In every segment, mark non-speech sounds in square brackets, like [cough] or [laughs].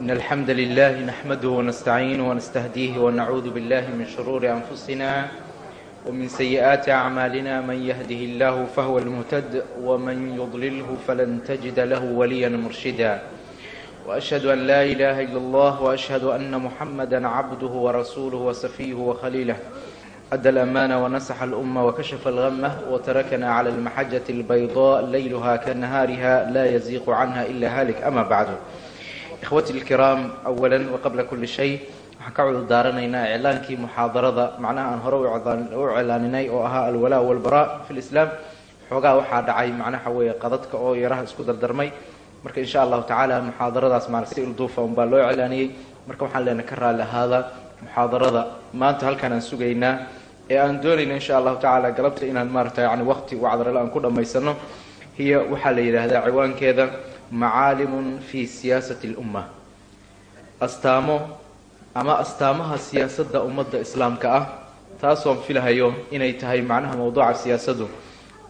إن الحمد لله نحمده ونستعينه ونستهديه ونعوذ بالله من شرور أنفسنا ومن سيئات أعمالنا من يهده الله فهو المهتد ومن يضلله فلن تجد له وليا مرشدا وأشهد أن لا إله إلا الله وأشهد أن محمدا عبده ورسوله وسفيه وخليله أدى الأمانة ونسح الأمة وكشف الغمة وتركنا على المحجة البيضاء ليلها كنهارها لا يزيق عنها إلا هالك أما بعده ikhwati اlkiraam awala waqabla kuli shay waxaan ka cudur daaranaynaa iclaankii muxaadarada. Macnaha aan hore u iclaaninay oo ahaa alwalaa walbaraa fi lislaam xoogaa waxaa dhacay macnaha weeye qadadka oo yaraha isku dardarmay. Marka insha allahu tacaala muxaadaradaas maan si ilduufa unbaa loo iclaaniyey. Marka waxaan leenahay ka raali ahaada muxaadarada. Maanta halkaan aan sugaynaa ee aan doonayna insha allahu tacaala galabta inaan maarata yani waqti wacdarale aan ku dhammaysano hiya waxaa la yidhaahdaa ciwaankeeda macaalimun fi siyaasati lumma astaamo ama astaamaha siyaasadda ummadda islaamka ah taasoon filahayo inay tahay macnaha mawduuca siyaasaddu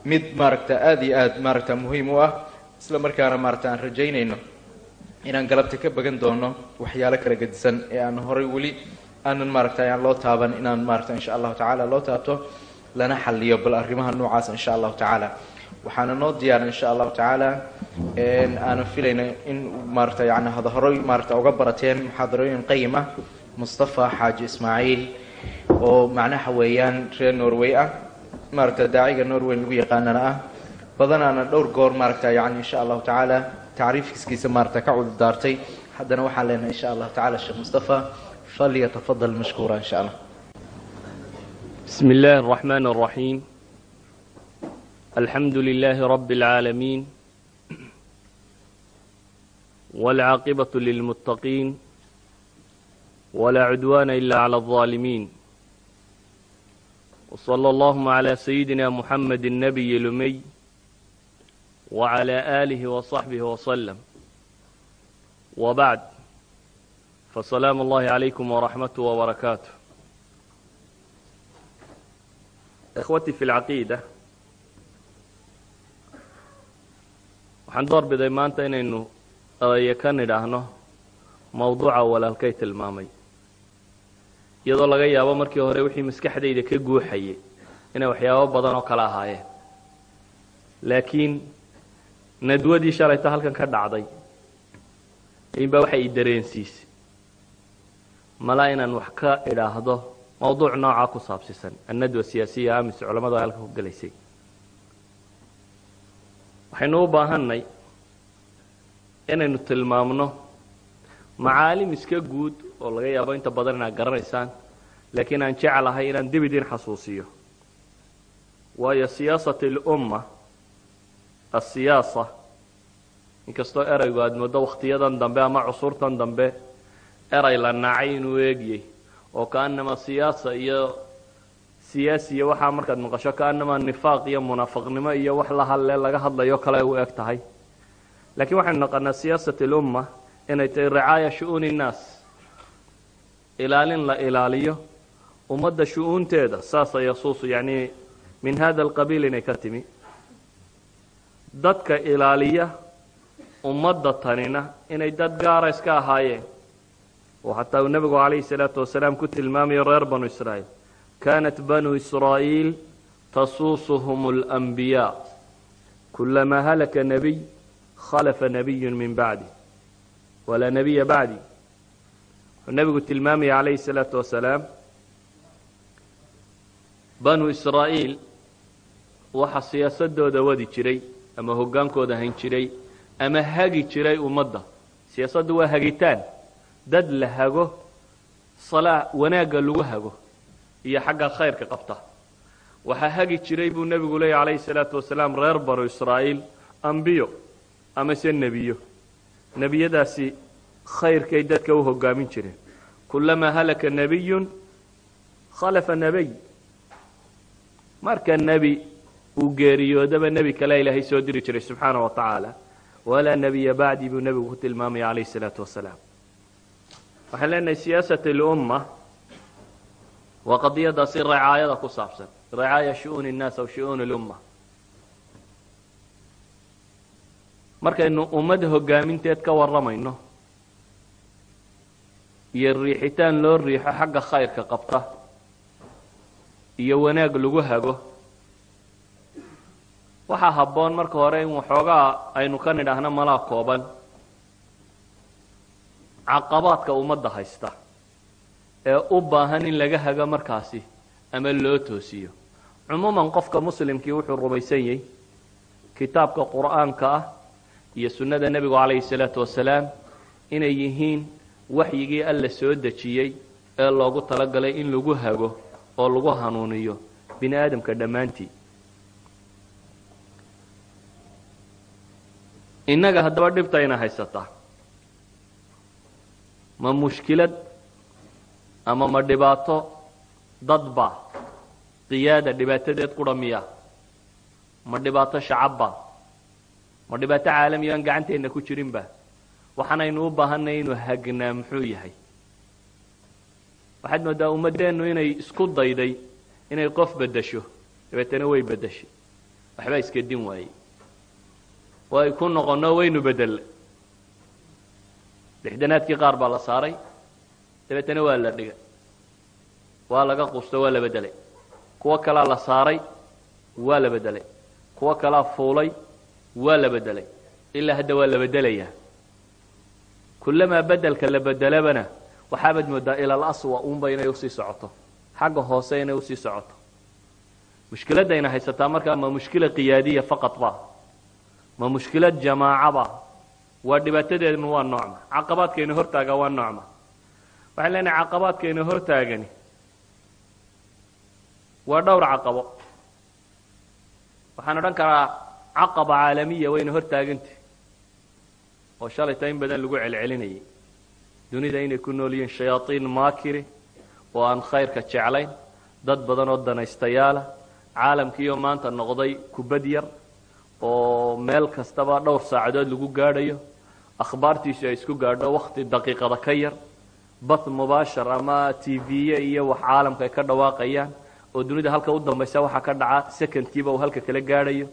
mid maaragta aada iyo aada maaragta muhiim u ah isla markaana maarata aan rajaynayno inaan galabta ka bagan doono waxyaalo kala gedisan ee aan horay weli aanan maaragta aan loo taaban inaan maarata insha allahu tacaala loo taabto lana xaliyo bal arrimaha noocaas insha allahu tacaala waxaana noo diyaara insha allahu tacaala aanan filayna in maarata yani hadahoroy maarata uga barateen muxaadarooyin qayima mustafa xaaji ismaaciil oo macnaha weeyaan reer norway ah maarata daaciga norway lagu yaqaanana ah. Badanaana dhowr goor maarata yani insha allahu tacaala tacriifkiskiisa maarata ka cudurdaartay. Haddana waxaan leenahay insha allahu tacala sheekh mustafa falyatafadal mashkuura insha allah. Bismi illaahi araxmaan araxiim الحمد لله رب العالمين والعاقبة للمتقين ولا عدوان إلا على الظالمين وصلى اللهم على سيدنا محمد النبي الأمي وعلى آله وصحبه وسلم وبعد فسلام الله عليكم ورحمته وبركاته إخوتي في العقيدة waxaan door biday maanta inaynu edayo ka nidhaahno mawduuca walaalkay tilmaamay. Iyadoo laga yaabo markii hore wixii maskaxdayda ka guuxayay inay waxyaabo badan oo kale ahaayeen. Laakiin nadwadii shalayta halkan ka dhacday inbaa waxay i dareensiisay malaa inaan wax ka idhaahdo mawduuc noocaa ku saabsisan annadwa siyaasiya amise culamadu ay halka ku gelaysay waxaynu u baahannay inaynu tilmaamno macaalim iska guud oo laga yaabo inta badan inaad garanaysaan laakiin aan jeclahay inaan dib idin xasuusiyo. Waayo siyaasat alumma asiyaasa inkastoo eraygu aada mooddo wakhtiyadan dambe ama cusurtan dambe eray la nacay inuu eegyay oo kaanama siyaasa iyo siyaasiya waxaa markaad maqasho kaanama nifaaq iyo munaafaqnimo iyo wax la hadle laga hadlayo kale u eg tahay. Laakiin waxaynu naqanaa siyaasat alumma inay tahay ricaaya shu-uuni innaas ilaalin la ilaaliyo ummadda shu-uunteeda saasa yasuusu yacni min hada alqabiil inay ka timi. Dadka ilaaliya ummadda tanina inay dad gaara iska ahaayeen. Oo xataa uu nebigu calayhi salaatu wasalaam ku tilmaamayo reer banu israa'iil kanat banu israa'iil tasuusuhum alanbiyaa kulamaa halaka nebiy khalafa nabiyun min bacdi walaa nebiya bacdi wuxuu nebigu tilmaamaya calayhi salaatu wasalaam banu israa'iil waxa siyaasadooda wadi jiray ama hoggaankooda hayn jiray ama hagi jiray ummadda. Siyaasaddu waa hagitaan. Dad la hago salaa wanaagga lagu hago iyo xagga khayrka qabta. Waxaa hagi jiray buu nebigu leeyay calayhi salaatu wasalaam reer banu israa'iil ambiyo amase nebiyo. Nebiyadaasi khayrkay dadka u hoggaamin jireen. Kulamaa halaka nebiyun khalafa nebiy marka nebi uu geeriyoodaba nebi kale ilaahay soo diri jiray subxaana wa tacaala. Walaa nebiya bacdi buu nebigu ku tilmaamaya calayhi salaatu wasalaam. Waxaan leenahay siyaasat alumma waa qadiyadaasi ricaayada ku saabsan. Ricaaya shu-uuni innaas aw shu-uuni lumma. Markaynu ummad hoggaaminteed ka warramayno iyo riixitaan loo riixo xagga khayrka qabta iyo wanaag lagu hago waxaa habboon marka hore in waxoogaa aynu ka nidhaahno malaa kooban. Caqabaadka ummadda haysta ee u baahan in laga hago markaasi ama loo toosiyo. Cumuuman qofka muslimkii wuxuu rumaysan yahy kitaabka qur'aanka ah iyo sunnada nebigu calayhi salaatu wasalaam inay yihiin waxyigii alla soo dejiyey ee loogu talagalay in lagu hago oo lagu hanuuniyo bini aadamka dhammaantii. Innaga haddaba dhibtayna haysataa ma mushkilad ama ma dhibaato dadba qiyaada dhibaatadeed qura miya ma dhibaato shacabba ma dhibaato caalami o aan gacanteenna ku jirinba waxaanaynu u baahanay inuu hagnaa muxuu yahay. Waxaad moodaa ummaddeennu inay isku dayday inay qof beddesho. Dabeetana way beddeshay. Waxbaa iska din waayey way ku noqonno waynu bedelle lixdanaadkii qaar baa la saaray dabeetana waa la dhigay waa laga quusto waa la beddelay. Kuwo kalaa la saaray waa la beddelay. Kuwo kalaa fuulay waa la beddelay. Ilaa hadda waa la beddelayaa. Kullamaa beddelka la beddelabana waxaabaad moodaa ilal aswa uunba inay u sii socoto. Xagga hoose inay u sii socoto. Mushkiladdayna haysataa markaa ma mushkila qiyaadiya faqad ba ma mushkilad jamaacaba waa dhibaatadeednu waa noocma. Caqabaadkayna hortaaga waa noocma waxaan leenahay caqabaadkayna hortaagani. Waa dhowr caqabo. Waxaan odhan karaa caqaba caalamiya wayna hortaaganta oo shalayta in badan lagu celcelinayay. Dunida inay ku nool yihiin shayaaiin maakiri oo aan khayrka jeclayn. Dad badan oo danaystayaala caalamkiioo maanta noqday kubad yar oo meel kastaba dhowr saacadood lagu gaadhayo. Akhbaartiisu ay isku gaadho wakhti daqiiqada ka yar bath mubaashar ama t v-ye iyo wax caalamka ay ka dhawaaqayaan oo dunida halka u dambaysa waxaa ka dhaca secondkiiba uu halka kala gaadhayo.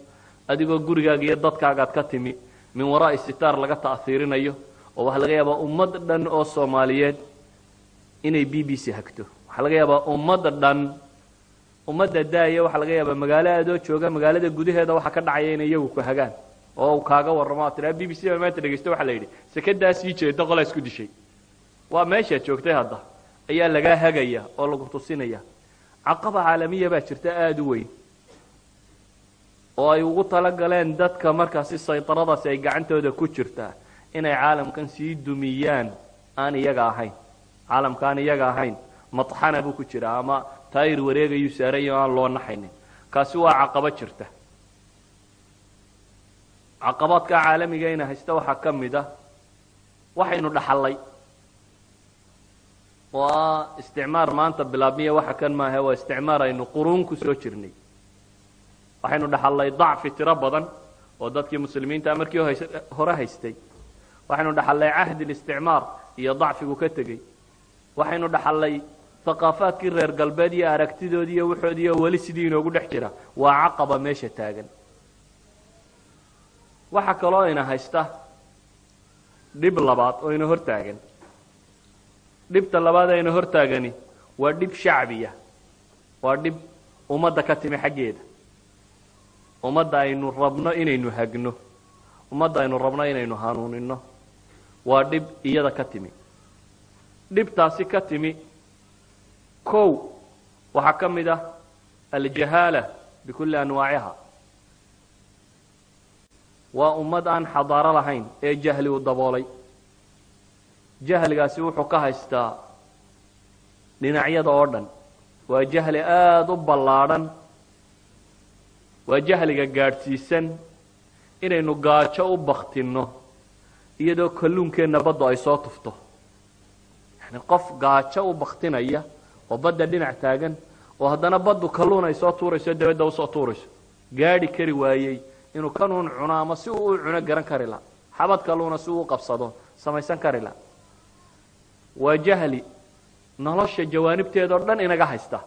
Adigoo gurigaaga iyo dadkaagaad ka timi min waraa'i sitaar laga ta'hiirinayo oo waxaa laga yaabaa ummad dhan oo soomaaliyeed inay b b c hagto. Waxaa laga yaabaa ummad dhan ummadda daaya waxaa laga yaabaa magaalo adoo jooga magaalada gudaheeda waxaa ka dhacaya inay iyagu ku hagaan. Oo kaaga warramo aad tiraa b b c baa maanta dhegeysto waxaa la yidhi. Sekadaas sii jeeda qolaa isku dishay waa meeshaad joogtay hadda. Ayaa lagaa hagaya oo lagu tusinaya. Caqaba caalamiya baa jirta aada u weyn. Oo ay ugu talagaleen dadka markaasi saytaradaasi ay gacantooda ku jirtaa inay caalamkan sii dumiyaan. Aan iyaga ahayn. Caalamka aan iyaga ahayn. Madxana buu ku jiraa ama taayir wareegayuu saarayo aan loo naxaynin. Kaasi waa caqabo jirta. Caqabaadka caalamiga ina haysta waxaa ka mid ah. Waxaynu dhaxallay ah isticmaar maanta bilaabmiya waxa kan maaha waa isticmaar aynu quruun ku soo jirnay. Waxaynu dhaxallay dacfi tiro badan oo dadkii muslimiinta markii hore haystay. Waxaynu dhaxallay cahdi listicmaar iyo dacfigu ka tegey. Waxaynu dhaxallay haqaafaadkii reer galbeed iyo aragtidoodii iyo waxoodii oo weli sidii inoogu dhex jira. Waa caqaba meesha taagan. Waxa kaloo ina haysta dhib labaad oo ina hortaagan dhibta labaad ina hortaagani. Waa dhib shacbiya. Waa dhib ummadda ka timi xaggeeda. Ummadda aynu rabno inaynu hagno. Ummadda aynu rabno inaynu hanuunino waa dhib iyada ka timi dhibtaasi ka timi kow waxaa ka mid ah aljahaala bikulli anwaaciha. Waa ummad aan xadaaro lahayn ee jahli u daboolay jahligaasi wuxuu ka haystaa dhinacyada oo dhan. Waa jahli aada u ballaadhan waa jahliga gaadhsiisan inaynu gaajo u baktinno iyadoo kalluunkeenna baddu ay soo tufto. Yani qof gaajo u baktinaya oo badda dhinac taagan oo haddana baddu kalluun ay soo tuurayso dabadda u soo tuurayso. Gaadhi kari waayey inuu kanuun cuno ama si uu u cuno garan kari laha xabad kalluuna si uu u qabsado samaysan kari laha waa jahli. Nolosha jawaanibteedao dhan inaga haysta.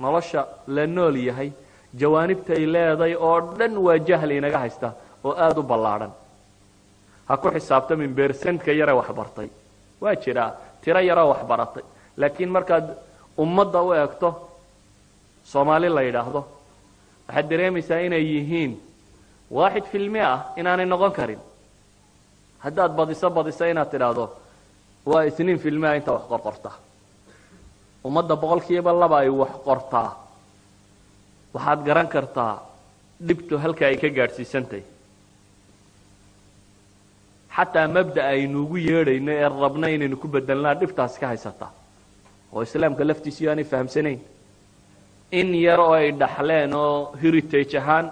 Nolosha la nool yahay jawaanibtay leeday oo dhan waa jahli inaga haysta oo aada u ballaadhan ha ku xisaabtamin beersantka yare waxbartay waa jiraa tiro yaroo wax baratay. Laakiin markaad ummadda u eegto soomaali la yidhaahdo waxaad dareemaysaa inay yihiin waaxid filmi ah inaanay noqon karin. Haddaad badiso badiso inaad tidhaahdo waa isniin filmi ah inta wax qorqorta ummadda boqol kiiba laba ay wax qortaa waxaad garan kartaa dhibtu halka ay ka gaadhsiisantahy xataa mabda aynu ugu yeedhayno ee rabno inaynu ku bedelnaa dhibtaasi ka haysataa oo islaamka laftiisiyo aanay fahamsanayn. In yar oo ay dhaxleen oo heritage ahaan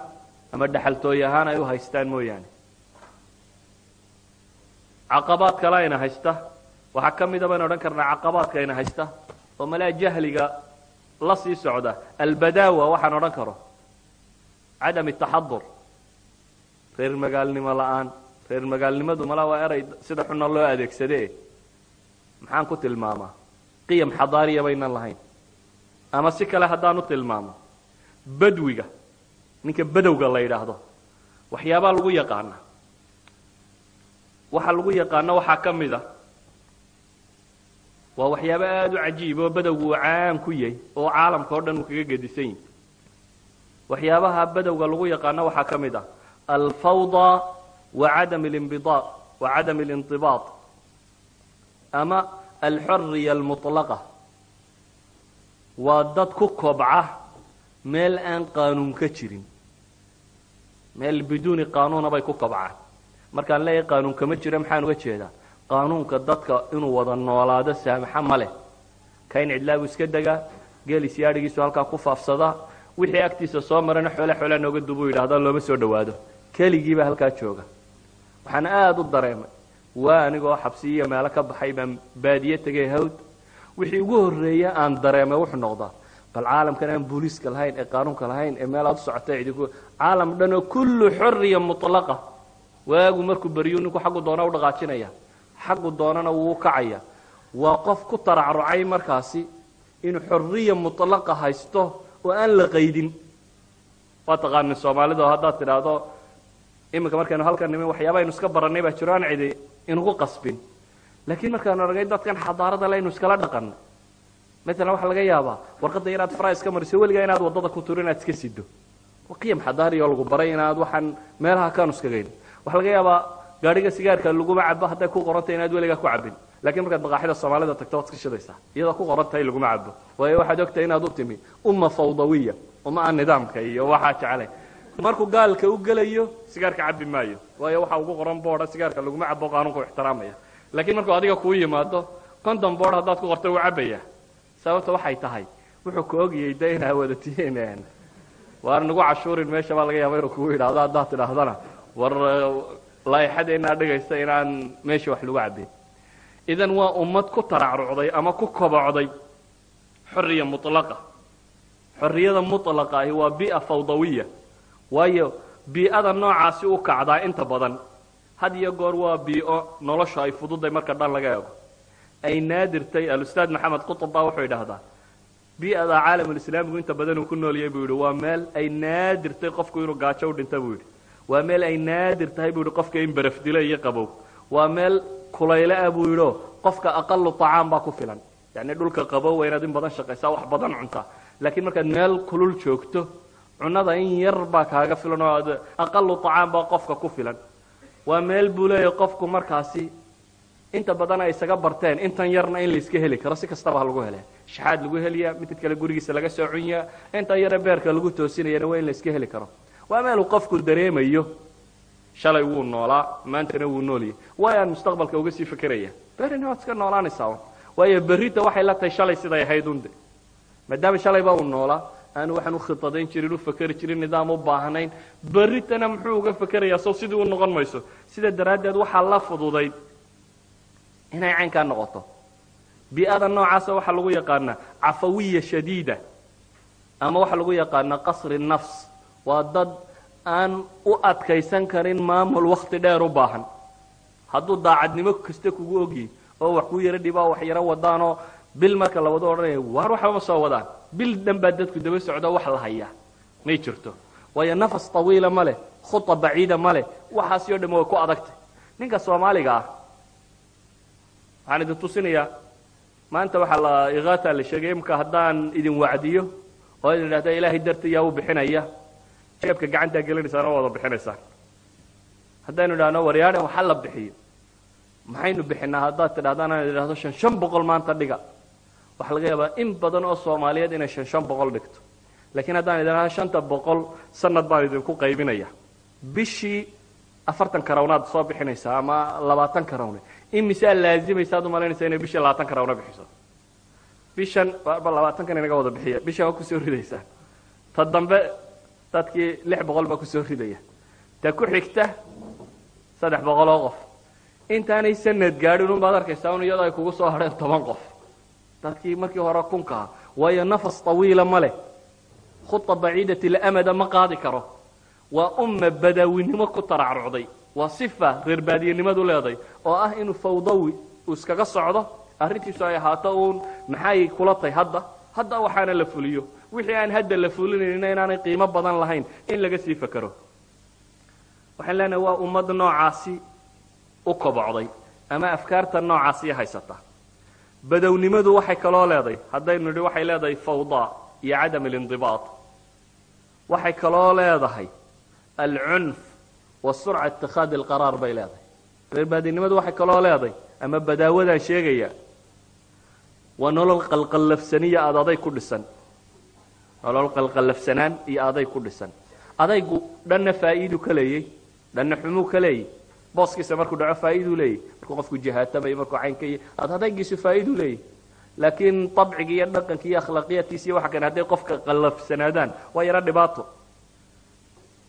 ama dhaxaltooy ahaan ay u haystaan mooyaane. Caqabaad kale ayna haysta waxaa ka mida baynu odhan karnaa caqabaadka ayna haysta oo malaa jahliga la sii socda albadaawa waxaan odhan karo. Cadam taxadur. Reer magaalnimo la'aan. Reer magaalnimadu malaa waa eray sida xuna loo adeegsade maxaan ku tilmaamaa. Qiyam xadaariya baynan lahayn. Ama si kale haddaan u tilmaamo. Badwiga. Ninka badowga la yidhaahdo. Waxyaabaa lagu yaqaana waxa lagu yaqaano waxaa ka mid a waa waxyaabo aada u cajiib oo badowga uu caan ku yahy oo caalamka o dhan uu kaga gedisan yahy waxyaabaha badowga lagu yaqaano waxaa ka mid ah alfawda wa cadam ilinbida wa cadam alindibaad ama alxoriya almutlaqa. Waa dad ku kobca meel aan qaanuun ka jirin. Meel biduuni qaanuuna bay ku kobcaan. Markaan leeyahay qaanuun kama jira maxaan uga jeedaa? Qaanuunka dadka inuu wada noolaado saamaxa ma leh. Kayn cidlaabu iska degaa geelis yaadhigiisu halkaa ku faafsadaa wixii agtiisa soo marana xoole xoolaa nooga dubuu yidhahda looma soo dhowaado. Keligiibaa halkaa jooga. Waxaan aada u dareemay waa anigoo xabsi iyo meelo ka baxay baan baadiye tegay hawd. Wixii ugu horreeya aan dareemay wuxuu noqdaa bal caalamkan aan booliiska lahayn ee qaanuunka lahayn ee meel aad u socotay cidiku caalam dhan oo kullu xoriya mutlaqa. Waagu markuu beriyu ninku xaggu doona u dhaqaajinaya xaggu doonana wuu kacaya. Waa qof ku taracrucay markaasi inuu xoriya mutlaqa haysto oo aan la qaydin. Waa taqaanin soomaalida oo haddaad tidhaahdo iminka markaynu halkan nimin waxyaaba aynu iska barannay baa jiro aan cidi inugu qasbin. Laakiin markaanu argay dadkan xadaarada le aynu iskala dhaqanno maalan waxaa laga yaabaa warqadda inaad fara iska mariso weligaa inaad waddada ku turo inaad iska sido qiyam xadaari oo lagu baray inaad waxaan meelaha kaanu iskagayn waxaa laga yaabaa gaadhiga sigaarka laguma cabo hadday ku qorantay inaad weligaa ku cabin lakiin markaad maqaaxida soomaalida tagto waad iska shidaysaa iyadoo ku qoran tahay laguma cabo waayo waxaad ogtahay inaad u timi umma fawdawiya uma aan nidaamka iyo waxaa jeclay. Markuu gaalka u gelayo sigaarka cabi maayo. Waayo waxa ugu qoran boodha sigaarka laguma cabo qaanuunka u ixtiraamaya. Laakiin markuu adiga kuu yimaado conton board haddaad ku qorta wuu cabaya sababta waxay tahay wuxuu ku ogiyey de inaa wada tihiin waar nagu cashuurin meesha baa laga yaaba inuu kugu yidhaahdo haddaad tidhaahdana. War laaixadeenaa dhigaysa inaan meesha wax lagu cabin idan waa ummad ku taracrucday ama ku kobocday xoriya mutlaqa. Xorriyada mutlaqa ahi waa bi'a fawdawiya waayo bii'ada noocaasi u kacdaa inta badan. Had iyo goor waa bii'o nolosha ay fududay marka dhan laga eego. Ay naadirtay alustaad maxamed qutub baa wuxuu yidhaahdaa bii'ada caalamulislaamigu inta badan uu ku noolyahay buu yidhi waa meel ay naadirtay qofku inuu gaajo u dhinta buu yidhi waa meel ay naadir tahay buu yidhi qofka in baraf dilo iyo qabow. Waa meel kulayle ah buu yidhio qofka aqalu طacaam baa ku filan. Yacni dhulka qabow waa inaad in badan shaqaysaa wax badan cuntaa laakiin markaad meel kulul joogto cunada in yar baa kaaga filan oo aad aqalu طacaam baa qofka ku filan. Waa meel buu leeyahay qofku markaasi inta badan ay isaga barteen intan yarna in layska heli karo si kastaba ha lagu hele shaxaad lagu heliya midid kale gurigiisa laga soo cunyaa intan yare beerka lagu toosinayana waa in layska heli karo waa meeluu qofku dareemayo. Shalay wuu noolaa maantana wuu noolyahy waayaan mustaqbalka uga sii fekeraya berrina waad iska noolaanaysaa waayo berrita waxay la tahay shalay siday ahayd unde. Maadaama shalayba uu noolaa aanu waxaan u khitadayn jirin u fekeri jirin nidaam u baahnayn. Berritana muxuu uga fekerayaa sow sidii u noqon mayso? Sida daraaddeed waxaa la fududayd inay caynkaa noqoto. Bii'ada noocaasa waxaa lagu yaqaanaa cafawiya shadiida ama waxaa lagu yaqaanaa qasri nafs waa dad aan u adkaysan karin maamul wakti dheer u baahan. Hadduu daacadnimo kasta kugu ogyihi oo wax ku yaro dhibaa wax yaro wadaanoo bil marka la wado odhanaya waar waxba ma soo wadaan? Bil dhan baa dadku daba socdo wax la hayaa. May jirto. Waayo nafas tawiila ma leh khuta baciida ma leh waxaasi o dham way ku adagtay. Ninka soomaaliga ah waxaan idin tusinayaa maanta waxaa la ikaata la sheegay imika haddaan idin wacdiyo oo idin idhahda ilaahay darti u bixinaya jeebka gacantaa gelinaysaan oo wada bixinaysaan haddaynu idhahno waryaadhan waxa la bixiyo. Maxaynu bixinaa? Haddaad tidhahdaan aan idhahdo shan shan boqol maanta dhiga. Waxaa laga yaabaa in badan oo soomaaliyeed inay shan shan boqol dhigto. Laakiin haddaan idhahdo shanta boqol sanad baan idinku qaybinaya bishii afartan karawnaad soo bixinaysaa ama labaatan karawne imisaa laazimaysa ad umalaynaysa inay bishii labaatan karawna bixiso. Bishan ba labaatankan inaga wada bixiya. Bishan waa ku soo ridaysaa ta dambe dadkii lix boqol baa ku soo ridaya. Ta ku xigta saddex boqol oo qof. Intaanay sanad gaadhin unbaad arkaysaa un iyadoo ay kugu soo hadheen toban qof. Dadkii markii hore kunkaa waayo nafas tawiila ma leh. Khuda baciidati lamada ma qaadi karo. Waa umma badaawinimo ku taracrucday waa sifa reer baadiyenimadu leeday oo ah inuu fawdawi iskaga socdo. Arrintiisu ay ahaato uun maxay kula tahay hadda? Hadda waxaana la fuliyo wixii aan hadda la fulinayna inaanay qiimo badan lahayn in laga sii fakero waxaan leenahay waa ummad noocaasi u kobocday ama afkaarta noocaasiya haysata. Badownimadu waxay kaloo leedahay haddaynu nidhi waxay leedahay fawda iyo cadam alindibaat waxay kaloo leedahay alcunf wa surca itikhaadi alqaraar bay leedahay. Reer baadinimadu waxay kaloo leedahay ama badaawadaan sheegaya waa nolol qalqallafsaniya aad aday ku dhisan nolol qalqallafsanaan iyo aday ku dhisan. Adaygu dhanna faa'iidu ka leeyey dhanna xumuu ka leeyey booskiisa markuu dhaco faa'iiduu leeyay markuu qofku jahaatamayo markuu caynka iyo ad adaygiisu faa'iiduu leeyay. Laakiin dabciga iyo dhaqanka iyo akhlaaqiyadkiisa waxa kane hadday qofka qallafsanaadaan waa yaro dhibaato.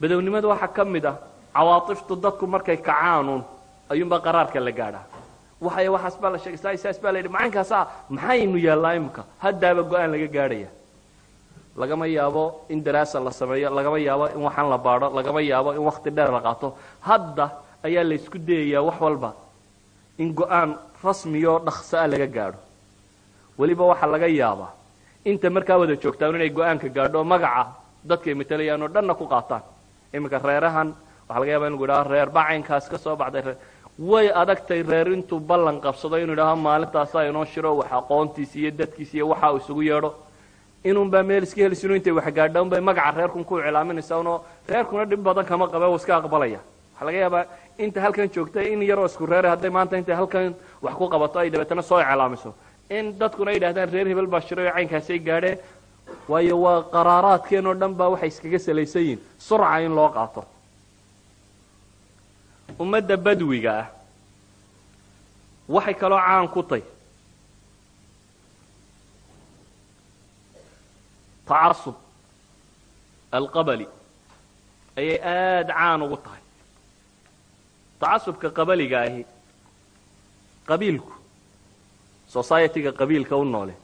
Badownimada waxaa ka mid ah cawaatiftu dadku markay kacaanuun ayuunbaa qaraarka la gaadhaa. Waxay waxaas baa la sheegay saa saas baa la yidhi macaynkaasa maxaynu yaallaa imika haddaaba go'aan laga gaadhaya lagama yaabo in daraasa la sameeyo lagama yaabo in waxaan la baadho lagama yaabo in wakti dheer la qaato. Hadda ayaa la isku dayayaa wax walba in go'aan rasmiyoo dhaqso a laga gaadho. Weliba waxaa laga yaabaa inta markaa wada joogtaan inay go'aanka gaadho magaca dadkay matalayaan oo dhanna ku qaataan. Iminka reerahan waxaa laga yaaba inu idhaho reer bacaynkaas ka soo baxday reer way adagtay reer intuu ballan qabsado inuu idhaaho maalintaasaa inoo shiro wax aqoontiisa iyo dadkiisa iyo waxa uu isugu yeedho inuunbaa meel iska helisino intay wax gaadha unbay magaca reerkun ku cilaaminaysaa unoo reerkuna dhib badan kama qabe uu iska aqbalaya. Waxaa laga yaabaa inta halkan joogta in yaroo isku reere hadday maanta intay halkan wax ku qabato ay dabeetana soo iclaamiso. In dadkuna ay yidhahdaan reer hebel baa shiro caynkaasay gaadheen waayo waa qaraaraadkeen oo dhan baa waxay iskaga salaysan yihiin surca in loo qaato. Ummadda badwiga ah waxay kaloo caan ku tay tacasub alqabali ayay aada caan ugu tahay. Tacasubka qabaliga ahi qabiilku society-ga qabiilka u noole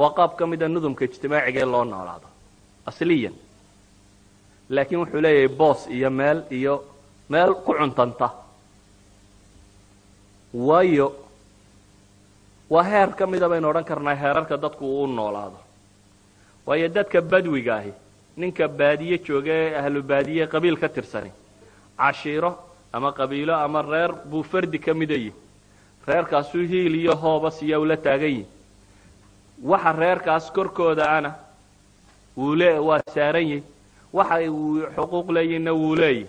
waa qaab ka mida nudumka ijtimaaciga ee loo noolaado asliyan. Laakiin wuxuu leeyahay boos iyo meel iyo meel ku cuntanta. Waayo waa heer ka mida baynu odhan karnaa heerarka dadku uu u noolaado waayo dadka badwiga ahi ninka baadiye jooga ee ahlu baadiye qabiil ka tirsani. Cashiiro ama qabiilo ama reer buu fardi ka mida yihi. Reerkaasuu hiil iyo hooba siya ula taagan yihi. Waxa reerkaas korkooda ana wuu le waa saaran yihi. Waxa uu xuquuq leeyihinna wuu leeyihi.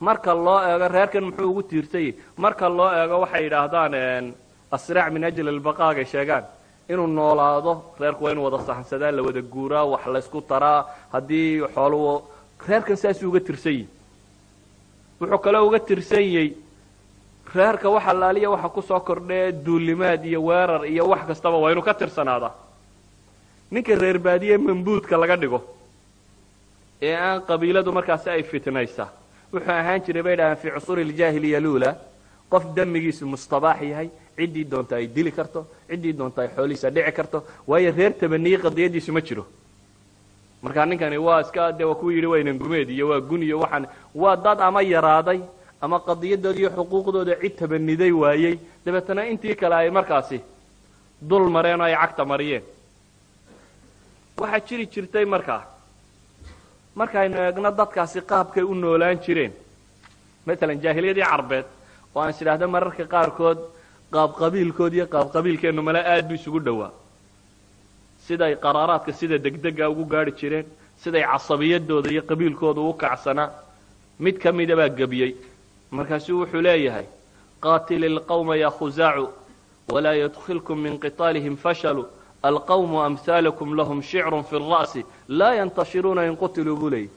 Marka loo eego reerkan muxuu ugu tiirsanyay marka loo eego waxay yidhaahdaan asraac min ajli albaqaagay sheegaan inuu noolaado reerku waa inu wada saxansadaa la wada guuraa wax laysku taraa haddii xooluhu reerkan saasuu uga tirsan yihi wuxuu kaloo uga tirsan yey reerka wax allaaliya waxa ku soo kordhee duulimaad iyo weerar iyo wax kastaba waa inuu ka tirsanaadaa ninka reer baadiye mambuudka laga dhigo ee aan qabiiladu markaasi ay fitnaysaa wuxuu ahaan jiray bay dhahaan fii cusuuri iljaahiliya luula qof damigiisu mustabaax yahay ciddii doonta ay dili karto ciddii doonta ay xoolihiisa dhici karto waayo reer tabaniye qadiyadiisu ma jiro. Markaa ninkani waa iska de waa ku yidhi waynan gumeed iyo waa gun iyo waxaan waa dad ama yaraaday ama qadiyadooda iyo xuquuqdooda cid tabaniday waayey. Dabeetana intii kale ay markaasi dul mareen oo ay cagta mariyeen. Waxaa jiri jirtay markaa markaynu eegno dadkaasi qaabkay u noolaan jireen. Maalan jaahiliyadii carbeed oo aan is idhaahdo mararka qaarkood qaab qabiilkood iyo qaab male aad bu isugu dhowaa. Siday qaraaraadka sida degdega ugu gaari jireen siday casabiyadooda iyo qabiilkooda u kacsanaa mid ka mida baa gebiyey. Markaasuu wuxuu leeyahay qaatili lqawma ya khusaacu walaa yadkhilkum min qitaalihim fashalu alqawmu amhaalakum lahum shicrun fi ra'si laa yantashiruuna in qutiluu buu leeyay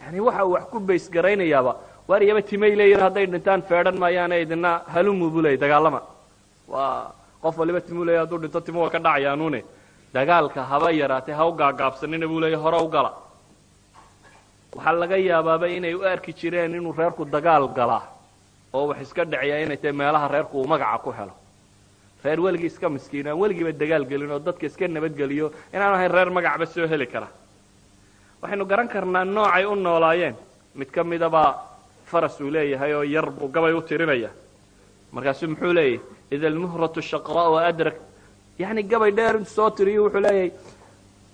yani waxa uu wax ku baysgaraynayaaba waar iyaba timay leeyihiin hadday dhintaan feedhan maayaane idina halumu buu leeyay dagaalama waa qof waliba timuu leeya hadduu dhinto timu waa ka dhacayaanuune dagaalka haba yaraatee ha u gaagaabsanina buu leeya hore u gala. Waxaa laga yaabaaba inay u arki jireen inuu reerku dagaal galaa oo wax iska dhaceeya inay tahay meelaha reerku uu magaca ku helo. Reer weligii iska miskiin aan weligiiba dagaal gelin oo dadka iska nabadgeliyo inaan ahayn reer magacba soo heli kara. Waxaynu garan karnaa noocay u noolaayeen. Mid ka midabaa faras uu leeyahay oo yar buu gabay u tirinaya markaasuu muxuu leeyahy ida almuhratu shaqraau adrak. Yacni gabay dheer intu soo tiriyo wuxuu leeyahay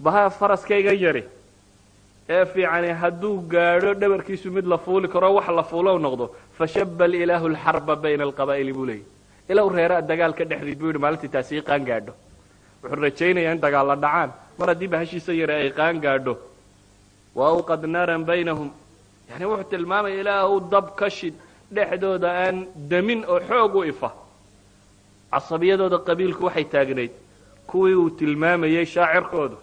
baha faraskaygan yari ee fiicani hadduu gaadho dhabarkiisu mid la fuuli karo wax la fuulo noqdo. Fashaba ilaahu lxarba bayna alqabaa'ili buu leeyahy ilow reeraa dagaalka dhexdiid buu yidhi maalintii taasi i qaan gaadho. Wuxuu rajaynayaa in dagaalla dhacaan mar haddii bahashiisa yare ay qaan gaadho. Wa awqad naaran baynahum. Yani wuxuu tilmaamaya ilaahu dab ka shid dhexdooda aan damin oo xoog u ifa. Casabiyadooda qabiilku waxay taagnayd kuwii uu tilmaamayey shaacirkoodu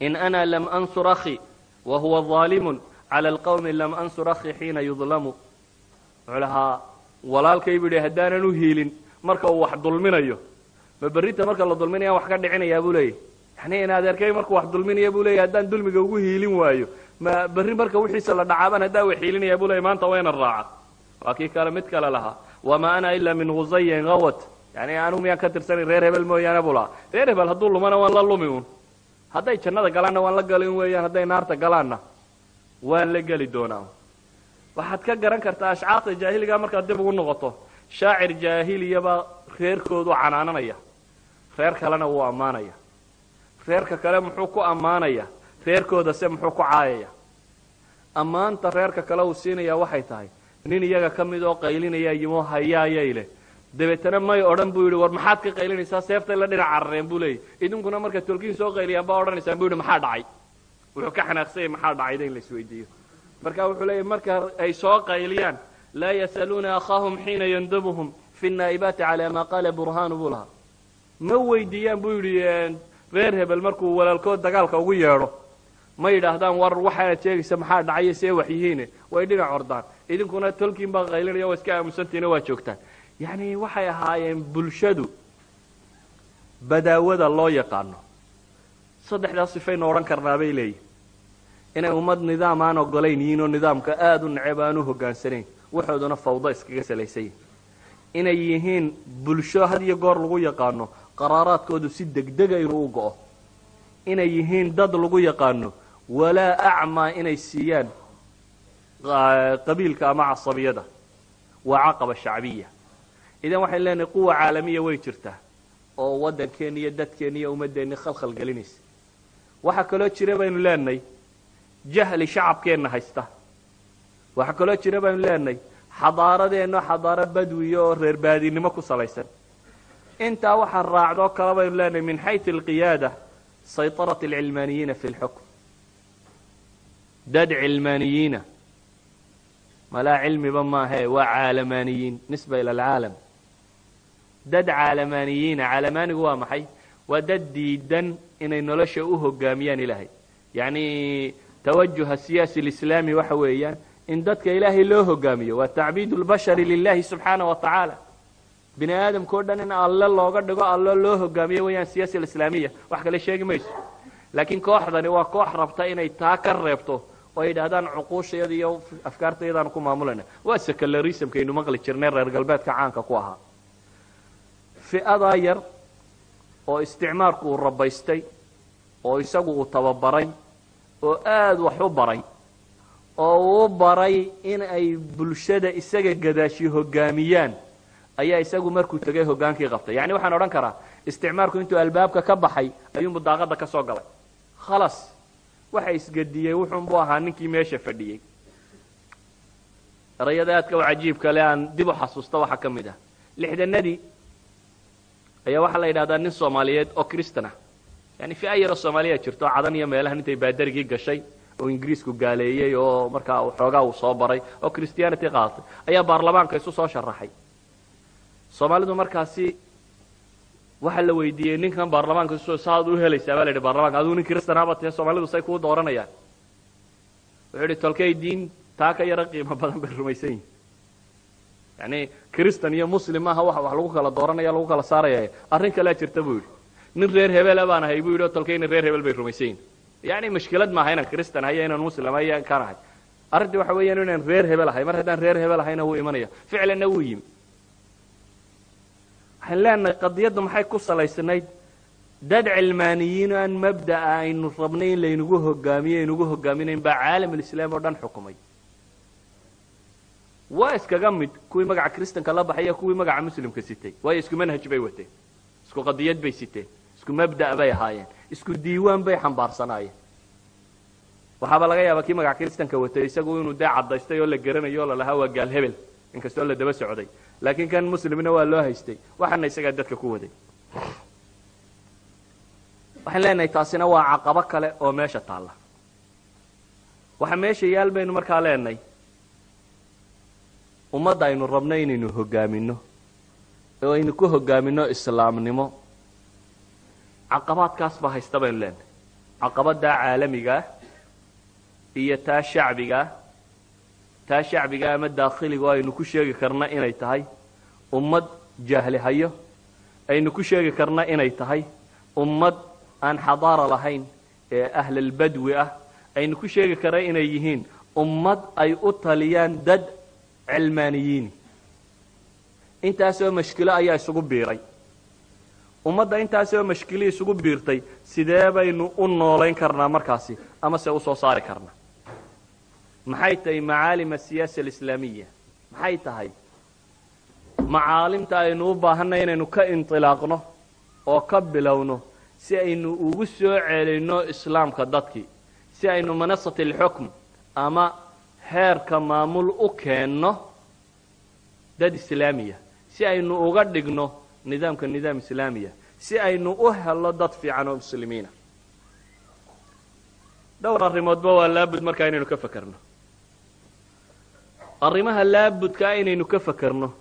in ana lam ansur akhi wa huwa daalimun cala alqawmi lam ansur akhi xiina yudlamu. Wuxuu lahaa walaalkay buu yidhi haddaanan u hiilin marka uu wax dulminayo. Ma berrinta marka la dulminaya wax ka dhicinayaa buu leeyahy yani in adeerkay markuu wax dulminaya buu leeyahy haddaan dulmiga ugu hiilin waayo. Ma berri marka wixiisa la dhacaaban haddaan wax hiilinaya buu leeyahy maanta wayna raaca waa kii kale mid kale lahaa. Wama ana ila min huzayin gawat yani anu miyaan ka tirsanin reer hebel mooyaane buu lahaa reer hebel hadduu lumana waan la lumi un hadday jannada galaanna waan la galin weeyaan hadday naarta galaanna waan la geli doonaa waxaad ka garan kartaa ashcaarta jaahiliga markaad dib ugu noqoto. Shaacir jaahiliyabaa reerkoodu canaananaya. Reer kalena wuu ammaanaya. Reerka kale muxuu ku ammaanaya. Reerkooda se muxuu ku caayaya. Ammaanta reerka kale uu siinaya waxay tahay nin iyaga ka mid oo qaylinaya yimo hayaayay leh. Dabeetana may odhan buu yidhi war maxaad ka qaylinaysaa? Seeftay la dhinac carareen buu leeyay. Idinkuna marka tolkiin soo qayliyaan baa odhanaysaan bu yidhi maxaa dhacay? Wuxuu ka xanaaqsanyay maxaa dhacayda in la marka wuxuu leeyahy marka ay soo qayliyaan laa yasaluuna akhaahum xiina yandabuhum fi naa'ibaati calaa maa qaala burhaanu buu lahaa. Ma weydiiyaan buu yidhi reer hebel markuu walaalkood dagaalka ugu yeedho ma yidhaahdaan war waxaanad sheegaysa maxaa dhacaya see wax yihiine way dhinac ordaan idinkuna tolkiin baa qaylinaya waa iska aamusantiina waa joogtaan. Yacni waxay ahaayeen bulshadu badaawada loo yaqaano. Saddexdaas sifaynu odhan karnaa bay leeyihiin inay ummad nidaam aan ogolayn yihiin oo nidaamka aada u neceb aan u hoggaansanayn waxooduna fawdo iskaga salaysan yihiin inay yihiin bulsho had iyo goor lagu yaqaano qaraaraadkoodu si degdega inuu u go'o. Inay yihiin dad lagu yaqaano walaa acmaa inay siiyaan qabiilka ama casabiyada waa caqaba shacbiya idan waxaynu leenahay quwa caalamiya way jirtaa oo waddankeenni iyo dadkeenni iyo ummaddeenni khalkhal gelinaysa waxaa kaloo jira baynu leenahay jahli shacabkeenna haysta waxaa kaloo jira baynu leenahay xadaaradeenno xadaaro badwiya oo reerbaadinnimo ku salaysan intaa waxaa raacdoo kale baynu leenahay min xayu alqiyaada saytarat alcilmaaniyiina fi lxukm dad cilmaaniyiina malaa cilmiba maahae waa caalamaaniyiin nisba ila alcaalam. Dad caalamaaniyiina caalamaanigu waa maxay? Waa dad diidan inay nolosha u hogaamiyaan ilaahay. Yacnii tawajuha siyaasi lislaami waxa weeyaan in dadka ilaahay loo hogaamiyo waa tacbiidu lbashari lilahi subxaana wa tacaala. Bini aadamkao dhan in alle looga dhigo allo loo hogaamiyo weyaan siyaasi alislaamiya. Wax kale sheegi mayso. Laakiin kooxdani waa koox rabta inay taa ka reebto oo ay yidhahdaan cuquushayada iyo afkaartayadaanu ku maamulayna waa secularismkaynu maqli jirnay reer galbeedka caanka ku ahaa. Fi'adaa yar oo isticmaarku uu rabaystay oo isagu uu tababaray oo aada wax u baray oo uu baray in ay bulshada isaga gadaashi hogaamiyaan ayaa isagu markuu tegay hogaankii qabtay. Yani waxaan odhan karaa isticmaarku intuu albaabka ka baxay ayuunbu daaqada ka soo galay. Khalas waxa isgediyey wuxuunbu ahaa ninkii meesha fadhiyey erayada aadka cajiibka le aan dib u xasuusta waxaa ka mid ah. Lixdanadii ayaa waxaa la yidhahdaa nin soomaaliyeed oo kristan yani fi ayaro soomaaliya jirto cadan iyo meelahan intay baadarigii gashay oo ingiriisku gaaleeyey oo markaa xoogaa uu soo baray oo christianity qaadatay ayaa baarlamaanka isu soo sharaxay. Soomaalidu markaasi waxaa la weydiiyey ninkan baarlamaanka isu saaad u helaysaa baa la yidhi baarlamanka aduu nin kristanaaba tahe soomaalidu say kuu dooranayaan. Wuxuu yidhi tolkay diin taa ka yaro qiimo badan bay rumaysan yihiin yani kristan iyo muslim maaha wa wax lagu kala dooranaya lagu kala saaraya arrin kalea jirta buu yidhi. Nin reer hebela baan ahay buu yidhi o tolkayna reer hebel bay rumaysan yihiin yani mashkilad maaha inaan kristan ahay inaan muslim ahay kaan ahay. Arrintii waxa weeyaan inaan reer hebel ahay mar haddaan reer hebel ahayna wuu imanaya. Ficlanna wuu yimi waxaan leenahay qadiyaddu maxay ku salaysanayd dad cilmaaniyiin aan mabda'a aynu rabnay in laynagu hogaamiyo aynugu hogaaminayn baa caalamulislaam oo dhan xukumay. Waa iskaga mid kuwii magaca kristanka la baxaya kuwii magaca muslimka sitay. Waayo isku manhaj bay wateen isku qadiyad bay siteen isku mabda' bay ahaayeen isku diiwaan bay xambaarsanaayeen waxaaba laga yaabaa kii magaca kristanka watay isagu inuu dee caddaystay oo la garanayo o lalahaa waa gaal hebel inkastoo la daba socday. Laakiin kan muslimna waa loo haystay. Waxaana isagaa dadka ku waday. Waxaan leenahay taasina waa caqabo kale oo meesha taalla. Waxa meesha yaal baynu markaa leenahay. Ummadda aynu rabno inaynu hogaamino oo aynu ku hogaamino islaamnimo. Caqabaadkaas baa haysta baynu leenahay. Caqabaddaa caalamigaah iyo taa shacbigaah taa shacbiga ama daakhiliga oo aynu ku sheegi karna inay tahay. Ummad jahli hayo. Aynu ku sheegi karna inay tahay. Ummad aan xadaara lahayn ee ahlalbadwi ah. Aynu ku sheegi karna inay yihiin. Ummad ay u taliyaan dad cilmaaniyiini intaasoo mashkilo ayaa isugu biiray. Ummadda intaasoo mashkilo isugu biirtay sidee baynu u noolayn karnaa markaasi? Ama se u soo saari karnaa maxay tahay macaalim asiyaasa alislaamiya maxay tahay? Macaalimta aynu u baahanay inaynu ka indilaaqno oo ka bilowno si aynu ugu soo celinno islaamka dadkii si aynu manasat alxukm ama heerka maamul u keenno dad islaamiya si aynu uga dhigno nidaamka nidaam islaamiya si aynu u helno dad fiican oo muslimiina. Dhowr arrimoodba waa laabud markaa inaynu ka fakerno arrimaha laabudkaa inaynu ka fakerno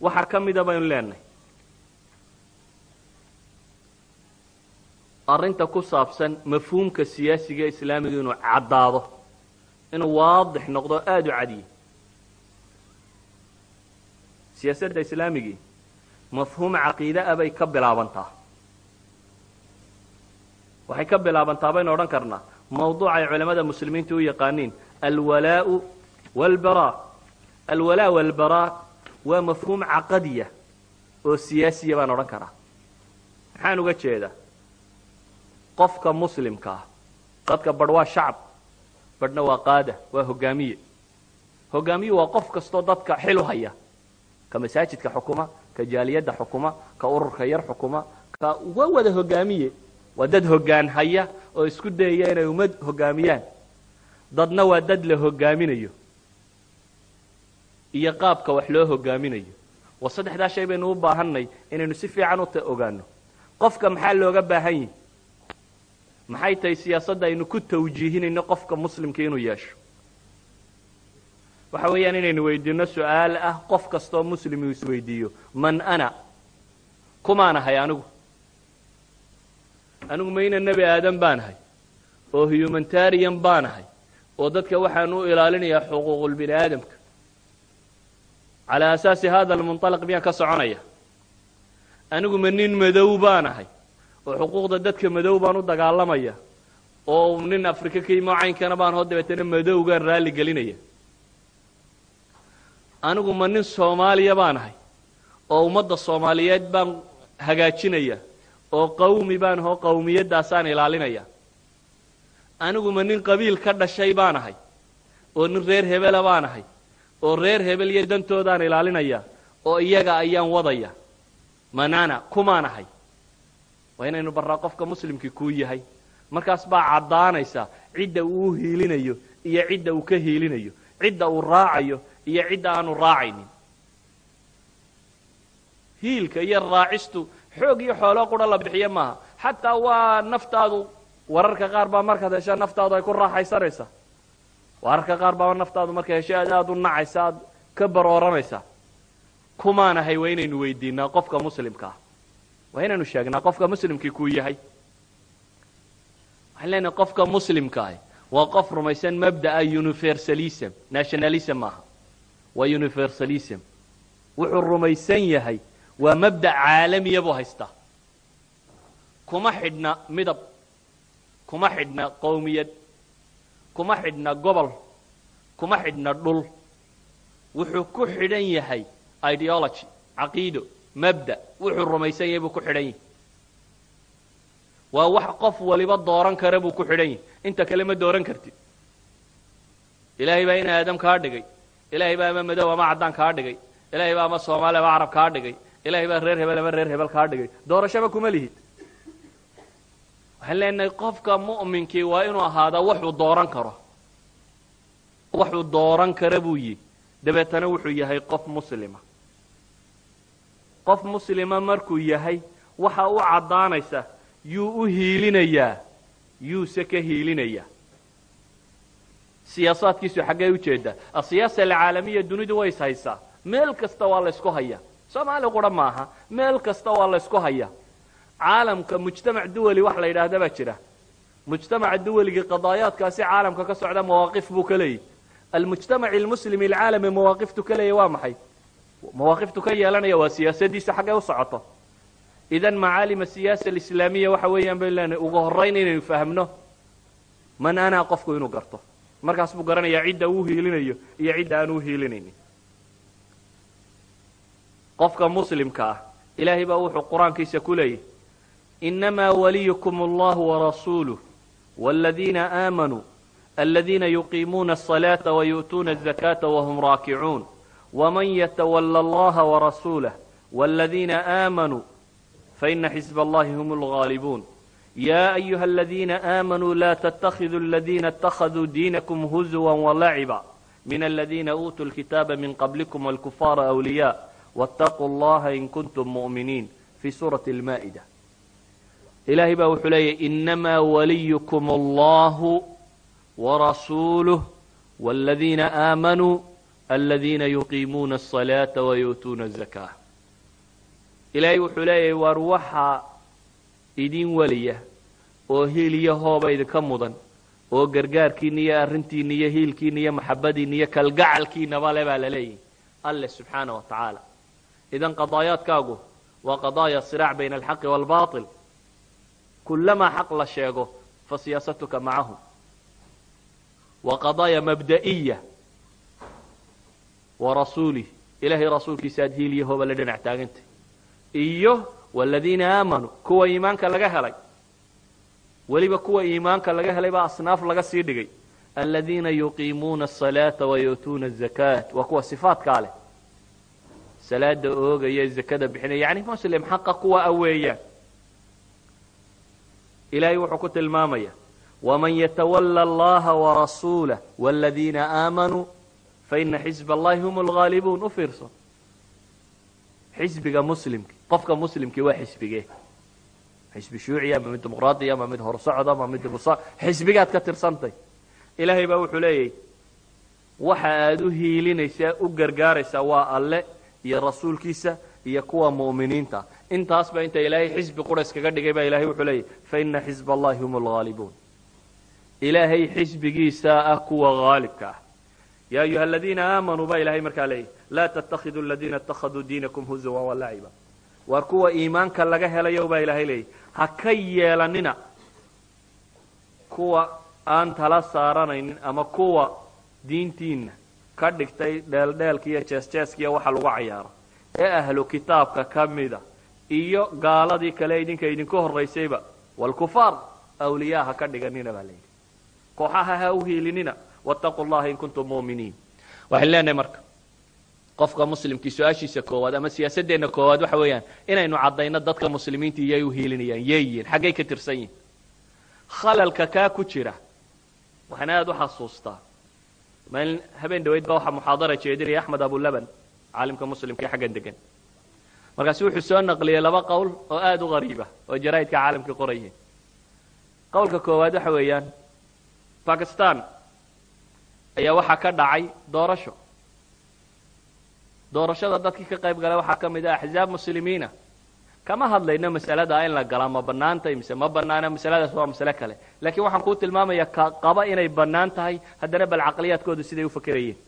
waxaa ka mida baynu leenahay. Arrinta ku saabsan mafhuumka siyaasiga islaamiga inuu caddaado inuu waadix noqdo aada u cadiye. Siyaasadda islaamigii mafhuum caqiide ah bay ka bilaabantaa. Waxay ka bilaabantaa baynu odhan karnaa mawduuc ay culamada muslimiinta u yaqaaniin alwalaau walbaraa alwalaa walbaraa waa mafhuum caqadiya oo siyaasiya baan odhan karaa. Maxaan uga jeedaa? Qofka muslimka ah dadka badh waa shacab badhna waa qaada waa hogaamiye. Hogaamiye waa qof kastoo dadka xil u haya. Ka masaajidka xukuma ka jaaliyadda xukuma ka ururka yar xukuma wada hogaamiye. Dad hoggaan haya oo isku dayaya inay ummad hogaamiyaan. Dadna waa dad la iyo qaabka wax loo hogaaminayo. Waa saddexdaa shay baynu u baahannay inaynu si fiican u ogaano qofka maxaa looga baahan yihi maxay tahay siyaasadda aynu ku tawjiihinayno qofka muslimka inuu yeesho? Waxa weeyaan inaynu weydiino su'aal ah qof kastoo muslim uu isweydiiyo man ana? Kumaan ahay anigu? Anigu mayna nebi aadan baan ahay oo humanitarian baan ahay oo dadka waxaan u ilaalinayaa xuquuqul bini aadamka calaa asaasi hada almunطalaq miyaan ka soconaya. Anigu ma nin madow baan ahay oo xuquuqda dadka madow baan u dagaalamaya oo nin afrika ka yimo caynkana baan hoo dabeetana madowgaan raalli gelinaya. Anigu ma nin soomaaliya baan ahay oo ummadda soomaaliyeed baan hagaajinaya oo qawmi baan ahoo qawmiyaddaasaan ilaalinaya. Anigu ma nin qabiil ka dhashay baan ahay oo nin reer hebela baan ahay oo reer hebel iyo dantoodaan ilaalinaya oo iyaga ayaan wadaya. Manana kumaan ahay. Waa inaynu barraa qofka muslimkii kuu yahay. Markaas baa caddaanaysa cidda uu u hiilinayo iyo cidda uu ka hiilinayo cidda uu raacayo iyo cidda aanu raacaynin. Hiilka iyo raacistu xoog iyo xooloo qura la bixiyo maaha. Xataa waa naftaadu wararka qaar baa markaad hesha naftaadu ay ku raaxaysanaysaa wararka qaar baa naftaadu markay hesho aad aada u nacaysa aad ka barooranaysaa kumaanahay waa inaynu weydiinaa qofka muslimka ah. Waa inaynu sheegnaa qofka muslimkii kuu yahay. Waxaan leenahay qofka muslimka ah waa qof rumaysan mabda'a universalism nationalism maaha. Waa universalism. Wuxuu rumaysan yahay waa mabda' caalamiya buu haystaa kuma xidhna midab kuma xidhna qowmiyad kuma xidhna gobol kuma xidhna dhul. Wuxuu ku xidhan yahay ideology caqiido mabda. Wuxuu rumaysan yahay buu ku xidhan yahay waa wax qof waliba dooran kara buu ku xidhan yahay inta kale ma dooran kartid. Ilaahay baa in aadam kaa dhigay. Ilaahay baa ama madow ama caddaan kaa dhigay. Ilaahay baa ama soomaali ama carab kaa dhigay. Ilaahay baa reer hebel ama reer hebel kaa dhigay. Doorashaba kuma lihid waxaan leenahay qofka mu'minkii waa inuu ahaadaa waxuu dooran karo. Waxuu dooran kara buu yihi dabeetana wuxuu yahay qof muslima. Qof muslima markuu yahay waxa u caddaanaysa yuu u hiilinayaa yuuse ka hiilinayaa. Siyaasaadkiisu xaggay u jeedaa asiyaasa alcaalamiya dunidu way is haysaa. Meel kasta waa laysku hayaa. Soomaali qura maaha. Meel kasta waa laysku hayaa caalamka mujtamac duwali wax la yidhaahda baa jira. Mujtamaca duwaligii qadaayaadkaasi caalamka ka socda mawaaqif buu ka leeyahy almujtamac almuslimi alcaalami mawaaqiftu ka leeyahy waa maxay? Mawaaqiftu ka yeelanaya waa siyaasadiisa xaggay u socoto. Idan macaalima siyaasa alislaamiya waxa weeyaan baynu leenahay ugu horrayn inaynu fahmno man anaa qofku inuu garto. Markaas buu garanayaa cidda uu hiilinayo iyo cidda aan u hiilinaynin. Qofka muslimka ah ilaahay baa wuxuu qur'aankiisa ku leeyahy inamaa waliyukum allahu warasuuluh wاladiina aamanuu aladiina yuqiimuuna الصalaaةa wayu'tuuna الزakaaةa wahum raakicuun wman ytwala allaha warasuulah wاladiina aamanuu faina xisb allahi hm اlغaalibuun ya ayuha aladiina aamanuu la ttakiduu aladiina اtakaduu diinakum huzwa walaciba min aladiina uutuu lkitaaba min qablikum wاlkufaara أwliya wاtaquu اllaha in kuntum muؤminiin fi suurati اlmaa'ida ilahay baa wuxuu leeyahy inamaa waliyukum allahu warasuuluh wاladiina aamanuu aladiina yuqiimuuna الصalaaةa wayu'tuuna الzakaa ilaahay wuxuu leeyahay waar waxaa idin weliya oo hiil iyo hooba idinka mudan oo gargaarkiina iyo arrintiina iyo hiilkiina iyo maxabadiina iyo kalgacalkiinaba le baa la leeyahy alle subxaana wa tacaala idan qadaayaadkaagu waa qadaaya siraac bayna alxaqi waalbaطil kulamaa xaq la sheego fa siyaasatuka macahum wa qadaaya mabda'iya wa rasuulih ilaahay rasuulkiisa aad hiiliyahooba la dhinac taagantay iyo waladiina aamanuu kuwa iimaanka laga helay weliba kuwa iimaanka laga helay baa asnaaf laga sii dhigay aladiina yuqiimuuna asalaata wayu'tuuna azakaat waa kuwa sifaadkaa leh salaada oogaya zakada bixinaya yani muslim xaqa kuwa a ilaahay wuxuu ku tilmaamaya waman yatawalla allaha warasuulah waaladiina aamanuu faina xisba allahi hum alghaalibuun u fiirso. Xisbiga muslimki qofka muslimkii waa xisbigee xisbi shuuciya ma mid dimuqraadiya ma mid horsocda ma mid xisbigaad ka tirsantay. Ilaahay baa wuxuu leeyahy waxa aada u hiilinaysaa u gargaaraysaa waa alle iyo rasuulkiisa iyo kuwa mu'miniinta intaas ba inta ilaahay xisbi qura iskaga dhigay baa ilahay wuxuu leeyahy faina xisba allahi hum alghaalibuun ilaahay xisbigiisaa ah kuwa haalibka ah. Ya ayuha aladiina aamanuu baa ilahay markaa leeyahy laa ttakiduu aladiina اtakaduu diinakum huzuwa walaciba waar kuwa iimaanka laga helayo baa ilaahay leeyahy ha ka yeelanina kuwa aan tala saaranaynin ama kuwa diintiina ka dhigtay dheeldheelka iyo jeesjeeskiiyo waxa lagu cayaaro. Ee ahlu kitaabka ka mida iyo gaaladii kale idinka idinku horaysayba wlkufaar awliyaa ha ka dhiganina baa layidhi. Kooxaha ha u hiilinina wاtaquu llaha in kuntum mu'miniin. Waxaan leenahay marka qofka muslimkii su'aashiisa koowaad ama siyaasadeenna koowaad waxa weeyaan inaynu caddayno dadka muslimiinta iyay u hiilinayaan yay yihiin xaggay ka tirsan yihiin khalalka kaa ku jira waxaan aad u xasuustaa. Maalin habeen dhaweyd baa waxaa muxaadara jeedinaya axmed abulaban caalimka muslimka ee xaggan degan markaasu wuxuu soo naqliyey laba qowl oo aada u qariiba oo jaraa'idka caalamka qorayeen qowlka koowaad waxa weeyaan bakistan ayaa waxaa ka dhacay doorasho. Doorashada dadkii ka qayb galay waxaa ka mid ah axzaab muslimiina. Kama hadlayno masalada in la galaa ma bannaantay mise ma bannaana masaladaas waa masale kale. Laakiin waxaan kuu tilmaamayaa ka qaba inay bannaan tahay haddana bal caqliyaadkoodu siday u fakerayeen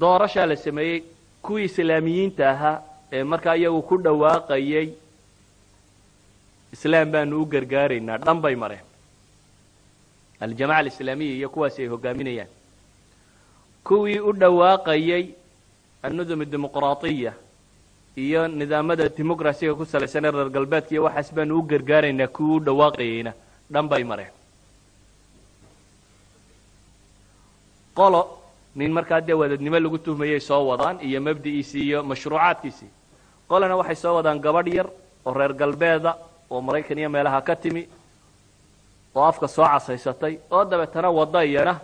doorashaa la sameeyey kuwii islaamiyiinta ahaa ee markaa iyagu ku dhawaaqayay islaam baanu u gargaaraynaa. Dhan bay mareen. Aljamaca alislaamiya iyo kuwaasi ay hogaaminayaan kuwii u dhawaaqayay annudum dimuqraatiya iyo nidaamada dimuqrasiga ku salaysan ee reer galbeedka iyo waxaas baanu u gargaaraynaa kuwii u dhawaaqayayna. Dhan bay mareen. Qolo nin markaa dee wadadnimo lagu tuhmayay soo wadaan iyo mabdi'iisii iyo mashruucaadkiisii. Qolana waxay soo wadaan gabadh yar oo reer galbeeda oo maraykan iyo meelaha ka timi oo afka soo casaysatay oo dabeetana wadda iyana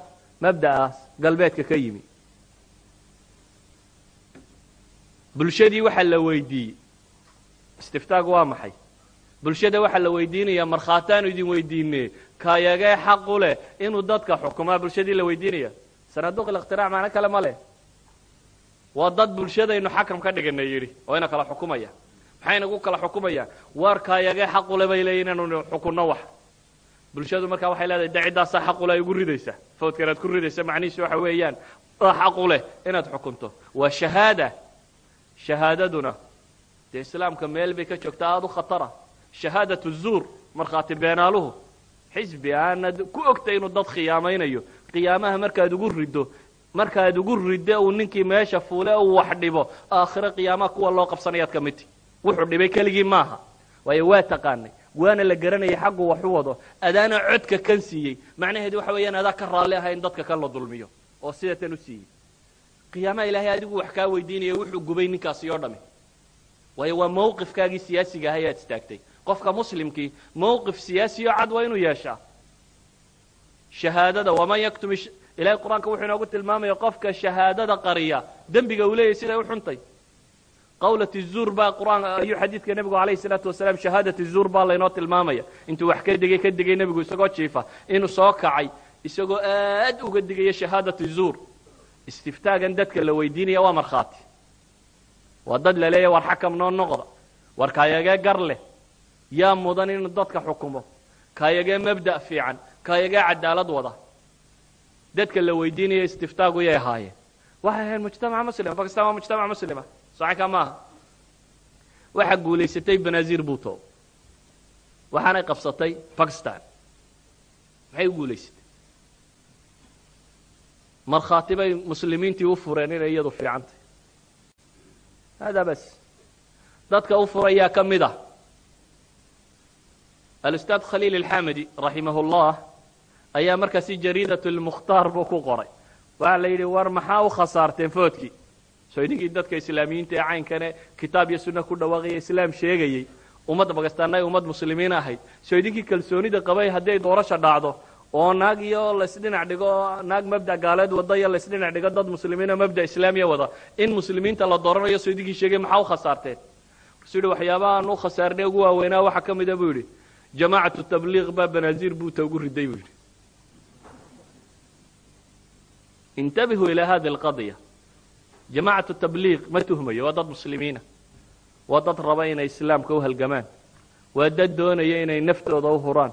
mabda'aas galbeedka ka yimi. Bulshadii waxaa la weydiiyey. Istiftaagu waa maxay? Bulshada waxaa la weydiinayaa markhaataanu idin weydiine kayagee xaqu leh inuu dadka xukumaa bulshadii la weydiinaya sanaaduuq ilikhtirac macno kale ma leh. Waa dad bulshadaynu xakam ka dhiganay yidhi oo ina kala xukumaya. Maxay nagu kala xukumayaan waar kayagee xaqule bay leeyihiin inaynu xukunno wax. Bulshadu markaa waxay leedahay de ciddaasaa xaqule ay ugu ridaysa fawdka inaad ku ridaysa macnihiisu waxa weeyaan xaqu inaad xukunto. Waa shahaada. Shahaadaduna dee islaamka meel bay ka joogtaa aada u khatara. Shahaadatu zuur markhaati beenaaluhu. Xisbi aanad ku ogtay inuu dad khiyaamaynayo qiyaamaha markaad ugu riddo markaad ugu riddo uu ninkii meesha fuule uu wax dhibo aakhire qiyaamaha kuwa loo qabsanayaad ka midti wuxuu dhibay keligii maaha. Waayo waa taqaanay. Waana la garanayay xaggu wax u wado. Adaana codka kan siiyey. Macnaheedu waxa weeyaan adaa ka raalli aha in dadka kan la dulmiyo. Oo sidatan u siiyey. Qiyaamaha ilaahay adigu wax kaa weydiinaya wuxuu gubay ninkaasi oo dhami. Waayo waa mawqifkaagii siyaasiga ahay aad istaagtay. Qofka muslimkii mawqif siyaasi oo cad waa inuu yeeshaa shahaadada waman yaktum ilahay qur'aanka wuxuu inoogu tilmaamaya qofka shahaadada qariya. Dembiga uu leeyahy siday u xuntay. Qawlat zuur baa qur'aan ayuu xadiidka nebigu alayhi salaatu wasalaam shahaadat zuur baa laynoo tilmaamaya. Intuu wax ka digay ka digay nebigu isagoo jiifa. Inuu soo kacay isagoo aad uga digaya shahaadat zuur. Istiftaagan dadka la weydiinaya waa markhaati. Waa dad la leeyahy war xakam noo noqda. War kaayagee gar leh. Yaa mudan inuu dadka xukumo. Kaayagee mabda' fiican kaayagee cadaalad wada. Dadka la weydiinaya istiftaagu yay ahaayeen waxay ahayn mujtamaca muslima bakistan waa mujtamac muslima saxanka maaha. Waxaa guulaysatay banazir buto waxaanay qabsatay bakistan maxay u guulaysatay? Markhaati bay muslimiintii u fureen inay iyadu fiicantay. Hada bas. Dadka u furayaa ka mid ah. Alustaad khaliil alxamidi raximah ayaa markaasi jariidat lmukhtaar buu ku qoray. Waxaa la yidhi war maxaa u khasaarteen foodkii? Soo idinkii dadka islaamiyiinta ee caynkane kitaab iyo sunna ku dhawaaqaya islaam sheegayey ummadda bakistaanna ay ummad muslimiin ahayd. Soo idinkii kalsoonida qabay haddii doorasha dhacdo oo naag iyo laysdhinac dhigo naag mabda gaaleed wada iyo laysdhinac dhigo dad muslimiinoo mabda islaamiya wada in muslimiinta la dooranayo soo idinkii sheegay maxaa u khasaarteen? Markaasuu yidhi waxyaabahaan u khasaarnay ugu waaweynaa waxaa ka mida buu yidhi. Jamaacatu tabliiq baa banaaziir buuta ugu riday buu yidhi intabihuu ilaa hadi alqadya jamaacatu tabliiq ma tuhmayo waa dad muslimiina waa dad raba inay islaamka u halgamaan waa dad doonaya inay naftooda u huraan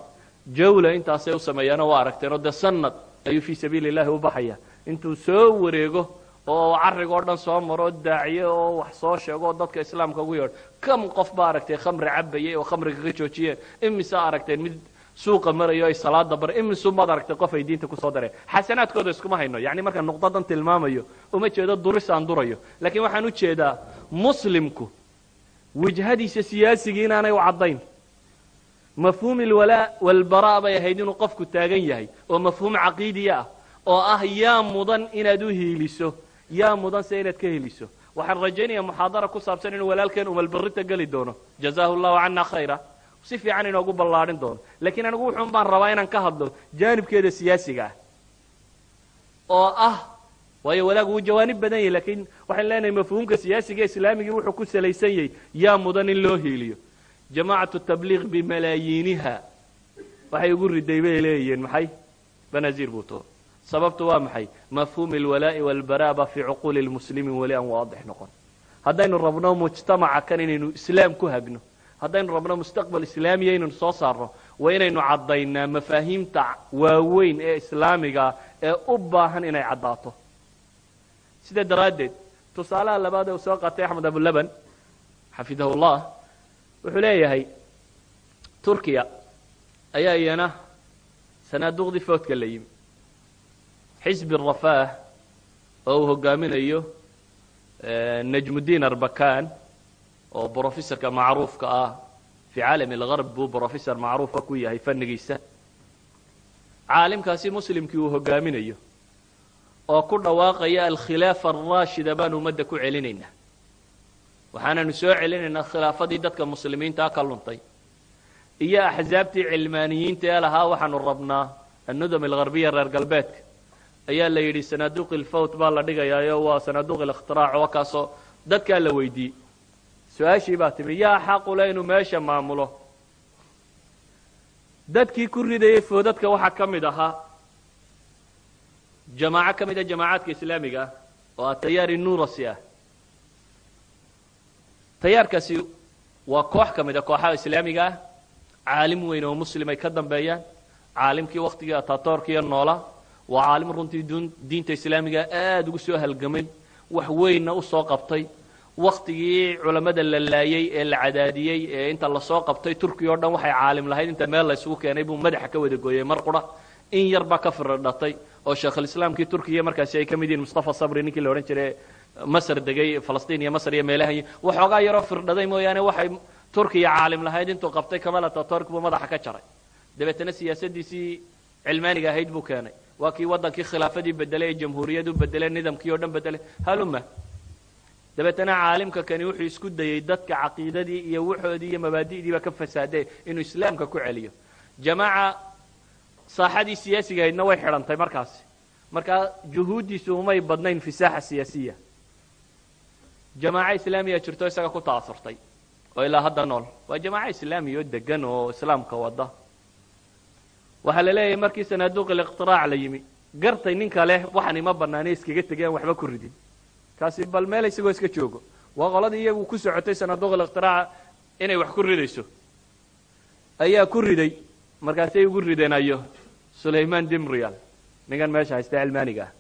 jawla intaasay u sameeyaanoo waa aragteen oo dee sanad ayuu fii sabiili illahi u baxaya intuu soo wareego oo carriga oo dhan soo maro daaciye oo wax soo sheego oo dadka islaamka ugu yeedho kam qof baa aragtay khamri cabayay oo khamriga ka joojiyeen imisaa aragteen mid suuqa marayo ay salaada bar imisu maad aragtay qof ay diinta ku soo dareen. Xasanaadkooda iskuma hayno. Yacni markaan nuqdadan tilmaamayo uma jeedo duris aan durayo. Laakiin waxaan u jeedaa muslimku wijhadiisa siyaasigii inaanay u caddayn. Mafhuum ilwalaa walbaraa bay ahayd inuu qofku taagan yahay oo mafhuum caqiidiya ah oo ah yaa mudan inaad u hiiliso yaa mudan se inaad ka heliso waxaan rajaynayaa muxaadara ku saabsan inuu walaalkeen umalbarita geli doono. Jazaahu llahu cana khayra si fiican inoogu ballaadhin doono. Laakiin anigu wuxuun baan rabaa inaan ka hadlo jaanibkeeda siyaasiga ah. Oo ah waayo walaag wuu jawaanib badan yahy lakiin waxaynu leenahay mafhuumka siyaasiga islaamigii wuxuu ku salaysan yahay yaa mudan in loo hiiliyo. Jamaacatu tabliiq bimalaayiiniha waxay ugu riday bay leeyihiin maxay? Banaaziir buu too. Sababtu waa maxay? Mafhuum alwalaa'i walbaraaba fii cuquuli lmuslimiin weli aan waadix noqon. Haddaynu rabno mujtamaca kan inaynu islaam ku hagno haddaynu rabno mustaqbal islaamiya inaynu soo saarno waa inaynu caddaynaa mafaahiimta waaweyn ee islaamiga ee u baahan inay caddaato. Sidaa daraaddeed tusaalaha labaad ee uu soo qaatay axmed abulaban xafidahu llah wuxuu leeyahay turkiya ayaa iyana sanaaduqdii foodka la yimi. Xisbi rafaah oo uu hogaaminayo najmudiin arbakan oo brofessorka macruufka ah fii caalami algarb buu brofessor macruufa ku yahay fannigiisa. Caalimkaasi muslimkii uu hogaaminayo oo ku dhawaaqaya alkhilaafa araashida baan ummadda ku celinaynaa. Waxaananu soo celinaynaa khilaafadii dadka muslimiintaa ka luntay iyo axsaabtii cilmaaniyiinta ee lahaa waxaanu rabnaa annudam algarbiya reer galbeedka. Ayaa la yidhi sanaaduuq ilfawt baa la dhigayaayo waa sanaaduuq ilikhtirac oo kaasoo dadkaa la weydiiyey su'aashii baa timi yaa xaqule inuu meesha maamulo. Dadkii ku ridayay foodadka waxaa ka mid ahaa jamaaco ka mid a jamaacaadka islaamiga ah oo ah tayaari nuurasi ah. Tayaarkaasi waa koox ka mid a kooxaha islaamiga ah caalim weyn oo muslim ay ka dambeeyaan caalimkii waktigii atatorkiya noola waa caalim runtii diinta islaamiga aada ugu soo halgamay wax weynna u soo qabtay waktigii culammada la laayey ee la cadaadiyey ee inta la soo qabtay turkiya o dhan waxay caalim lahayd. Inta meel la isugu keenay buu madaxa ka wada gooyey mar qura. In yar baa ka firadhatay oo sheekhulislaamkii turkiya markaasi ay ka mid yihiin mustafa sabri ninkii la odhan jiray masr degay falastiin iyo masr iyo meelaha waxoogaa yaroo firdhaday mooyaane waxay turkiya caalim lahayd. Intuu qabtay kamal atatork buu madaxa ka jaray. Dabeetana siyaasadiisii cilmaaniga ahayd buu keenay. Waa kii waddankii khilaafadii bedelay ee jamhuuriyadu bedelay nidaamkii oo dhan bedelay. Haluma dabeetana caalimka kani wuxuu isku dayey dadka caqiidadii iyo waxoodii iyo mabaadi'diiba ka fasaadee inuu islaamka ku celiyo. Jamaaca saaxadii siyaasiga ahaydna way xidhantay markaasi markaa juhuuddiisu umay badnayn fi saaxa siyaasiya. Jamaaco islaamiya jirto isaga ku ta'asurtay oo ilaa hadda nool. Waa jamaaco islaamiya oo degan oo islaamka wada waxaa la leeyahay markii sanaaduuq iliqtiraac la yimi gartay ninka leh waxaan ima banaanay iskaga tegeen waxba ku ridin kaasi bal meel isagoo iska joogo. Waa qoladii iyagu ku socotay sanaaduuq iliqtiraaca inay wax ku ridayso. Ayaa ku riday markaasay ugu rideenayo sulayman dimrial ninkan meesha haysta cilmaaniga ah.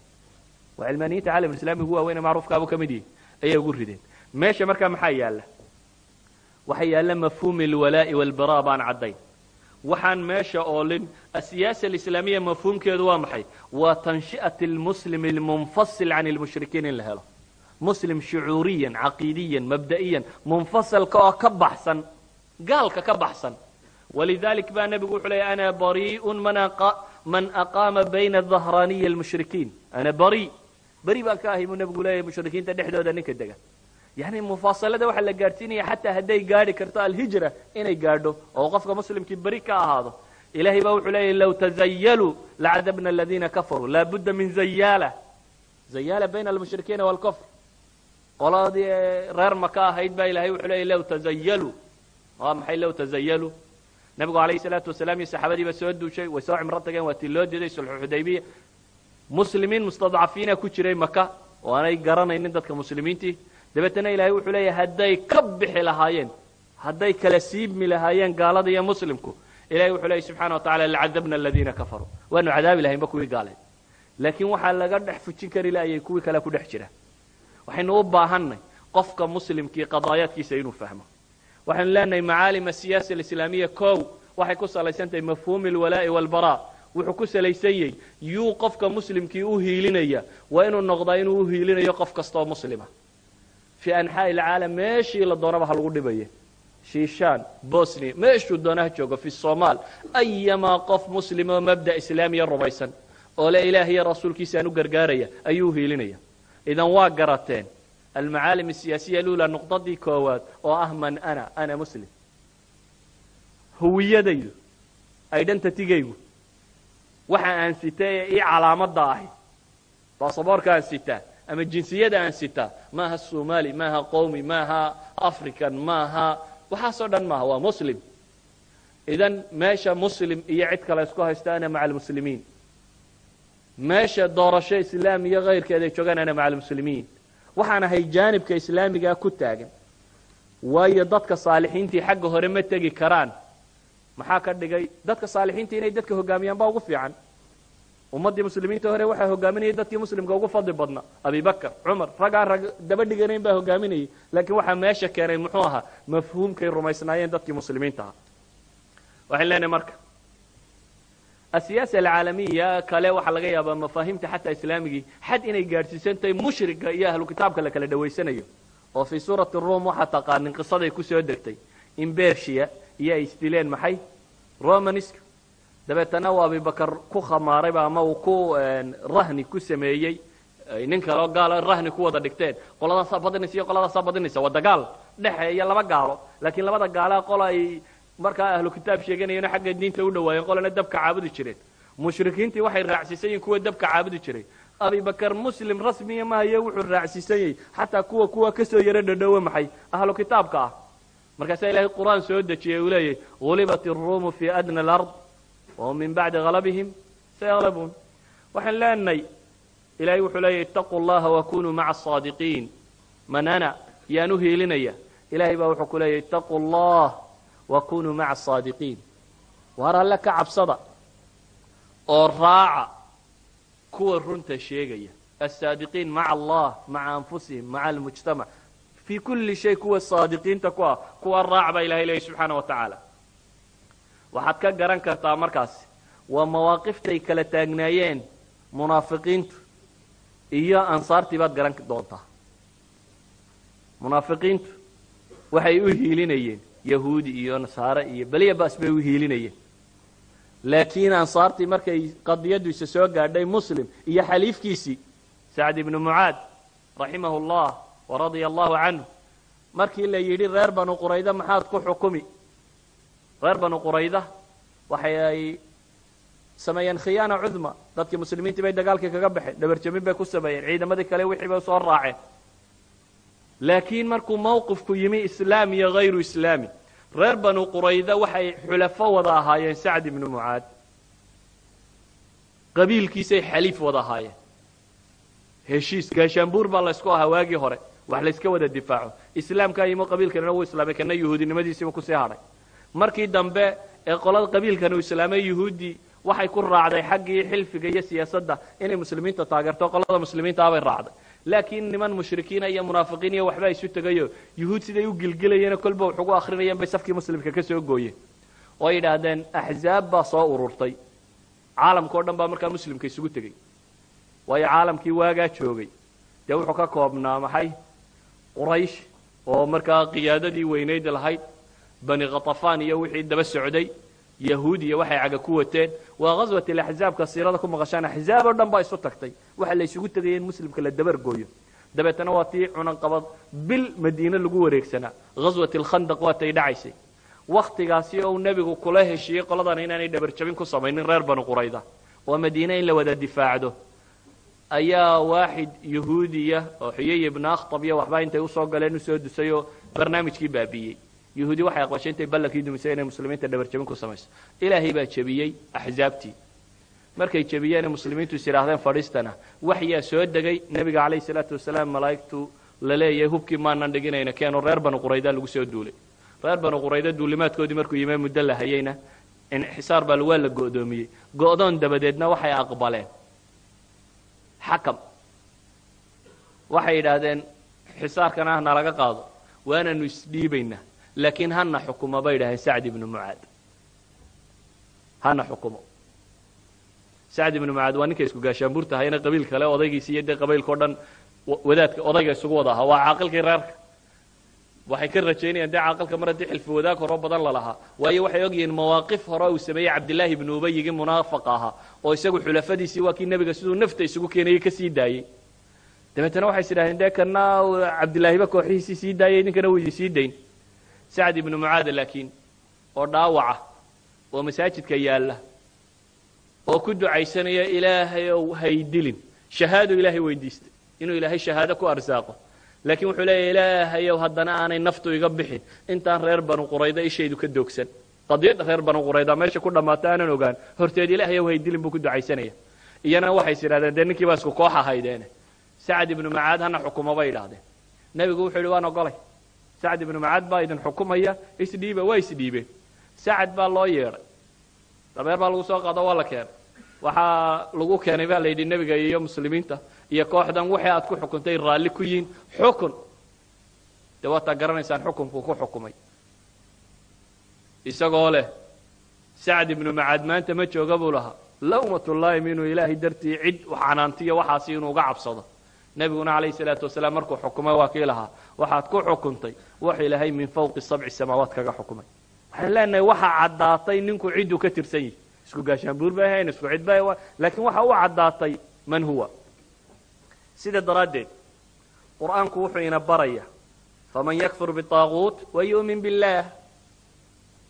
Waa cilmaaniyiinta caalamulislami ugu waaweyne macruufkaabuu ka mid yihi ayay ugu rideen. Meesha markaa maxaa yaalla? Waxaa yaalla mafhuumi alwalaa'i walbaraa baan caddayn. Waxaan meesha oolin asiyaasa alislaamiya mafhuumkeedu waa maxay? Waa tanshi'at almuslim almunfasil can almushrikiin in la helo muslim shucuuriyan caqiidiyan mabda'iyan munfasalka oo ka baxsan gaalka ka baxsan. Walidalik baa nebigu wuxuu leeyay ana bari'un man aqaama bayna dahraaniya almushrikiin. Ana bari. Beri baan ka ahay buu nebigu leeyahay mushrikiinta dhexdooda ninka dega. Yani mufaasalada waxaa la gaadhsiinaya xataa hadday gaadhi karto alhijra inay gaadho oo qofka muslimkii beri ka ahaado. Ilahay baa wuxuu leeyahy low tazayaluu lacadabna aladiina kafaruu laa budda min zayaala. Zayaala bayna almushrikiina waalkufr qoladii reer maka ahayd baa ilahay wuxuu leeyahy low tazayaluu waa maxay low tazayaluu nebigu alayhi salaatu wasalaam iyo saxaabadiiba soo duushay way soo cimro tageen waa tii loo diiday sulxu xudaybiya muslimiin mustadcafiina ku jiray maka oo aanay garanaynin dadka muslimiintii. Dabeetana ilahay wuxuu leeyahay hadday ka bixi lahaayeen hadday kala siibmi lahaayeen gaalada iyo muslimku ilahay wuxuu leeyay subxana wa tacala lacadabna aladiina kafaruu. Waanu cadaabi lahaynba kuwii gaaleed laakiin waxaa laga dhex fujin kari laayay kuwii kale ku dhex jira waxaynu u baahannay qofka muslimkii qadaayaadkiisa inuu fahmo. Waxaynu leenahay macaalim asiyaasa alislaamiya kow waxay ku salaysan tahay mafhuumi alwalaa'i walbaraa. Wuxuu ku salaysan yahy yuu qofka muslimkii u hiilinaya waa inuu noqdaa inuu u hiilinayo qof kastaoo muslima. Fii anxaa'i alcaalam meeshii la doonaba ha lagu dhibaya shiishaan bosnia meeshuu doonaha joogo fi somaal ayamaa qof muslim oo mabda islaamiya rumaysan oo le ilaah iyo rasuulkiisaan u gargaaraya ayuu u hiilinaya idan waa garateen almacaalim asiyaasiya lula nuqdadii koowaad oo ah man ana ana muslim. Huwiyadaydu identitygaygu waxa aan sitay ee ii calaamadda ahi basaboorka aan sitaa ama jinsiyada aan sitaa maaha somali maaha qowmi maaha african maaha waxaasoo dhan maaha waa muslim. Idan meesha muslim iyo cid kale isku haysta ana maca almuslimiin meesha doorasho islaam iyo kayrkeed ay joogaan ana maca almuslimiin. Waxaan ahay jaanibka islaamigaa ku taagan. Waayo dadka saalixiintii xagga hore ma tegi karaan. Maxaa ka dhigay? Dadka saalixiinta inay dadka hogaamiyaan baa ugu fiican. Ummaddii muslimiinta hore waxaa hogaaminayay dadkii muslimka ugu fadli badna. Abibakar cumar raggaa rag daba dhiganayn baa hogaaminayay laakiin waxaa meesha keenay muxuu ahaa? Mafhuumkay rumaysnaayeen dadkii muslimiinta ahaa. Waxayn leenahay marka asiyaasa alcaalamiya kale waxaa laga yaabaa mafaahiimta xataa islaamigii. Xad inay gaadhsiisantahay mushriga iyo ahlu kitaabka la kala dhawaysanayo oo fii suurati rum waxaa taqaanin qisaday ku soo degtay. In bersia iyo ay isdileen maxay? Romanska dabeetana uu abibakar ku khamaarayba ama uu ku rahni ku sameeyey. Nin kaleo gaalo rahni ku wada dhigteen. Qoladaasaa badinaysa iyo qoladaasaa badinaysa. Waa dagaal dhexeeya laba gaalo. Laakiin labada gaala qola ay markaa ahlu kitaab sheeganayeen xagga diinta u dhawaayeen qolana dabka caabudi jireen. Mushrikiintii waxay raacsiisan yihiin kuwa dabka caabudi jiray. Abibakar muslim rasmiya mahayo wuxuu raacsiisan yahay xataa kuwa kuwa ka soo yaro dhadhowe maxay? Ahlu kitaabka ah. Markaasaa ilahay qur'aan soo dejiyay uu leeyahy gulibat iruumu fi adna alard wahum min bacdi galabihim sayaglabuun waxaan leenahay ilahay wuxuu leeyahy itaquu llaha wakunuu maca asaadiqiin manana yaan u hiilinaya. Ilahay baa wuxuu ku leeyahy itaquu llah wakunuu maca asaadiqiin waar alle ka cabsada oo raaca kuwa runta sheegaya. Asaadiqiin maca allah maca anfusihim maca almujtamac fi kulli shay kuwa saadiqiinta ku ah kuwa raac ilahay leeyahy subxaana wa tacaala. Waxaad ka garan kartaa markaasi waa mawaaqiftay kala taagnaayeen munaafiqiintu iyo ansaartii baad garan doontaa. Munaafiqiintu waxay u hiilinayeen yahuudi iyo nasaare iyo beliya baas bay u hiilinayeen. Laakiin ansaartii markay qadiyaddu isa soo gaadhay muslim iyo xaliifkiisii sacd ibnu mucaad raximahu llah waradia allahu canhu markii la yidhi reer banu qurayda maxaad ku xukumi? Reer banu qurayda waxay ay sameeyeen khiyaana cudma. Dadkii muslimiintii bay dagaalkii kaga baxeen dhabarjamin bay ku sameeyeen ciidamadii kale wixii bay soo raaceen laakiin markuu mawqifku yimi islaam iyo hayru islaami reer banu qurayda waxay xulafo wada ahaayeen sacd ibnu mucaad. Qabiilkiisay xaliif wada ahaayeen. Heshiis gaashaanbuur baa laysku ahaa waagii hore wax layska wada difaaco. Islaamkaa yimo qabiilkanina wuu islaamay kana yuhuudinimadiisiiba ku sii hadhay markii dambe ee qolada qabiilkan uu islaamay yuhuuddii waxay ku raacday xaggii xilfiga iyo siyaasadda inay muslimiinta taageerto qolada muslimiinta raacday laakiin niman mushrikiina iyo munaafiqiin iyo waxba isu tegayo. Yuhuud siday u gilgilayeen kolba wax ugu akrinayeen bay safkii muslimka ka soo gooyeen. Oo yidhaahdeen axzaab baa soo ururtay. Caalamka o dhan baa markaa muslimka isugu tegey waayo caalamkii waagaa joogay. Dee wuxuu ka koobnaa maxay quraysh oo markaa qiyaadadii weynayd lahayd. Bani khatafaan iyo wixii daba socday yahuud iyo waxay caga ku wateen. Waa ghaswat alaxzaabka siirada ku maqashaan axzaab oo dhan baa isu tagtay. Waxa la isugu tegaya in muslimka la dabar gooyo. Dabeetana waa tii cunanqabad bil madiine lagu wareegsanaa ghaswat alkhandaq waatay dhacaysay. Wakhtigaasi oo uu nebigu kula heshiiyey qoladan inaanay dhabarjabin ku samaynin reer banu qurayda. Oo madiine in la wada difaacdo. Ayaa waaxid yahuudiya oo xuyay ibna akhtab iyo waxbaa intay u soo galeen u soo dusay oo barnaamijkii baabiiyey yahuudi waxay aqbashay ballankii dumisay inay muslimiinta dhabarjabin ku samayso. Ilaahay baa jebiyey axzaabtii. Markay jebiyeen muslimiintu is yidhaahdeen fadhiistana waxyaa soo degay nebiga calayhi salaatu wasalaam malaa'igtu la leeyahay hubkii maanan dhiginayna keeno reer banu qurayda lagu soo duulay. Reer banu qurayda duulimaadkoodii markuu yimee muddo la hayeyna inxisaar baa waa la go'doomiyey. Go'doon dabadeedna waxay aqbaleen. Xakam. Waxay yidhaahdeen xisaarkana hana laga qaado waananu isdhiibaynaa laakiin hana xukumo bay yidhahdeen sacd ibnu mucaad. Hana xukumo. Sacd ibnu mucaad waa ninka isku gaashaanbuurta ahayna qabiil kale odaygiisi iyo dee dhan wadaadka odayga isugu wada ahaa waa caaqilkii reerka. Waxay ka rajaynayaan dee caaqilka mar haddii xilfi wadaag horoo badan la lahaa. Waayo waxay ogyihiin mawaaqif hore uu sameeyey cabdillaahi ibnu ubayigii munaafaqa ahaa oo isagu xulafadiisii waa kii nebiga siduu nafta isugu keenayey ka sii daayey. Dabeetana waxay is idhahdeen dee kana cabdillaahiba kooxihiisii sii daayey ninkana wuu idin sii dayn sacd ibnu mucaada laakiin oo dhaawaca oo masaajidka yaalla oo ku ducaysanaya ilaahay ow haydilin shahaado ilaahay weydiistay inuu ilaahay shahaado ku arsaaqo. Laakiin wuxuu leeyahy ilaahayow haddana aanay naftu iga bixin. Intaan reer banu qurayda ishaydu ka doogsan. Qadiyadda reer banu qurayda meesha ku dhammaata aanan ogaan horteed ilaahayow haydilin buu ku ducaysanaya. Iyana waxays yidhahdeen dee ninkii isku koox ahaydeene sacad ibnu macaad hana xukumo bay idhahdeen nebigu wuxuu yidhi waan ogolay sacad ibnu macaad baa idin xukumaya isdhiiba waa isdhiibeen sacad baa loo yeedhay dabeer baa lagu soo qaado waa la keenay. Waxaa lagu keenay baa la yidhi nebiga iyo muslimiinta iyo kooxdan waxay aad ku xukuntay raalli ku yihiin xukun. Dee waataa garanaysaan xukunkuu ku xukumay. Isagoo leh sacd ibnu macaad maanta ma jooga buu lahaa. Lawmatullaahim inuu ilaahay dartii cid xanaantiyo waxaasi inuu uga cabsado nebiguna calayhi salaatu wasalaam markuu xukumay waa kii lahaa waxaad ku xukuntay wax ilaahay min fawqi sabci samaawaad kaga xukumay. Waxaan leenahay waxaa caddaatay ninku cidduu ka tirsan yihi isku gaashaanbuur bay ahayn isku cid bay laakiin waxa u caddaatay man huwa? Sidaa daraaddeed qur'aanku wuxuu ina baraya faman yakfur bitaaquut wayu'min billaah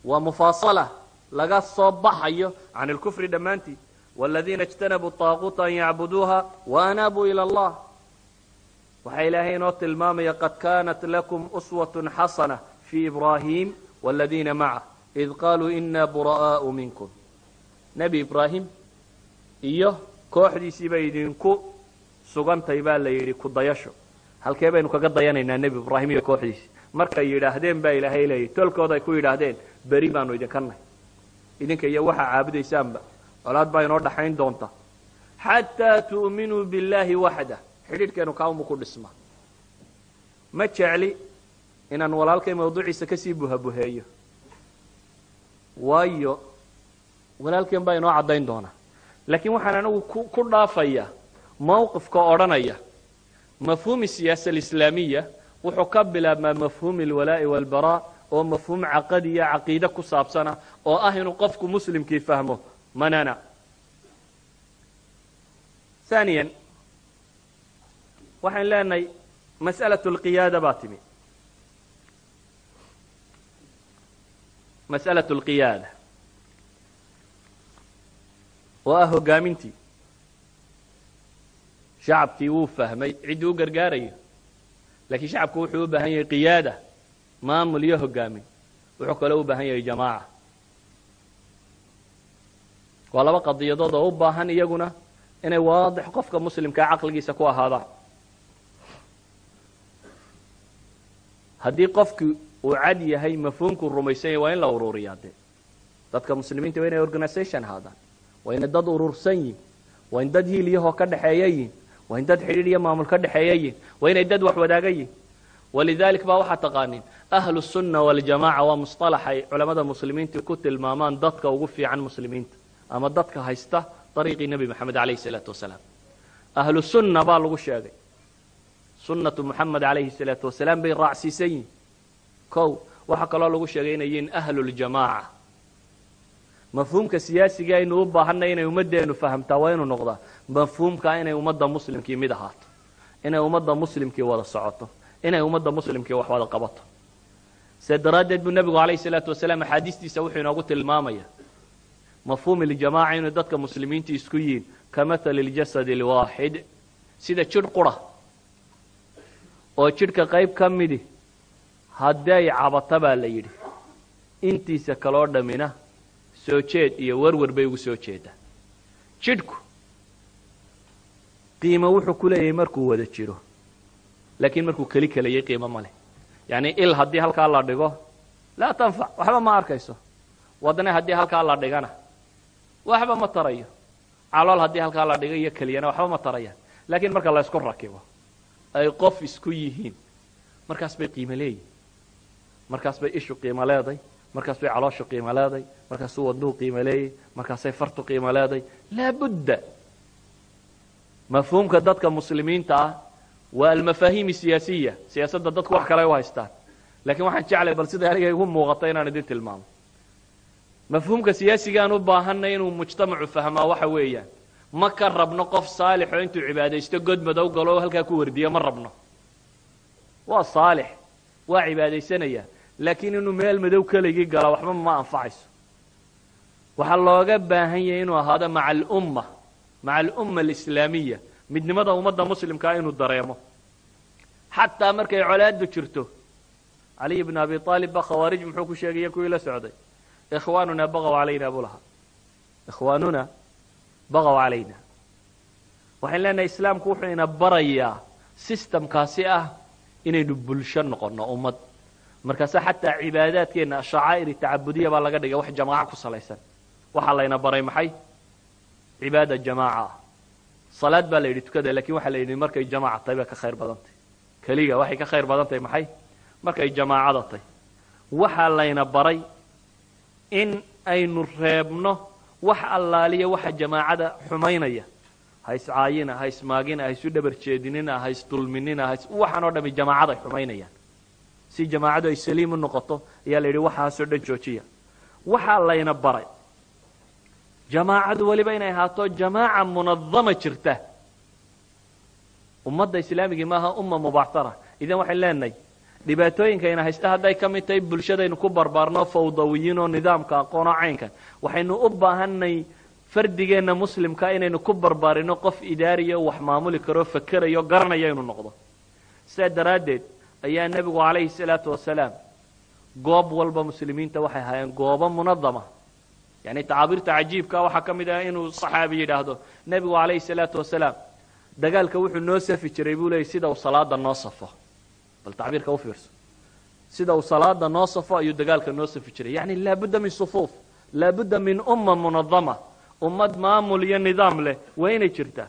waa mufaasala laga soo baxayo can ilkufri dhammaantii waaladiina ijtanabuu taaquuta an yacbuduuha wa anaabuu ila allah waxaa ilaahay inoo tilmaamaya qad kaanat lakum uswatun xasana fii ibraahiim waaladiina maca id qaaluu inaa bura'aau minkum. Nebi ibraahim iyo kooxdiisiiba idinku sugantay baa la yidhi ku dayasho. Halkee baynu kaga dayanaynaa nebi ibraahim iyo kooxdiisi? Markay yidhaahdeen baa ilaahay leeyahy tolkood ay ku yidhaahdeen beri baanu idinka nahay. Idinka iyo waxaa caabudaysaanba colaad baa inoo dhaxayn doonta. Xataa tu'minuu billaahi waxdah xidhiidhkeenu kaamu ku dhisma. Ma jecli inaan walaalkay mawduuciisa ka sii buhabuheeyo. Waayo walaalkeen baa inoo caddayn doonaa laakiin waxaan anigu ku dhaafaya mawqifka odhanaya mafhuumi siyaasa alislaamiya wuxuu ka bilaabmaa mafhuumi alwalaa'i waalbaraa oo mafhuum caqadiya caqiide ku saabsana oo ah inuu qofku muslimkii fahmo manana. ثaaniya waxaan leenahay mas'alatu alqiyaada baa timi. Mas'alatu alqiyaada oo ah hoggaamintii shacabkii wuu fahmay ciddii u gargaarayo. Laakiin shacabku wuxuu u baahan yahay qiyaada maamul iyo hoggaamin wuxuu kaloo u baahan yahay jamaaca. Waa laba qadiyadood oo u baahan iyaguna inay waadix qofka muslimkaa caqligiisa ku ahaadaan. haddii qofkii uu cad yahay mafhuumkuu rumaysan yahy waa in la uruuriyaa dee dadka muslimiinta waa inay organisation ahaadaan. Waa inay dad urursan yihiin waa in dad hiil iyahoo ka dhexeeya yihiin waa in dad xidhiir iyo maamul ka dhexeeya yihiin waa inay dad wax wadaaga yihiin walidaalik baa waxaa taqaanin ahlu sunna waljamaaca waa musalax ay culammada muslimiinta ku tilmaamaan dadka ugu fiican muslimiinta ama dadka haysta dariiqii nebi moxamed calayh isalaatu wasalaam. Ahlu sunna baa lagu sheegay sunatu muxamed calayhi salaatu wasalaam bay raacsiisan yihiin kow waxaa kaloo lagu sheegay inay yihiin ahluljamaaca mafhuumka siyaasiga aynu u baahanay inay ummaddeenu fahamtaa waa inuu noqdaa mafhuumka inay ummadda muslimkii mid ahaato inay ummadda muslimkii wada socoto inay ummadda muslimkii wax wada qabato. See daraaddeed buu nebigu calayhi salaatu wasalaam axaadiistiisa wuxuu inoogu tilmaamaya mafhuum iljamaaca inay dadka muslimiinta isku yihiin ka mathali iljasadi alwaaxid sida jidh qura oo jidhka qayb ka midi haddii ay cabata baa la yidhi. Intiisa kaloo dhammina soo jeed iyo werwer bay ugu soo jeedaa jidhku qiimo wuxuu ku leeyahay markuu wada jiro. Laakiin markuu keli kelayay qiimo ma leh. Yacni il haddii halkaa la dhigo laa tanfac waxba ma arkayso. Wadne haddii halkaa la dhigana waxba ma tarayo. Calool haddii halkaa la dhigo iyo keliyana waxba ma tarayaan laakiin marka la ysku rakibo ay qof isku yihiin. Markaas bay qiimo leeyihiin markaas bay ishu qiimo leeday. Markaas bay calooshu qiimo leeday. Markaasuu wadnuhu qiimo leeyay. Markaasay fartu qiimo leeday. Laabudda mafhuumka dadka muslimiinta ah waa almafaahiim siyaasiya. Siyaasadda dadku wax kale u haystaan. Lakiin waxaan jeclay bal siday aniga igu muuqata inaan idin tilmaamo. Mafhuumka siyaasigaan u baahanay inuu mujtamacu fahmaa waxa weeyaan ma ka rabno qof saalixoo intuu cibaadaysto god madow galo halkaa ku wardiyo ma rabno. Waa saalix waa cibaadaysanaya. Laakiin inuu meel madow keligii gala waxba ma anfacayso. Waxaa looga baahan yahay inuu ahaado maca alumma maca alumma alislaamiya midnimada ummadda muslimkaa inuu dareemo. Xataa markay colaadu jirto caliy bn abi aalib ba khawaarij muxuu ku sheegaya kuwii la socday. Ikhwaanuna bagaw calayna buu lahaa. Ikhwaanuna bagaw calayna waxayn leenahay islaamku wuxuu ina barayaa sistamkaasi ah inaynu bulsho noqonno ummad. Markaase xataa cibaadaadkeenna shacaa'ir tacabudiya baa laga dhigay wax jamaaco ku salaysan. Waxaa layna baray maxay? Cibaada jamaaca. Ah salaad baa la yidhi tukada laakiin waxaa la yidhi markay jamaaca tahay bay ka khayr badan tahy keliga waxay ka khayr badan tahay maxay? Markay jamaacada tahy waxaa layna baray in aynu reebno wax allaaliya waxa jamaacada xumaynaya. Ha iscaayina ha ismaagina ha isu dhabar jeedinina ha isdulminina ha waxaan oo dhami jamaacada ay xumaynayaan. Si jamaacadu ay saliim u noqoto ayaa la yidhi waxaasoo dhan joojiya. Waxaa layna baray. Jamaacadu weliba inay ahaato jamaaca munadama jirta. Ummadda islaamigii maaha umma mubactara idan waxayn leenahay dhibaatooyinkayna haysta hadday ka mid tahay bulshadaynu ku barbaarno fawdawiyiin oo nidaamka aqoonoo caynkan waxaynu u baahanay fardigeenna muslimka inaynu ku barbaarino qof idaariya wax maamuli karo fakerayo garanaya inuu noqdo. Sidaa daraaddeed ayaa nebigu calayhi salaatu wasalaam goob walba muslimiinta waxay ahaayeen goobo munadama. Yani tacaabiirta cajiibka waxaa ka mid ah inuu saxaabi yidhaahdo nebigu calayhi salaatu wasalaam dagaalka wuxuu noo safi jiray buu leeyay sida uu salaada noo safo bal tacbiirka u fiirso. Sida uu salaada noo safo ayuu dagaalka noo safi jiray. Yani laabudda min sufuuf laabudda min umma munadama ummad maamul iyo nidaam leh waa inay jirtaa.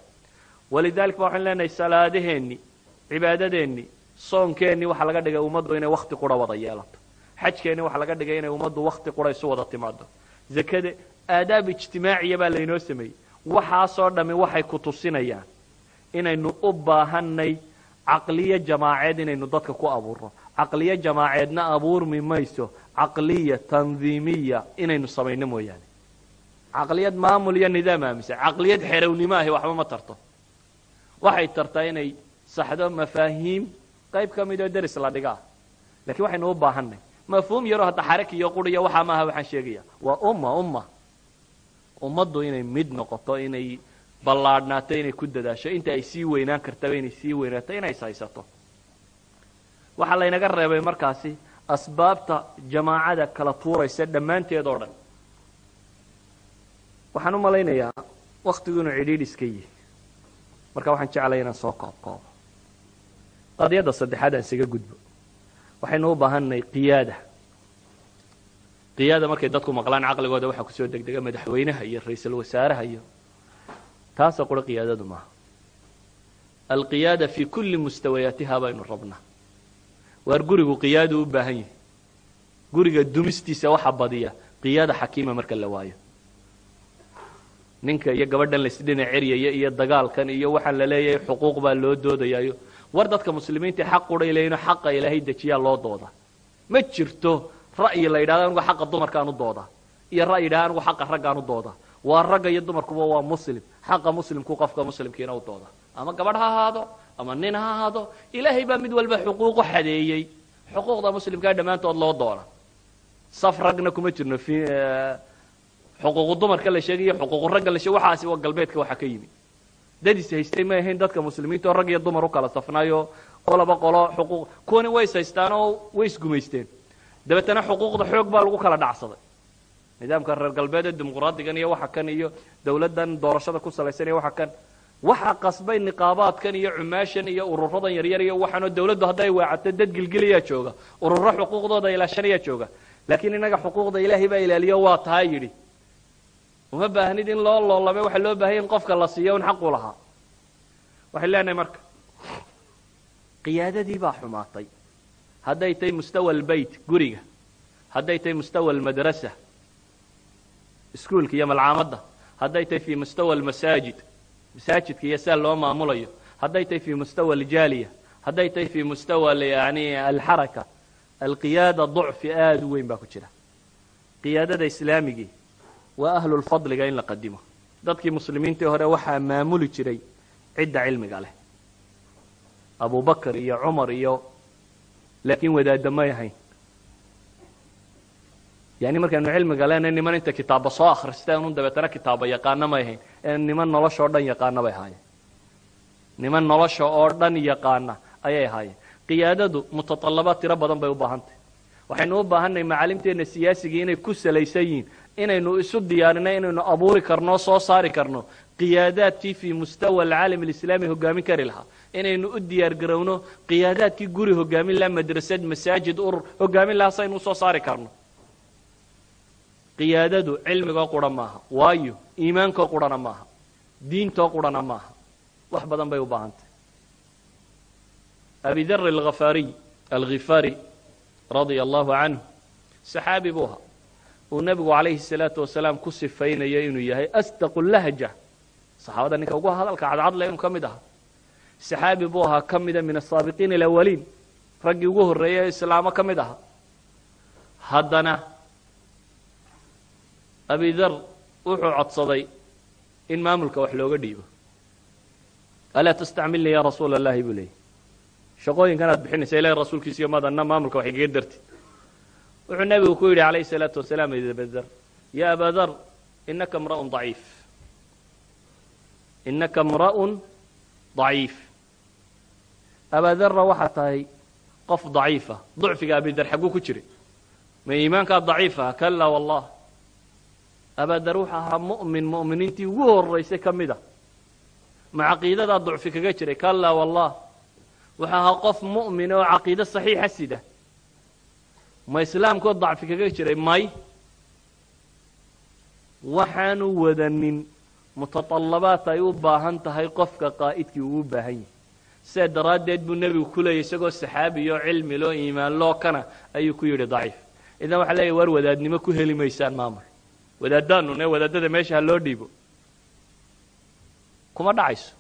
Walidalik ba waxaan leenahay salaadaheenni cibaadadeenni soonkeenni waxaa laga dhigay ummaddu inay wakti qura wada yeelato. Xajkeenni waxaa laga dhigay inay ummaddu wakti qura isu wada timaado zakada aadaab ijtimaaciya baa laynoo sameeyey. Waxaasoo dhammi waxay ku tusinayaan inaynu u baahanay caqliyo jamaaceed inaynu dadka ku abuurno. Caqliyo jamaaceedna abuurmi mayso. Caqliya tandiimiya inaynu samayno mooyaane. Caqliyad maamul iyo nidaam aaminsan caqliyad xerownimo ahi waxba ma tarto. Waxay tartaa inay saxdo mafaahiim. Qayb ka mid oo deris la dhigaa. Lakiin waxaynu u baahanay mafhuum yaroo hadda xaraki iyo quriya waxaa maaha waxaan sheegaya waa umma umma. Ummaddu inay mid noqoto inay ballaadhnaato inay ku dadaasho. Inta ay sii weynaan kartaba inay sii weynaato inay is haysato waxaa laynaga reebay markaasi asbaabta jamaacada kala tuuraysa dhammaanteed oo dhan. Waxaan u malaynayaa waktigu inuu cidhiidh iska yihi marka waxaan jeclay inaan soo koob koobo qadiyadda saddexaad aan isaga gudbo. Waxaynu u baahanay qiyaada. Qiyaada markay dadku maqlaan caqligooda waxaa ku soo degdega madaxweynaha iyo ra'iisul wasaaraha iyo taasa qura qiyaadadu maaha alqiyaada fii kulli mustawayaatiha baynu rabnaa waar gurigu qiyaadu u baahan yahay. Guriga dumistiisa waxa badiya qiyaada xakiima marka la waayo. Ninka iyo gabadhan laisdhinac ceryaya iyo dagaalkan iyo waxaan la leeyahay xuquuq baa loo doodayaayo. War dadka muslimiinta xaq quray leeyiino xaqa ilaahay dejiyaa loo dooda. Ma jirto ra'yi la yidhahdo anigu xaqa dumarkaan u dooda iyo ra'yi yidhahdo anigu xaqa raggaan u dooda waa ragga iyo dumarkuba waa muslim. Xaqa muslimku qofka muslimkiina u dooda ama gabadh ha ahaado ama nin ha ahaado ilaahay baa mid walba xuquuqu xadeeyey. Xuquuqda muslimkaa dhammaantood loo doona. Saf ragna kuma jirno xuquuqu dumarka la sheegayo xuquuqu ragga la sheeg waxaasi galbeedka waxa ka yimi dadis haystay may ahayn dadka muslimiinta oo rag iyo dumar u kala safnaayo qolaba qolo xuquuq kuwani way is oo way isgumaysteen dabeetana xuquuqda xoog baa lagu kala dhacsaday nidaamka reer galbeed ee dimuqraadigan iyo waxa kan iyo dawladdan doorashada ku salaysan iyo waxa kan. Waxa qasbay niqaabaadkan iyo cumaashan iyo ururadan yaryar iyo waxaanoo dawladdu hadday waacato dad gilgiliyaa jooga ururo xuquuqdooda ilaashanayaa jooga. Laakiin innaga xuquuqda ilaahay baa ilaaliyo waa tahay yidhi. Uma baahnid in loo loolame waxaa loo baahanya in qofka la siiyo un xaqu lahaa. Waxay leenahay marka qiyaadadii baa xumaatay. Hadday tahay mustawa albeyt guriga hadday tahay mustawa almadrasa iskuolka iyo malcaamadda hadday tahay fi mustawa almasaajid masaajidka iyo sia loo maamulayo hadday tahay fi mustawa aljaaliya hadday tahay fi mustawa yani alxaraka alqiyaada ducfi aada u weyn baa ku jira. Qiyaadada islaamigii waa ahlulfadliga in la qadimo. Dadkii muslimiintii hore waxaa maamuli jiray cidda cilmiga leh. Abubakar iyo cumar iyo laakiin wadaadda may ahayn yani markaynu cilmiga lena niman inta kitaaba soo akristeen un dabeetana kitaaba yaqaano may ahayn. Ee niman noloshoo dhan yaqaano bay ahaayeen. Niman nolosha oo dhan yaqaana ayay ahaayeen. Qiyaadadu mutatallabaad tiro badan bay u baahantahy waxaynu u baahannahay macaalimteenna siyaasigii inay ku salaysan yihiin inaynu isu diyaarinay inaynu abuuri karno soo saari karno. Qiyaadaadkii fii mustawa alcaalam alislaami hogaamin kari lahaa. Inaynu u diyaar garowno qiyaadaadkii guri hogaamin laha madrasad masaajid urur hogaamin lahaa saynu u soo saari karno qiyaadadu cilmigoo qura maaha. Waayo iimaankoo qurana maaha. Diintoo qurana maaha. Wax badan bay u baahantahy abi dar alghafariy alghifari radia allahu canhu saxaabi buu ahaa. Uu nebigu calayhi salaatu wasalaam ku sifaynayo inuu yahay asdaqu lahja. Saxaabada ninka ugu hadalka cadcadle inuu ka mid ahaa. Saxaabi buu ahaa ka mida min asaabiqiina alawaliin raggii ugu horreeyay ee islaamo ka mid ahaa. Haddana abi dar wuxuu codsaday in maamulka wax looga dhiibo. Alaa tastacmilnii ya rasuula allahi buu leeyay shaqooyinkan aad bixinaysa ilahi rasuulkiisa iyo madanna maamulka wax igaga darti. Wuxuu nebigu ku yidhi calayhi salaatu wasalaam abadar ya aba dar inaka imra'un daciif. Inaka imra'un daciif. Abadarra waxaa tahay qof daciifa ducfiga abidar xagguu ku jiray. Ma iimaankaa daciifa kala wallah abadar wuxuu ahaa mu'min mu'miniintii ugu horaysay ka mid a. Ma caqiidadaa ducfi kaga jiray? Kala wallah wuxuu ahaa qof mu'min oo caqiide saxiixa sida. Ma islaamkoo dacfi kaga jiray? May. Waxaanu wadanin mutatallabaat ay u baahan tahay qofka qaa'idkii uu u baahan yahay. Sidaa daraaddeed buu nebigu ku leeyay isagoo saxaabiyo cilmi loo iimaan loo kana ayuu ku yidhi daciif. Idan waxa leeyahy war wadaadnimo ku heli maysaan maamul wadaadaanu ne wadaadada meesha ha loo dhiibo kuma dhacayso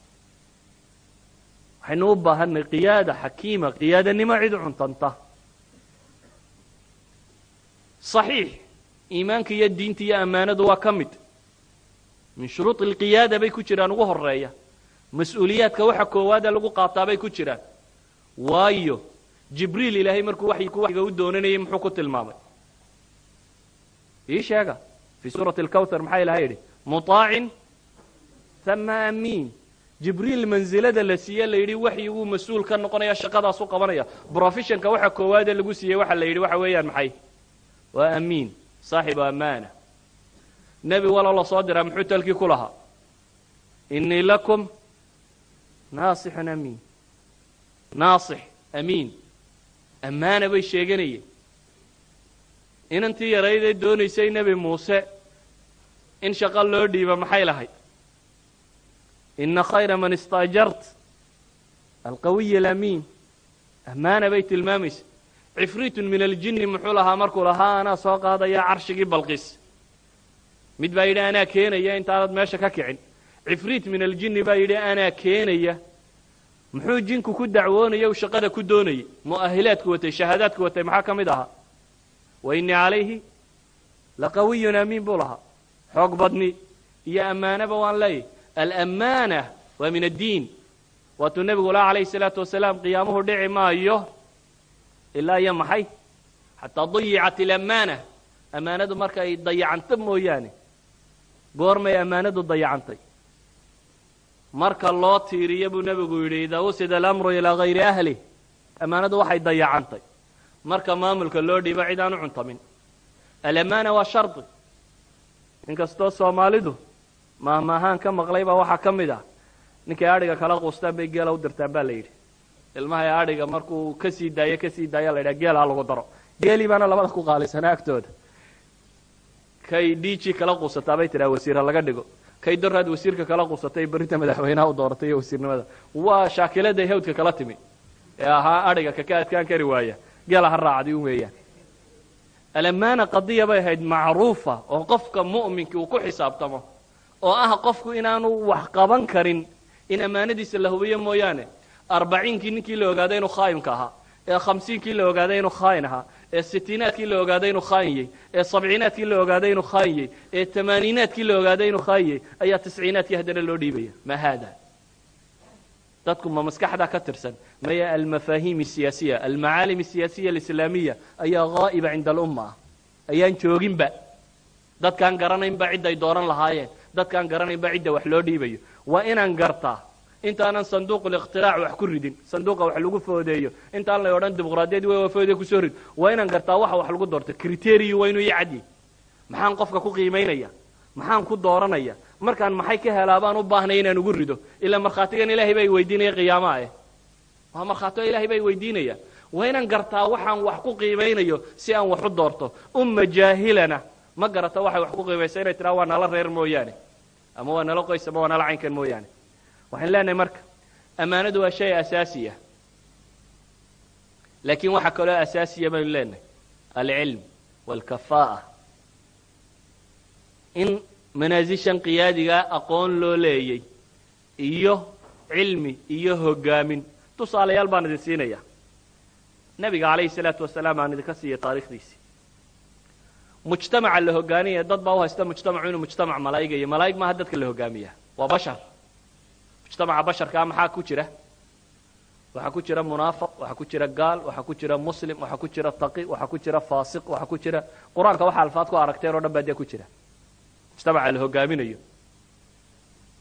waxaynu u baahanay qiyaada xakiima qiyaadanimo cid cuntanta صaxiix iimaanka iyo diinta iyo ammaanadu waa ka mid min shuruuط اlqiyaada bay ku jiraan ugu horeeya mas-uuliyaadka waxa koowaada lagu qaataa bay ku jiraan waayo jibriil ilaahay markuu waxyiku waxyiga u doonanayay muxuu ku tilmaamay ii sheega fii suurati alkawthar maxaa ilaha yidhi muطaacin hama amiin jibriil mansilada la siiye la yidhi waxyiguu mas'uul ka noqonaya shaqadaasuu qabanaya brofessionka waxa koowaadee lagu siiyey waxa la yidhi waxa weeyaan maxay waa amiin saaxibu amaana nebi walo la soo diraa muxuu talkii ku lahaa inii lakum naasixun amiin naasix amiin ammaana bay sheeganayeen inantii yarayday doonaysay nebi muuse. In shaqo loo dhiiba maxay lahayd ina khayra man istaajart alqawiy alamiin. Ammaana bay tilmaamaysa. Cifriitun min aljinni muxuu lahaa markuu lahaa anaa soo qaadaya carshigii balqis. Mid baa yidhi anaa keenaya intaanad meesha ka kicin. Cifriit min aljinni baa yidhi anaa keenaya. Muxuu jinku ku dacwoonaya u shaqada ku doonayay. Mu'ahilaadku watay shahaadaadku watay maxaa ka mid ahaa wa innii calayhi laqawiyun amiin buu lahaa xoog badni iyo ammaanaba waan leeyahy alammaana waa min addiin waatuu nebigu laha calayhi salaatu wasalaam qiyaamuhu dhici maayo ilaa iyo maxay xataa dayicat ilammaana ammaanadu marka ay dayacanto mooyaane goormay ammaanadu dayacantay marka loo tiiriyo buu nebigu yidhi idaa usida alamru ilaa hayri ahlih ammaanadu waxay dayacantay marka maamulka loo dhiibo cid aan cuntamin. Alamaana waa shardi inkastoo soomaalidu maahmaahaan ka maqlay baa waxaa ka mid ah. Ninkay adhiga kala quustaan bay geela u dirtaan ba la yidhi. Ilmahay adhiga markuu ka daayo ka sii daaya la yidhaha geel ha lagu daro. Geelii baana labada ku qaalisanaa agtooda. Kay diji kala quusataa bay tidhaha wasiira laga dhigo. Kay doraad wasiirka kala quusatay berrinta madaxweynaha u dooratay iyo wasiirnimada waa shaakiladay hawdka kala timi. Ee ahaa adhiga kaka adkaan kari waaya geela ha raacdi un weeyaan. Alamaana qadiya bay ahayd macruufa oo qofka mu'minka uu ku xisaabtamo oo ah qofku inaanu wax qaban karin in ammaanadiisa la hubiyo mooyaane arbaciinkii ninkii la ogaaday inuu khaayimka ahaa ee khamsiinkii la ogaaday inuu khaayin ahaa ee sitiinaadkii la ogaaday inuu khaayiyey ee sabciinaadkii la ogaaday inuu khaayiyey ee tamaaniinaadkii la ogaaday inuu khaayiyey ayaa tisciinaadkii haddana loo dhiibaya. Ma haada dadku ma maskaxdaa ka tirsan. Maya almafaahiim asiyaasiya almacaalim asiyaasiya alislaamiya ayaa haa'iba cinda alumma. Ah ayaan jooginba. Dadkaan garanaynba cidday dooran lahaayeen. Dadkaan garanaynba cidda wax loo dhiibayo. Waa inaan gartaa intaanan sanduuqulikhtiraac wax ku ridin sanduuqa wax lagu foodeeyo intaan la odhan dimuqraadiyad way foodee ku soo rid. Waa inaan gartaa waxa wax lagu doorto criteriyi waa inuu ii cadyi maxaan qofka ku qiimaynaya maxaan ku dooranaya markaan maxay ka helaa baan u baahnay inaan ugu rido. Ilaa markhaatigan ilaahay baa weydiinaya qiyaamaha eh waa markhaatiga ilahay baa weydiinaya. Waa inaan gartaa waxaan wax ku qiimaynayo si aan wax u doorto. Umma jaahilana ma garata waxay wax ku qiimaysa inay tiraa waa nala reer mooyaane. Ama waa nala qoys ama waa nala caynkan mooyaane. Waxaan leenahay marka ammaanadu waa shay asaasiya laakiin waxaa kaloo asaasiya baynu leenahay alcilm waalkafaa'a in manaasishan qiyaadigaa aqoon loo leeyay iyo cilmi iyo hogaamin tusaalayaal baan idin siinaya nebiga calayhi salaatu wasalaam aan idinka siiyay taarikhdiisii mujtamaca la hogaanaya dad baa u haysta mujtamacu inuu mujtamac malaa'ig iyo malaa'ig maaha dadka la hogaamiya waa bashar. Mujtamaca basharkaa maxaa ku jira? Waxaa ku jira munaafiq waxaa ku jira gaal waxaa ku jira muslim waxaa ku jira taqi waxaa ku jira faasiq waxaa ku jira qur'aanka waxa alfaad ku aragteen oo dhan baa dee ku jira mujtamaca la hogaaminayo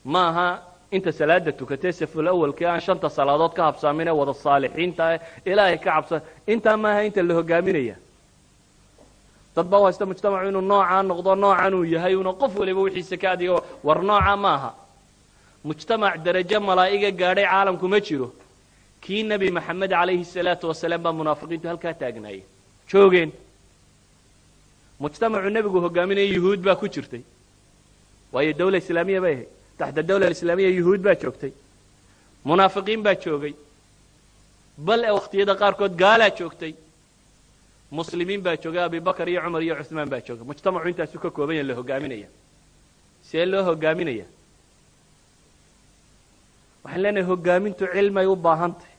ma aha inta salaada tukatee saful awalkii aan shanta salaadood ka habsaaminee wada saalixiinta eh ilaahay ka cabsan intaa maaha inta la hogaaminaya dad baa u haysta mujtamacu inuu noocaa noqdo noocan uu yahay una qof waliba wixiisa ka adigo war nooca ma aha. Mujtamac darajo malaa'iga gaadhay caalamku ma jiro. Kii nebi maxamed calayhi salaatu wasalaam baa munaafiqiintu halkaa taagnaayeen. Joogeen. Mujtamacuu nebigu hogaaminaya yuhuud baa ku jirtay waayo dawla islaamiya bay ahayd. Taxta dawla islaamiya yuhuud baa joogtay. Munaafiqiin baa joogay. Bal e wakhtiyada qaarkood gaalaa joogtay. Muslimiin baa joogay abibakar iyo cumar iyo cuثmaan baa joogay. Mujtamacu intaasuu ka kooban yaha la hogaaminaya see loo hogaaminaya waxaan leenahay hogaamintu cilmay u baahan tahy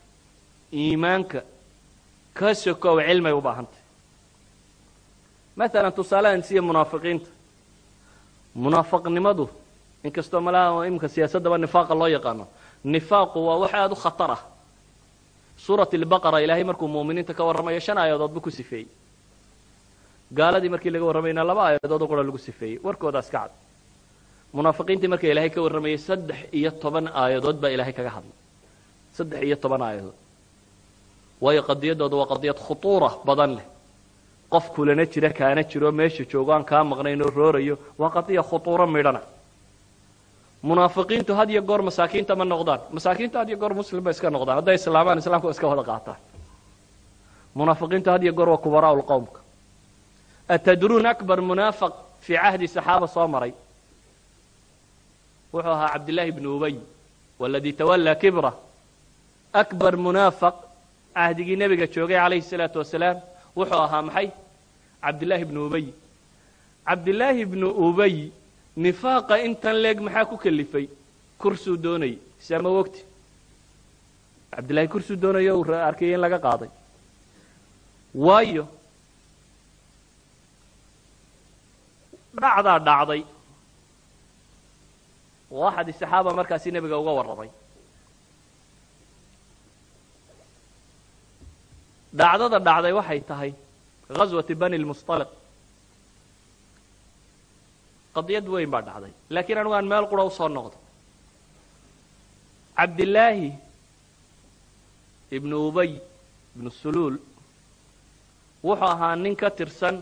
iimaanka ka sokow cilmay u baahan tahy maalan tusaalehan siya munaafiqiinta munaafaqnimadu inkastoo malaha iminka siyaasaddaba nifaaqa loo yaqaano. Nifaaqu waa wax aada u khatar ah suurat albaqara ilaahay markuu muuminiinta ka warramayo shan aayadood buu ku sifeeyey. Gaaladii markii laga warramayna laba aayadood oo qura lagu sifeeyey warkoodaas ka cad. Munaafiqiintii marka ilaahay ka warramayay saddex iyo toban aayadood baa ilaahay kaga hadlay. Saddex iyo toban aayadood. Waayo qadiyadooda waa qadiyad khutuura badan leh qof kulana jira kaana jiro meesha joogo aan kaa maqnayn oo roorayo waa qadiya khutuuro midhana. Munaafiqiintu had iyo goor masaakiinta ma noqdaan. Masaakiintu had iyo goor muslim ba iska noqdaan. Hadday islaamaan islamka iska wada qaataan. Munaafiqiintu had iyo goor waa kubaraa atadruun akbar munaafiq fii cahdi saxaaba soo maray? Wuxuu ahaa cabdillaahi bnu ubay waladii tawallaa kibra. Akbar munaafiq cahdigii nebiga joogay calayhi salaatu wasalaam wuxuu ahaa maxay? Cabdillaahi bnu ubay. Cabdillaahi bnu ubay nifaaqa intan leeg maxaa ku kelifay kursuu doonayay sama wogti. Cabdillahi kursuu doonayo uu arkaya in laga qaaday. Waayo dhacdaa dhacday. Oo axadi saxaaba markaasi nebiga uga warramay dhacdada dhacday waxay tahay ghaswati bani lmusطaliq qadiyad weyn baa dhacday. Laakiin anigu aan meel qura u soo noqdo. Cabdillaahi ibnu ubay ibnu suluul wuxuu ahaa nin ka tirsan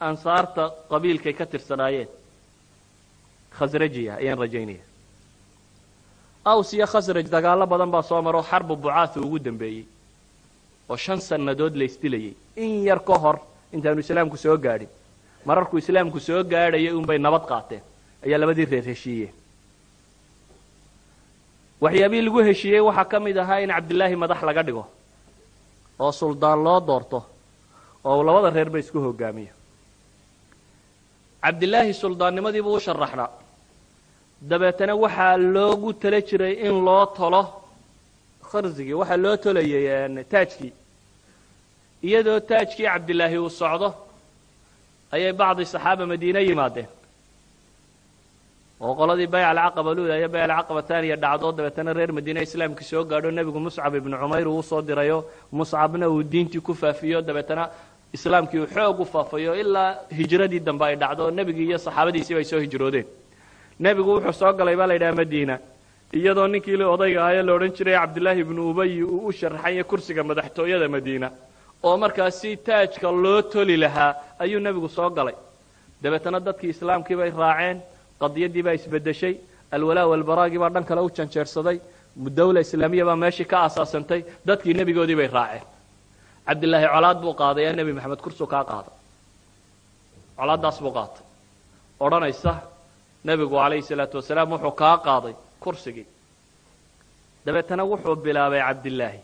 ansaarta qabiilkay ka tirsanaayeen. Khasrajiya ayaan rajaynaya aws iyo khasraj dagaallo badan baa soo maro xarbu bucaathu ugu dambeeyey oo shan sannadood la isdilayay in yar ka hor intaanu islaamku soo gaadhin. Mararkuu islaamku soo gaadhayay unbay nabad qaateen. Ayaa labadii reer heshiiyeen. Waxyaabihii lagu heshiiyey waxaa ka mid ahaa in cabdillaahi madax laga dhigo oo suldaan loo doorto oo labada reerba isku hogaamiyo cabdillaahi suldaannimadiibuu u sharaxnaa. Dabeetana waxaa loogu tala jiray in loo tolo kharsigii waxaa loo tolayay taajkii. Iyadoo taajkii cabdillaahi uu socdo ayay bacdi saxaaba madiine yimaadeen. Oo qoladii bayc alcaqaba luula iyo bayc alcaqaba taaniya dhacdo dabeetana reer madiine islaamkii soo gaadho nebigu muscab ibnu cumayr uu u soo dirayo muscabna uu diintii ku faafiyo dabeetana islaamkii uu xoog u faafayo ilaa hijradii dambe ay dhacdo nebigii iyo saxaabadiisiiba ay soo hijroodeen. Nebigu wuxuu soo galay baa la yidhaha madiina iyadoo ninkii odayga ahaye la odhan jiray cabdillaahi ibnu ubayi uu u sharaxanya kursiga madaxtooyada madiina. Oo markaasi taajka loo toli lahaa ayuu nebigu soo galay. Dabeetana dadkii islaamkii bay raaceen qadiyaddii baa isbeddeshay alwalaa walbaraagii baa dhan kale u janjeersaday dawla islaamiya baa meeshii ka asaasantay dadkii nebigoodii bay raaceen. Cabdillaahi colaad buu qaaday ee nebi maxamed kursu kaa qaaday. Colaaddaas buu qaatay. Odhanaysa nebigu calayhi salaatu wasalaam wuxuu kaa qaaday kursigii dabeetana wuxuu bilaabay cabdillaahi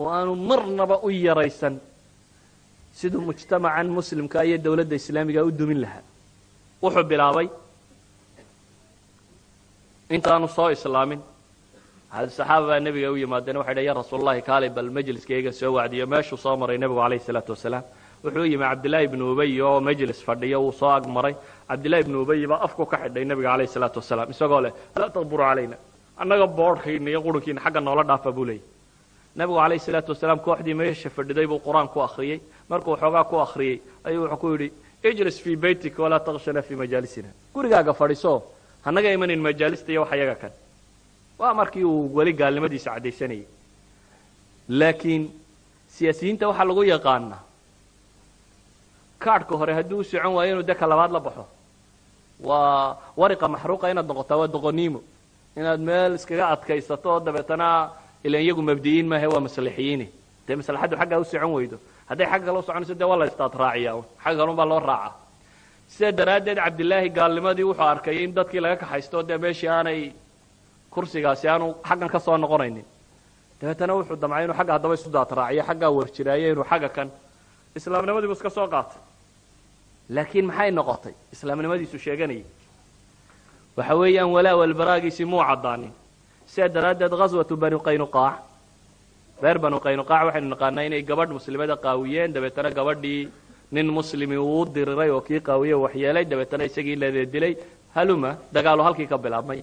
oo aanu marnaba u yaraysan siduu mujtamacan muslimka iyo dowladda islaamiga u dumin lahaa. Wuxuu bilaabay intaanu soo islaamin. Saxaaba baa nebiga u yimaadeen waxay dha ya rasuulllahi kaalay bal majliskayga soo wacdiyo. Meeshuu soo maray nebigu calayhi salaatu wasalaam wuxuu yimi cabdillaahi ibnu ubay oo majlis fadhiyo wuu soo ag maray cabdillahi ibnu ubay baa afku ka xidhay nebiga calayhi salaatu wasalaam isagoo leh laa taqburu calayna annaga boodhkayna iyo qurunkiina xagga noola dhaafa buu leeyay nebigu calayhi salaatu wasalaam kooxdii meesha fadhiday buu qur'aan ku akhriyey. Markuu xoogaa ku akhriyey ayuu wuxuu ku yidhi ijlis fii baytika walaa takshana fii majaalisina. Gurigaaga fadhiso hanaga imanin majaalista iyo wax kan. Waa markii uu weli gaalnimadiisa caddaysanayay. Laakiin siyaasiyiinta waxaa lagu yaqaanaa kaadhka hore haddii u socon waayo inuu deka labaad la baxo. Waa wariqa maxruuqa inaad noqotaa waa doqoniimo inaad meel iskaga adkaysato oo dabeetana ilan iyagu mabdiyiin maahe waa maslixiyiine dee maslaxaddu xaggaa u socon weydo hadday xagga kale u soconayso dee waa la istaad raaciya un xagga kalun baa loo raacaa. Sidaa daraaddeed cabdillaahi gaalnimadii wuxuu arkay in dadkii laga kaxaysto dee meeshii aanay kursigaasi aanu xaggan ka soo noqonaynin. Dabeetana wuxuu damcay inuu xagga haddaba isu daad raaciyo xaggaa warjiraayo inuu xagga kan islaamnimadiibu iska soo qaatay laakiin maxay noqotay? Islaamnimadiisu sheeganayay. Waxa weeyaan walaa walbaraagiisii muu caddaanin. Sidaa daraaddeed ghaswatu bani qaynuqaac reer banu qaynuqaac waxaynu naqaanaa inay gabadh muslimada qaawiyeen. Dabeetana gabadhii nin muslimi uu diriray oo kii qaawiye waxyeelay dabeetana isagii ladeedilay haluma dagaalu halkii ka bilaabmay.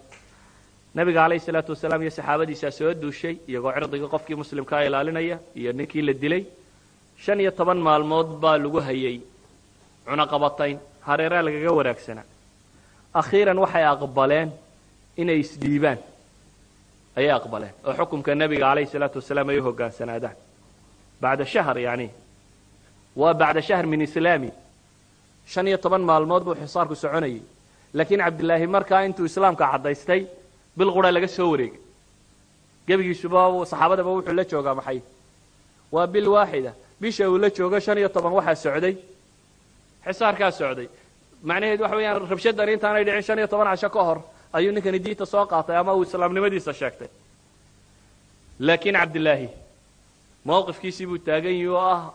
Nabiga calayhi salaatu wasalaam iyo saxaabadiisaa soo duushay iyagoo cirdiga qofkii muslimkaa ilaalinaya iyo ninkii la dilay. Shan iyo toban maalmood baa lagu hayay cunaqabatayn hareeraa lagaga wanaagsanaa akhiiran waxay aqbaleen inay isdhiibaan. Ayay aqbaleen. Oo xukumka nebiga calayhi salaatu wasalaam ay u hoggaansanaadaan bacda shahr yani waa bacda shahr min islaami. Shan iyo toban maalmood buu xisaarku soconayay. Laakiin cabdillaahi markaa intuu islaamka caddaystay bil qura laga soo wareegay. Gebigiisuba saxaabadaba wuxuu la joogaa maxay? Waa bil waaxida. Bisha uu la joogo shan iyo toban waxaa socday xisaarkaa socday. Macnaheedu waxa weeyaan rabshadani intaanay dhicin shan iyo toban casho ka hor ayuu ninkani diinta soo qaatay ama uu islaamnimadiisa sheegtay. Laakiin cabdillaahi mowqifkiisii buu taagan yihi oo ah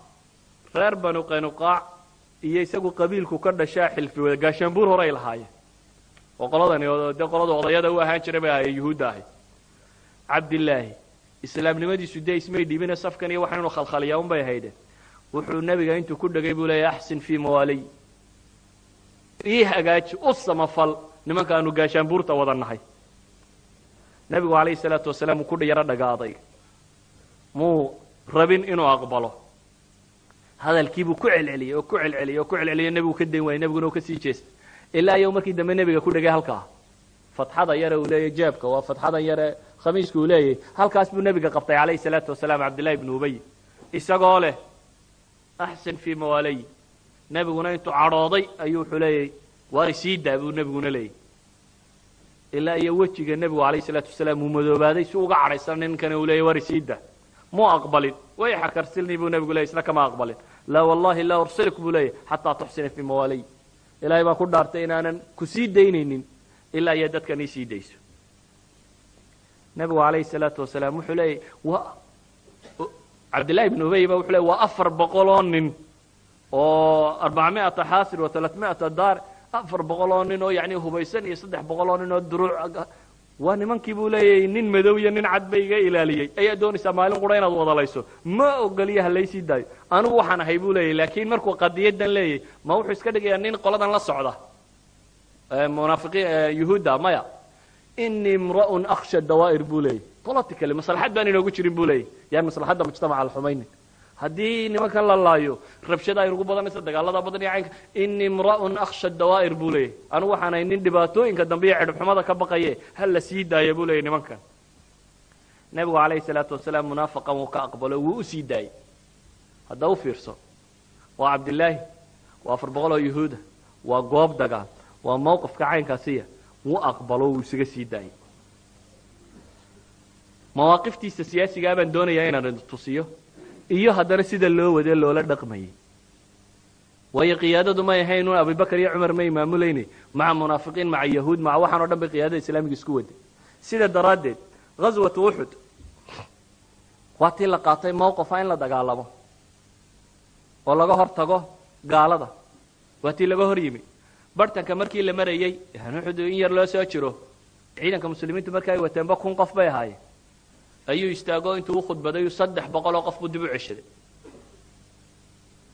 reer banu qaynuqaac iyo isagu qabiilku ka dhashaa xilfi wada gaashaanbuur horay lahaayeen. Oo qoladani dee qoladu odayada u ahaan jiray bay ahaayeen yuhuudda ahay cabdillaahi islaamnimadiisu dee ismay dhiibine safkan iyo waxan inuu khalkhaliyaa un bay ahaydeen wuxuu nebiga intuu ku dhegay buu leeyahy axsin fii mawaaliy ii hagaaji u samafal nimankaanu gaashaanbuurta wada nahay. Nebigu calayhi salaatu wasalaam uu ku yaro dhaga adayg muu rabin inuu aqbalo. Hadalkiibuu ku celceliyey oo ku celceliyey oo ku celceliyey nebigu ka dayn waayey nebiguna uu ka sii jeestay. Ilaa iyo markii dambe nebiga ku dhegay halkaa. Fatxada yare uu leeyahy jeebka waa fatxadan yare khamiiska uu leeyahy halkaas buu nebiga qabtay calayhi salaatu wasalaam cabdillahi ibnu ubay. Isagoo leh axsin fii mawaalay nebiguna intuu cadhooday ayuu wuxuu leeyahy waari sii buu nebiguna leeyahy ilaa iyo wejiga nebigu calayhi salaatu wasalaam uu madoobaaday si uga cadhaysan ninkani uu leeyahy waari sii daa aqbalin way xakarsilni buu nebigu leeyay isna kama aqbalin laa wallahi laa ursilik buu leeyahy xataa tuxsina fii mawaalay ilaahay baan ku dhaartay inaanan ku sii daynaynin ilaa iyo dadkan ii dayso nebigu calayhi salaatu wasalaam wuxuu leeyahy waa cabdillahi ibnu ubay ba wuxuu leey waa afar boqol oo nin oo arbacamiata xaasir wa talaatmiata daar afar boqol oo nin oo yacni hubaysan iyo saddex boqol oo nin oo duruuc waa nimankii buu leeyahay nin madow iyo nin cad bay iga ilaaliyey. Ayaa doonaysaa maalin qura inaad wadalayso ma ogoliya halaysii daayo. Anigu waxaan ahay buu leeyahy laakiin markuu qadiyadan leeyahy ma wuxuu iska dhigayaa nin qoladan la socda? Munaafiqiin yuhuudda maya inii imra'un akhsha dawaa'ir buu leeyahy politically maslaxad baan inoogu jirin buu leeyahy yaan maslaxadda mujtamaca la haddii nimankan la laayo rabshada ay ugu badanaysa dagaalada badan iyo caynka ini imra'un akhsha dawaa'ir buu leeyahy anigu waxaan ahay nin dhibaatooyinka dambe iyo cidhibxumada ka baqaye ha la sii daaya buu leeyahy nimankan nebigu calayhi salaatu wasalaam munaafaqan wuu ka aqbalo wuu u sii daayey. Hadda u fiirso waa cabdillaahi waa afar boqol oo yuhuuda waa goob dagaal waa mawqifka caynkaasiya wuu aqbalo wuu isaga sii daayey mawaaqiftiisa siyaasigaa baan doonayaa inaan tusiyo. Iyo haddana sida loo wadee loola dhaqmayay waayo qiyaadadu may ahayn un abubakar iyo cumar may maamulayne maca munaafiqiin maca yahuud maca waxaan o dhan bay qiyaadada islaamiga isku waday sida daraaddeed ghaswatu uxud waa tii la qaatay mawqifa in la dagaalamo. Oo laga hor tago gaalada. Waa tii laga hor yimi bartanka markii la marayey uxud in yar loo soo jiro. Ciidanka muslimiintu marka ay wateenba kun qof bay ahaayeen. Ayuu istaago intuu u khudbaday saddex boqol oo qof buu dib u ceshaday.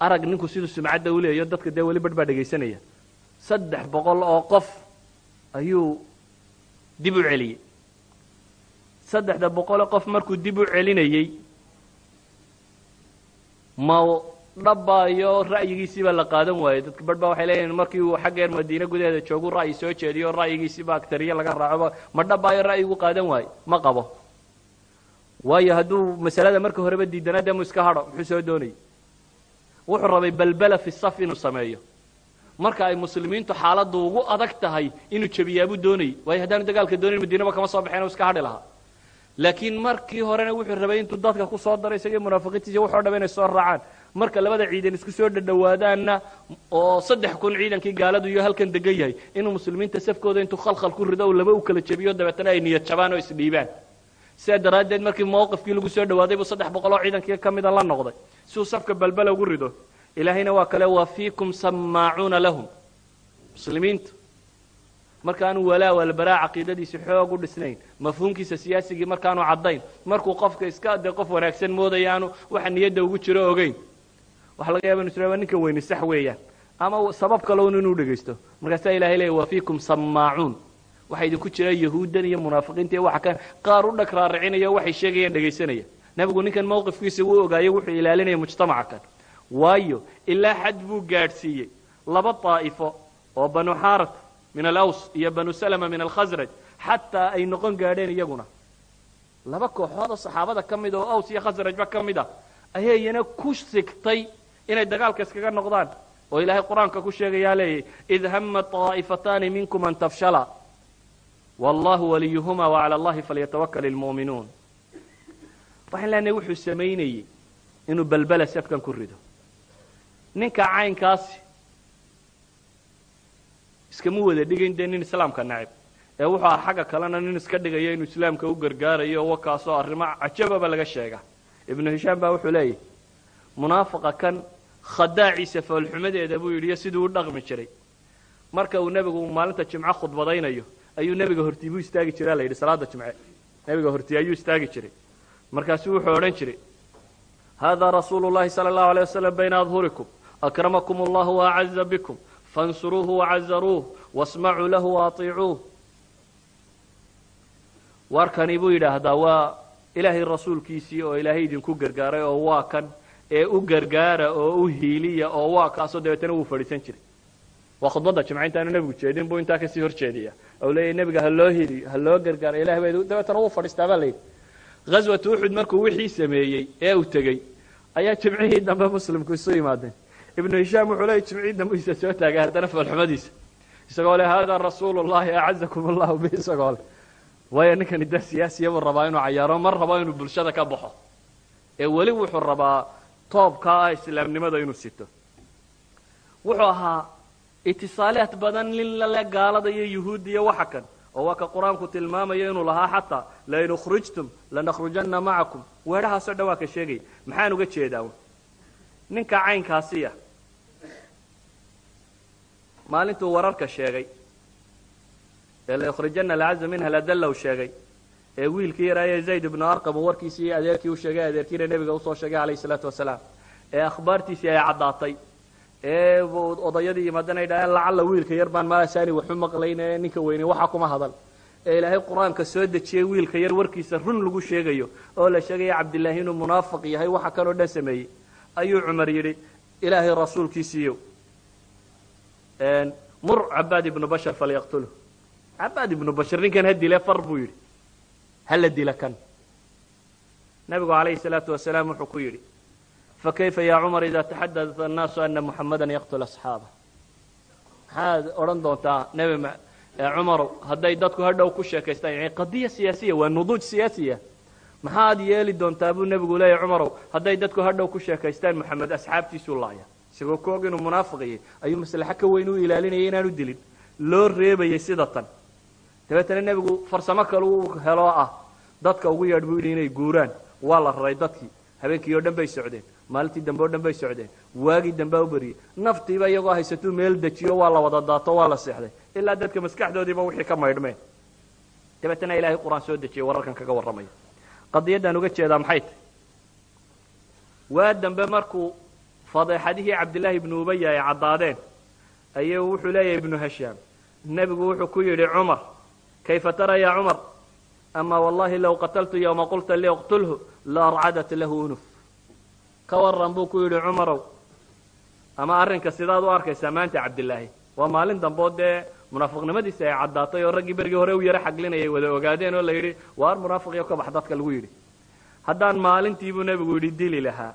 Arag ninku siduu sumcadda u leeyayo dadka dee weli barh baa dhegaysanaya. Saddex boqol oo qof ayuu dib u celiyey. Saddexda boqoloo qof markuu dib u celinayey ma dhabbaayo ra'yigiisiibaa la qaadan waayey dadka barh baa waxay leeyihiin markii uu xaggeer madiine gudaheeda joogu ra'yi soo jeediyo ra'yigiisiiba agtariye laga raacoba ma dhabbaayo ra'yigu qaadan waaye ma qabo. Waayo hadduu masalada marka horeba diidanaa dee mu iska hadho muxuu soo doonayay wuxuu rabay balbala fi saf inuu sameeyo. Marka ay muslimiintu xaaladdu ugu adag tahay inuu jebiyaabuu doonayay waayo haddaanu dagaalka doonayn madiinaba kama soo baxeen u iska hadhi lahaa. Laakiin markii horena wuxuu rabay intuu dadka ku soo daray isagii munaafiqiintiisa wuxoo dhaba inay soo raacaan marka labada ciidan isku soo dhadhawaadaanna oo saddex kun ciidankii gaaladu iyo halkan degan yahay inuu muslimiinta safkooda intuu khalkhal ku rido laba u kala jebiyo dabeetana ay niyad jabaan oo isdhiibaan. Sidaa daraaddeed markii mawqifkii lagu soo dhawaaday buu saddex boqol oo ciidankii ka mida la noqday. Si uu safka balbala ugu rido ilaahayna waa kale wa fiikum sammaacuuna lahum. Muslimiinta markaanu walaa walbaraa caqiidadiisi xoog u dhisnayn mafhuumkiisa siyaasigii markaanu caddayn markuu qofka iska dee qof wanaagsan moodaya aanu waxa niyadda ugu jiro ogeyn waxa laga yaba inu israa ninka weyni sax weeyaan. Ama sabab kalown inuu dhegaysto. Markaasaa ilahay leeya wa sammaacuun waxaa idinku jira yahuuddan iyo munaafiqiinta iyo waxa kan qaar u dhag raaricinaya waxay sheegayaan dhegaysanaya nebigu ninkan mawqifkiisa wuu ogaayo wuxuu ilaalinaya mujtamaca kan. Waayo ilaa xad buu gaadhsiiyey. Laba daa'ifo oo banu xaarat min alaws iyo banu salama min alkhasraj xataa ay noqon gaadheen iyaguna. Laba kooxood oo saxaabada ka mid oo aws iyo khasrajba ka mid ah ayaa ku sigtay inay dagaalka iskaga noqdaan oo ilaahay qur'aanka ku sheegayaa leeyahy id hama طaa'ifataani minkum an tafshala. Wallahu waliyuhuma wacala allahi falyatawakal ilmu'minuun waxaan leenahay wuxuu samaynayey inuu balbela safkan ku rido. Ninka caynkaasi iskama wada dhigayn dee nin islaamka nacib ee wuxuu aha xagga kalena nin iska dhigayo inuu islaamka u gargaarayo wakaasoo arrimo cajababa laga sheega. Ibnu hishaam baa wuxuu leeyahy munaafiqa kan khadaaciisa foolxumadeeda buu yidhi iyo siduu u dhaqmi jiray. Marka uu nebigu maalinta jimco khudbadaynayo ayuu nebiga hortii buu istaagi jiraa la yidhi salaada jimce. Nebiga hortii ayuu istaagi jiray. Markaasuu wuxuu odhan jiray hada rasuulu llahi sala allahu alay wasalam bayna adhurikum akramakum allahu waacaza bikum fansuruuhu wacazaruuh wasmacuu lahu waatiicuuh warkani buu yidhaahdaa waa ilaahay rasuulkiisii oo ilaahay idinku gargaaray oo waa kan ee u gargaara oo u hiiliya oo waa kaasoo dabeetana wuu fadhiisan jiray. Waa khudbadda jimca intaanu nebigu jeedin buu intaa ka sii hor jeediya. Ou leeyahy nebiga ha loo loo gargaaro ilahay baa dabeetana wuu fadhiistaa baa layidhi ghaswatu uxud markuu wixii sameeyey ee uu tegey ayaa jimcihii dambe muslimku isu yimaadeen. Ibnu hishaam wuxuu leeyay jimcihii dambe isa soo taagay haddana foolxumadiisa isagoo le hada rasuulu llahi acazakum allahu bi isagoo le waayo ninkani da siyaasiya buu rabaa inuu cayaaro mar rabo inuu bulshada ka baxo? Ee weli wuxuu rabaa toobkaa ah islaamnimada inuu sito. Wuxuu ahaa itisaalaad badan nin lale gaalada iyo yuhuudda iyo waxa kan oo waa ka qur'aanku tilmaamayo inuu lahaa xataa lain ukhrijtum lanakhrujanna macakum. Weedhahaasoo dhan waa ka sheegaya maxaan uga jeedaa ninka caynkaasiya maalintuu wararka sheegay. Ee layukhrijanna alcaza minha ladalla u sheegay ee wiilkii yaraaye zayd ibnu arqam uu warkiisii adeerkii u sheegay adeerkiina nebiga u soo sheegay calayhi salaatu wasalaam ee akhbaartiisii ay caddaatay ee odayadii yimaadana ay dhaheen lacalla wiilka yar baan maasaani waxu maqlayn ee ninka weyne waxa kuma hadal. Ee ilaahay qur'aanka soo dejiyey wiilka yar warkiisa run lagu sheegayo oo la sheegaya cabdillaahi inuu munaafiq yahay waxa kanoo dhan sameeyey. Ayuu cumar yidhi ilaahay rasuulkiisiiyow mur cabaad ibnu bashar falyaqtulhu. Cabaad ibnu bashar ninkan ha dile far buu yidhi hala dila kan? Nabigu calayhi salaatu wasalaam wuxuu ku yidhi fakayfa ya cumar ida taxadata annaasu ana muxamadan yaqtul asxaaba? Maxaad odhan doontaa nebi cumarow hadday dadku hadhow ku sheekaystaan yani qadiya siyaasiya waa nuduuj siyaasiya. Maxaad yeeli doontaa buu nebigu leeyahy cumarow hadday dadku hadhow ku sheekaystaan moxamed asxaabtiisuu laaya. Isagoo ku og inuu munaafiqiyay ayuu maslaxo ka weyn u ilaalinayay inaanu dilin. Loo reebayay sida tan dabeetana nebigu farsamo kale uu heloo ah. Dadka ugu yeedh buu yidhi inay guuraan. Waa la raray dadkii habeenkii oo dhan bay socdeen. Maalintii dambe oo dhan bay socdeen. Waagii dambea u beriyey naftiiba iyagoo haysatuu meel dejiyo waa la wada daato waa la seexday. Ilaa dadka maskaxdoodiiba wixii ka maydhmeen. Dabeetana ilaahay qur'aan soo dejiyey wararkan kaga warramaya qadiyaddaan uga jeedaa maxay tahy waa dambe markuu fadeexadihii cabdillaahi ibnu ubaya ay caddaadeen ayuu wuxuu leeyahay ibnu hashaam. Nebigu wuxuu ku yidhi cumar kayfa tara ya cumar ama wallahi low qataltu yowma qulta li iqtulhu la arcadat lahu unuf ka waran buu ku yidhi cumarow ama arrinka sidaad u arkaysaa maanta cabdillaahi waa maalin dambeoo dee munaafiqnimadiisi ay caddaatay oo raggii bergii hore u yaro xaglinayay wada ogaadeen oo la yidhi waar munaafiqiyo ka bax dadka lagu yidhi haddaan maalintiibuu nebigu yidhi dili lahaa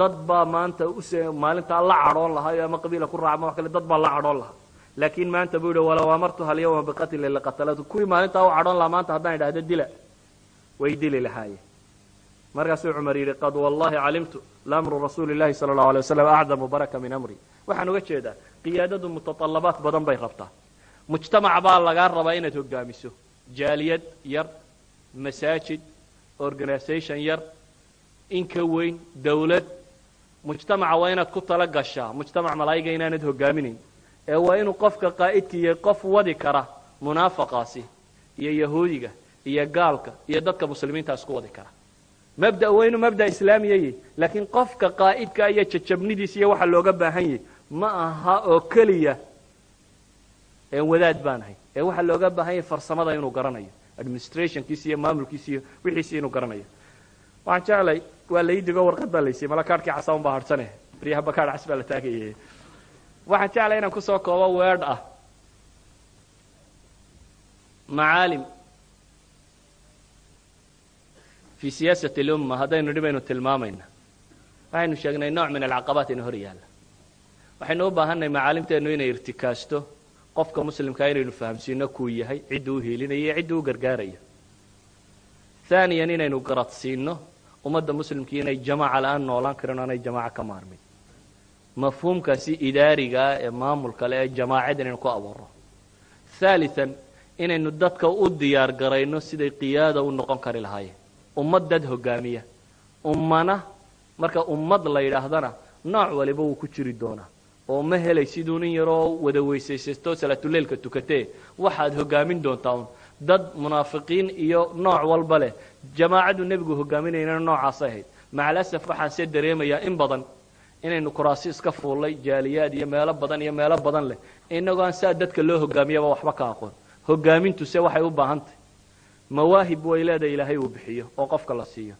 dad baa maanta use maalintaa la cadhoon lahaa ama qabiila ku raacma wax kale dad baa la cadhoon lahaa laakiin maanta buu yidhi walow amartuha alyawma biqatli laqatalatu kuwii maalintaa u cadhoon lahaa maanta haddaan idhahdo dila. Way dili lahaayeen markaasuu cumar yidhi qad wallahi calimtu laamru rasuuli sala allahu alay wasalam acdamu baraka min amri. Waxaan uga jeedaa qiyaadadu mutatallabaat badan bay rabtaa. Mujtamac baa lagaa rabaa inaad hogaamiso. Jaaliyad yar masaajid organisation yar inka weyn dawlad. Mujtamaca waa inaad ku tala gashaa. Mujtamac malaa'iga inaanad hogaaminayn ee waa inuu qofka qaa'idka iyo qof wadi kara munaafaqaasi iyo yahuudiga iyo gaalka iyo dadka muslimiinta isku wadi kara. Mabda waa inuu mabda islaamiya yahy laakiin qofka qaa'idka iyo jajabnidiis iyo waxa looga baahan yahy ma aha oo keliya een wadaad baan ahay. Ee waxaa looga baahan yahay farsamada inuu garanayo administrationkiisa iyo maamulkiisa iyo wixiisi inuu garanayo. Waxaan jeclay waa lai digo warqad baa laysiyey mala kaarhkii casaan baa harhsane baryaha cas baa la taagayay waxaan jeclay inaan ku soo koobo weedh ah. Macaalim. Fi siyaasat lumma haddaynu dhibaynu tilmaamayna waxaynu sheegnay nooc min alcaqabaat ina hor yaalla. Waxaynu u baahannahay macaalimteennu inay irtikaasto qofka muslimkaa inaynu fahamsiino kuu yahay cidduu u hiilinayo iyo cidduu u gargaarayo haaniyan inaynu garadsiino ummadda muslimkii inay jamaaca la'aan noolaan karin o aanay jamaaco ka maarmin mafhuumkaasi idaarigaa ee maamulka le ee jamaacad inaynu ku abuuro haalian inaynu dadka u diyaar garayno siday qiyaada u noqon kari lahaayeen. Ummad dad hogaamiya. Ummana marka ummad la yidhaahdana nooc waliba wuu ku jiri doonaa. Oo ma helay siduu nin yaroo wada weysaysasto salaatuleilka tukatee waxaad hogaamin doontaa un dad munaafiqiin iyo nooc walba leh. Jamaacadu nebigu hogaaminaynana noocaasay ahayd. Macalasaf waxaan see dareemayaa in badan inaynu kuraasi iska fuullay jaaliyaad iyo meelo badan iyo meelo badan leh. Inagoo aan saa dadka loo hogaamiyaba waxba ka aqoon. Hogaamintuse waxay u baahan tahy mawaahib way leedahay ilaahay uu bixiyo oo qofka la siiyo.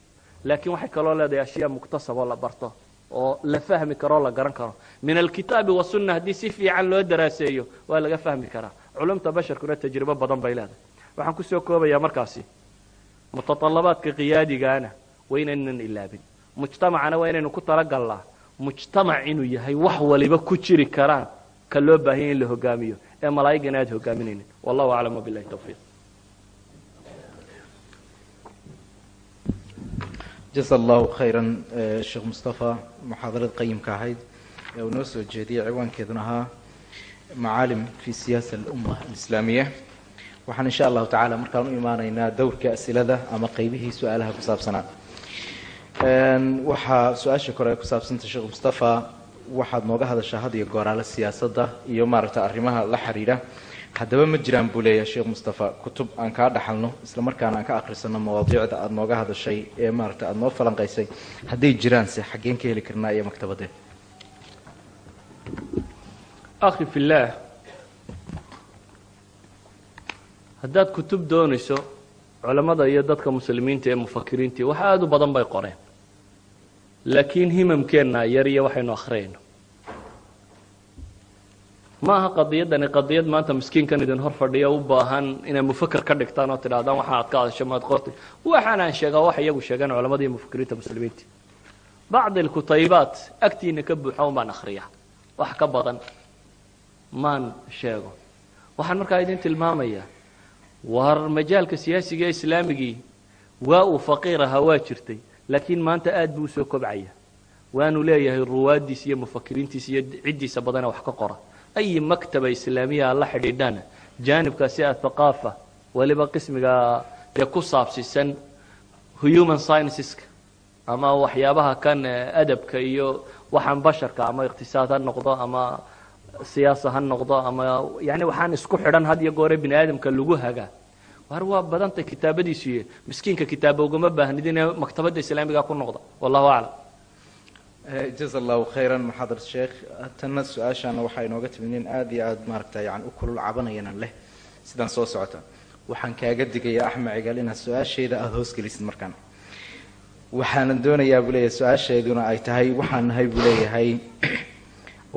Laakiin waxay kaloo leedahay ashyaa muktasaboo la barto oo la fahmi karoo la garan karo. Min alkitaabi wasunna haddii si fiican loo daraaseeyo waa laga fahmi karaa. Culumta basharkuna tajribo badan bay leedahay. Waxaan ku soo koobayaa markaasi. Mutatallabaadka qiyaadigaana waa inaynan ilaabin. Mujtamacana waa inaynu ku talagallaa mujtamac inuu yahay wax waliba ku jiri karaan ka loo baahanya in la hogaamiyo. Ee malaa'igana aad hogaaminaynin. Wallahu aclam wabilahi tawfiiq. Jasa allahu khayran sheekh mustafa. Muxaadarad qayimka ahayd. Ee uu soo jeediyey ciwaankeeduna ahaa macaalim fi siyaasa alumma alislaamiya. Waxaan insha allahu tacala markaan u imaanaynaa dowrka asilada ama qeybihii su'aalaha ku saabsanaa waxaa su'aasha kore ay ku saabsantay sheekh mustafa waxaad nooga hadashaa had iyo gooraale siyaasadda iyo maaragta arrimaha la xidhiidha haddaba ma jiraan buu leeyahay sheekh mustafa kutub aan kaa dhaxalno isla markaana aan ka akhrisano mawaadiicda aada nooga hadashay ee maaragta aada noo falanqaysay. Hadday jiraanse xaggeen ka heli karnaa iyo maktabadeen akhi fillaah haddaad kutub doonayso culammada iyo dadka muslimiinta ee mufakiriintii wax aada u badan bay qoreen laakiin himamkeenna yar iyo waxaynu akhriyayno ma aha qadiyaddani qadiyad maanta miskiinkan idin hor fadhiya u baahan inay mufaker ka dhigtaan oo tidhahdaan waxa aad ka hadasho maad qortay waxaan aan sheegaa wax iyagu sheegaan culamada iyo mufakiriinta muslimiinta bacdi alkutaybaat agtiina ka buuxa un akhriyaa. Wax ka badan maan sheego. Waxaan markaa idin tilmaamayaa war majaalka siyaasiga islaamigii waa uu faqiir ahaa waa jirtay laakiin maanta aad buu u soo kobcaya. Waanu leeyahay ruwaaddiisa iyo mufakiriintiisa iyo ciddiisa badana wax ka qora. Ay maktaba islaamiya aad la xidhiidhana? Jaanibkaasi athaqaafa weliba qismiga dee ku saabsisan human scienceska ama waxyaabaha kan adabka iyo waxaan basharka ama iqtisaad ha noqdo ama siyaasa ha noqdo ama yani waxaan isku xidhan had iyo goore bini aadamka lagu hagaa war waa badantay kitaabadiisuiyo miskiinka kitaaba ugama baahnid inay maktabadda islaamiga ku noqda. Wallahu aclam jaza allahu khayran maxaadar sheekh tanna su'aashaana waxaa inooga timid nin aada iyo aada maaragta yani u kulul cabanayana leh. Sidaan soo socota. Waxaan kaaga digayaa axmed cigaal inaad su'aashayda aada hoosgelisid markaan. Waxaanan doonayaa buu leeyahay su'aashayduna ay tahay waxaan nahay buu leeyahay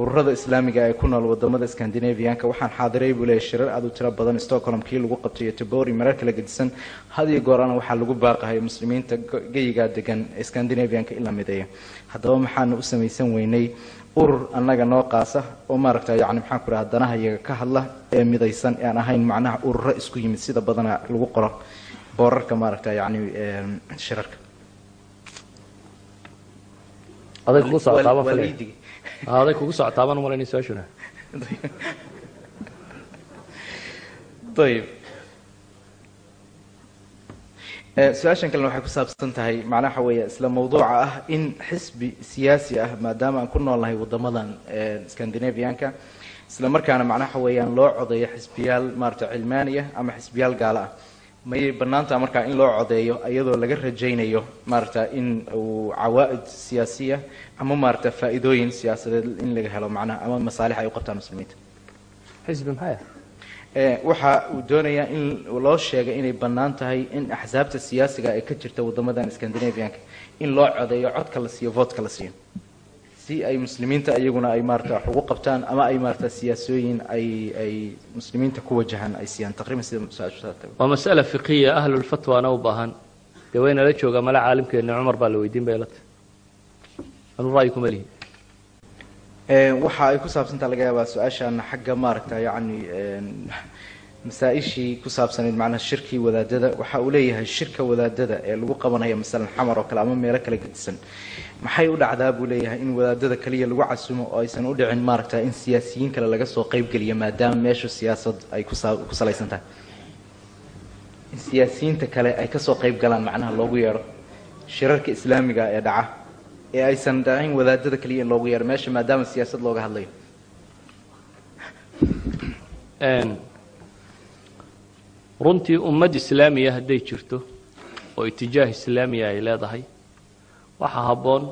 ururada islaamiga ee ku nool waddamada scandinavianka. Waxaan xaadiray buu leeyahay shirar aada u tiro badan stockholm kii lagu qabtay iyo tibori marar kala gedisan had iyo goorana waxaa lagu baaqahay muslimiinta geyigaa degan ee scandinavianka in la mideeyo. Haddaba maxaana u samaysan weynay urur annaga noo qaasa oo maaragta yani maxaan ku dhaha danaha iyaga ka hadla ee midaysan ee aan ahayn macnaha ururo isku yimid sida badana lagu qoro boorarka maaragta yani shirarka aday kugu socotaaba filaya aday kugu socotaabaan umalaynay su'aashuna [laughs] ayib su'aashan kalena waxay ku saabsan tahay macnaha waxa weeye isla mawduuca ah in xisbi siyaasi ah maadaama aan ku noolnahay wadamadan scandinavianka isla markaana macnaha waxa weeyaan loo codeeyo xisbiyaal maarata cilmaaniya ama xisbiyaal gaalo ah mayay bannaantaha markaa in loo codeeyo iyadoo laga rajaynayo maarata in uu cawaa'id siyaasiya ama maarata faa'iidooyin siyaasadeed in laga helo macnaha ama masaalix ay u qabtaan muslimiinta. Xisbi maxaya waxa uu doonayaa in loo sheegay inay bannaan tahay in axsaabta siyaasiga ee ka jirta wadamadan scandinavianka. In loo codeeyo codka la siiyo votka la siiyo si ay muslimiinta iyaguna ay maarata wax ugu qabtaan ama ay maarata siyaasooyin ay ay muslimiinta ku wajahaan ay siiyaan taqriban sida waa mas'ala fiqiya ahlulfatwana u baahan. Dee waynala joogaa mala caalimkeena cumar baa la weydiin bay ilata anu ra'yi kuma lihi waxa ay ku saabsantaa laga yaabaa su'aashaana xagga maaragta yacni masaa-ishii ku saabsanayd macnaha shirkii wadaadada. Waxa uu leeyahay shirka wadaadada ee lagu qabanaya masalan xamar oo kale ama meelo kala gedisan maxay u dhacdaa buu leeyahay in wadaadada kaliya lagu casumo oo aysan u dhicin maaragta in siyaasiyiin kale laga soo qaybgeliyo maadaama meeshu siyaasad ay ku salaysan tahay. In siyaasiyiinta kale ay ka soo qayb galaan macnaha loogu yeedho shirarka islaamiga ee dhaca ee aysan dhacin wadaadada kaliya in loogu yeedho meesha maadaama siyaasad looga hadlayo. Runtii ummad islaamiya hadday jirto oo itijaah islaamiya ay leedahay waxaa habboon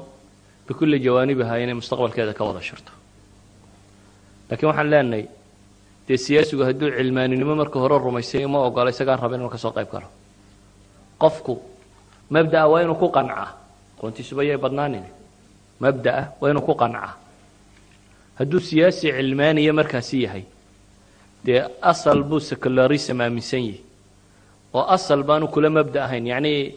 bikulli jawaanibiha inay mustaqbalkeeda ka wada shirto. Laakiin waxaan leenahay dee siyaasigu hadduu cilmaaninimo marka hore rumaysay uma ogola isagaan raba inuu ka soo qayb galo. Qofku mabda'a waa inuu ku qancaa. Aqoontiisuba yay badnaanin mabda'a waa inuu ku qancaa. Hadduu siyaasi cilmaaniya markaasi yahay dee asal buu secularism aaminsan yihi oo asal baanu kula mabda ahayn. Yacni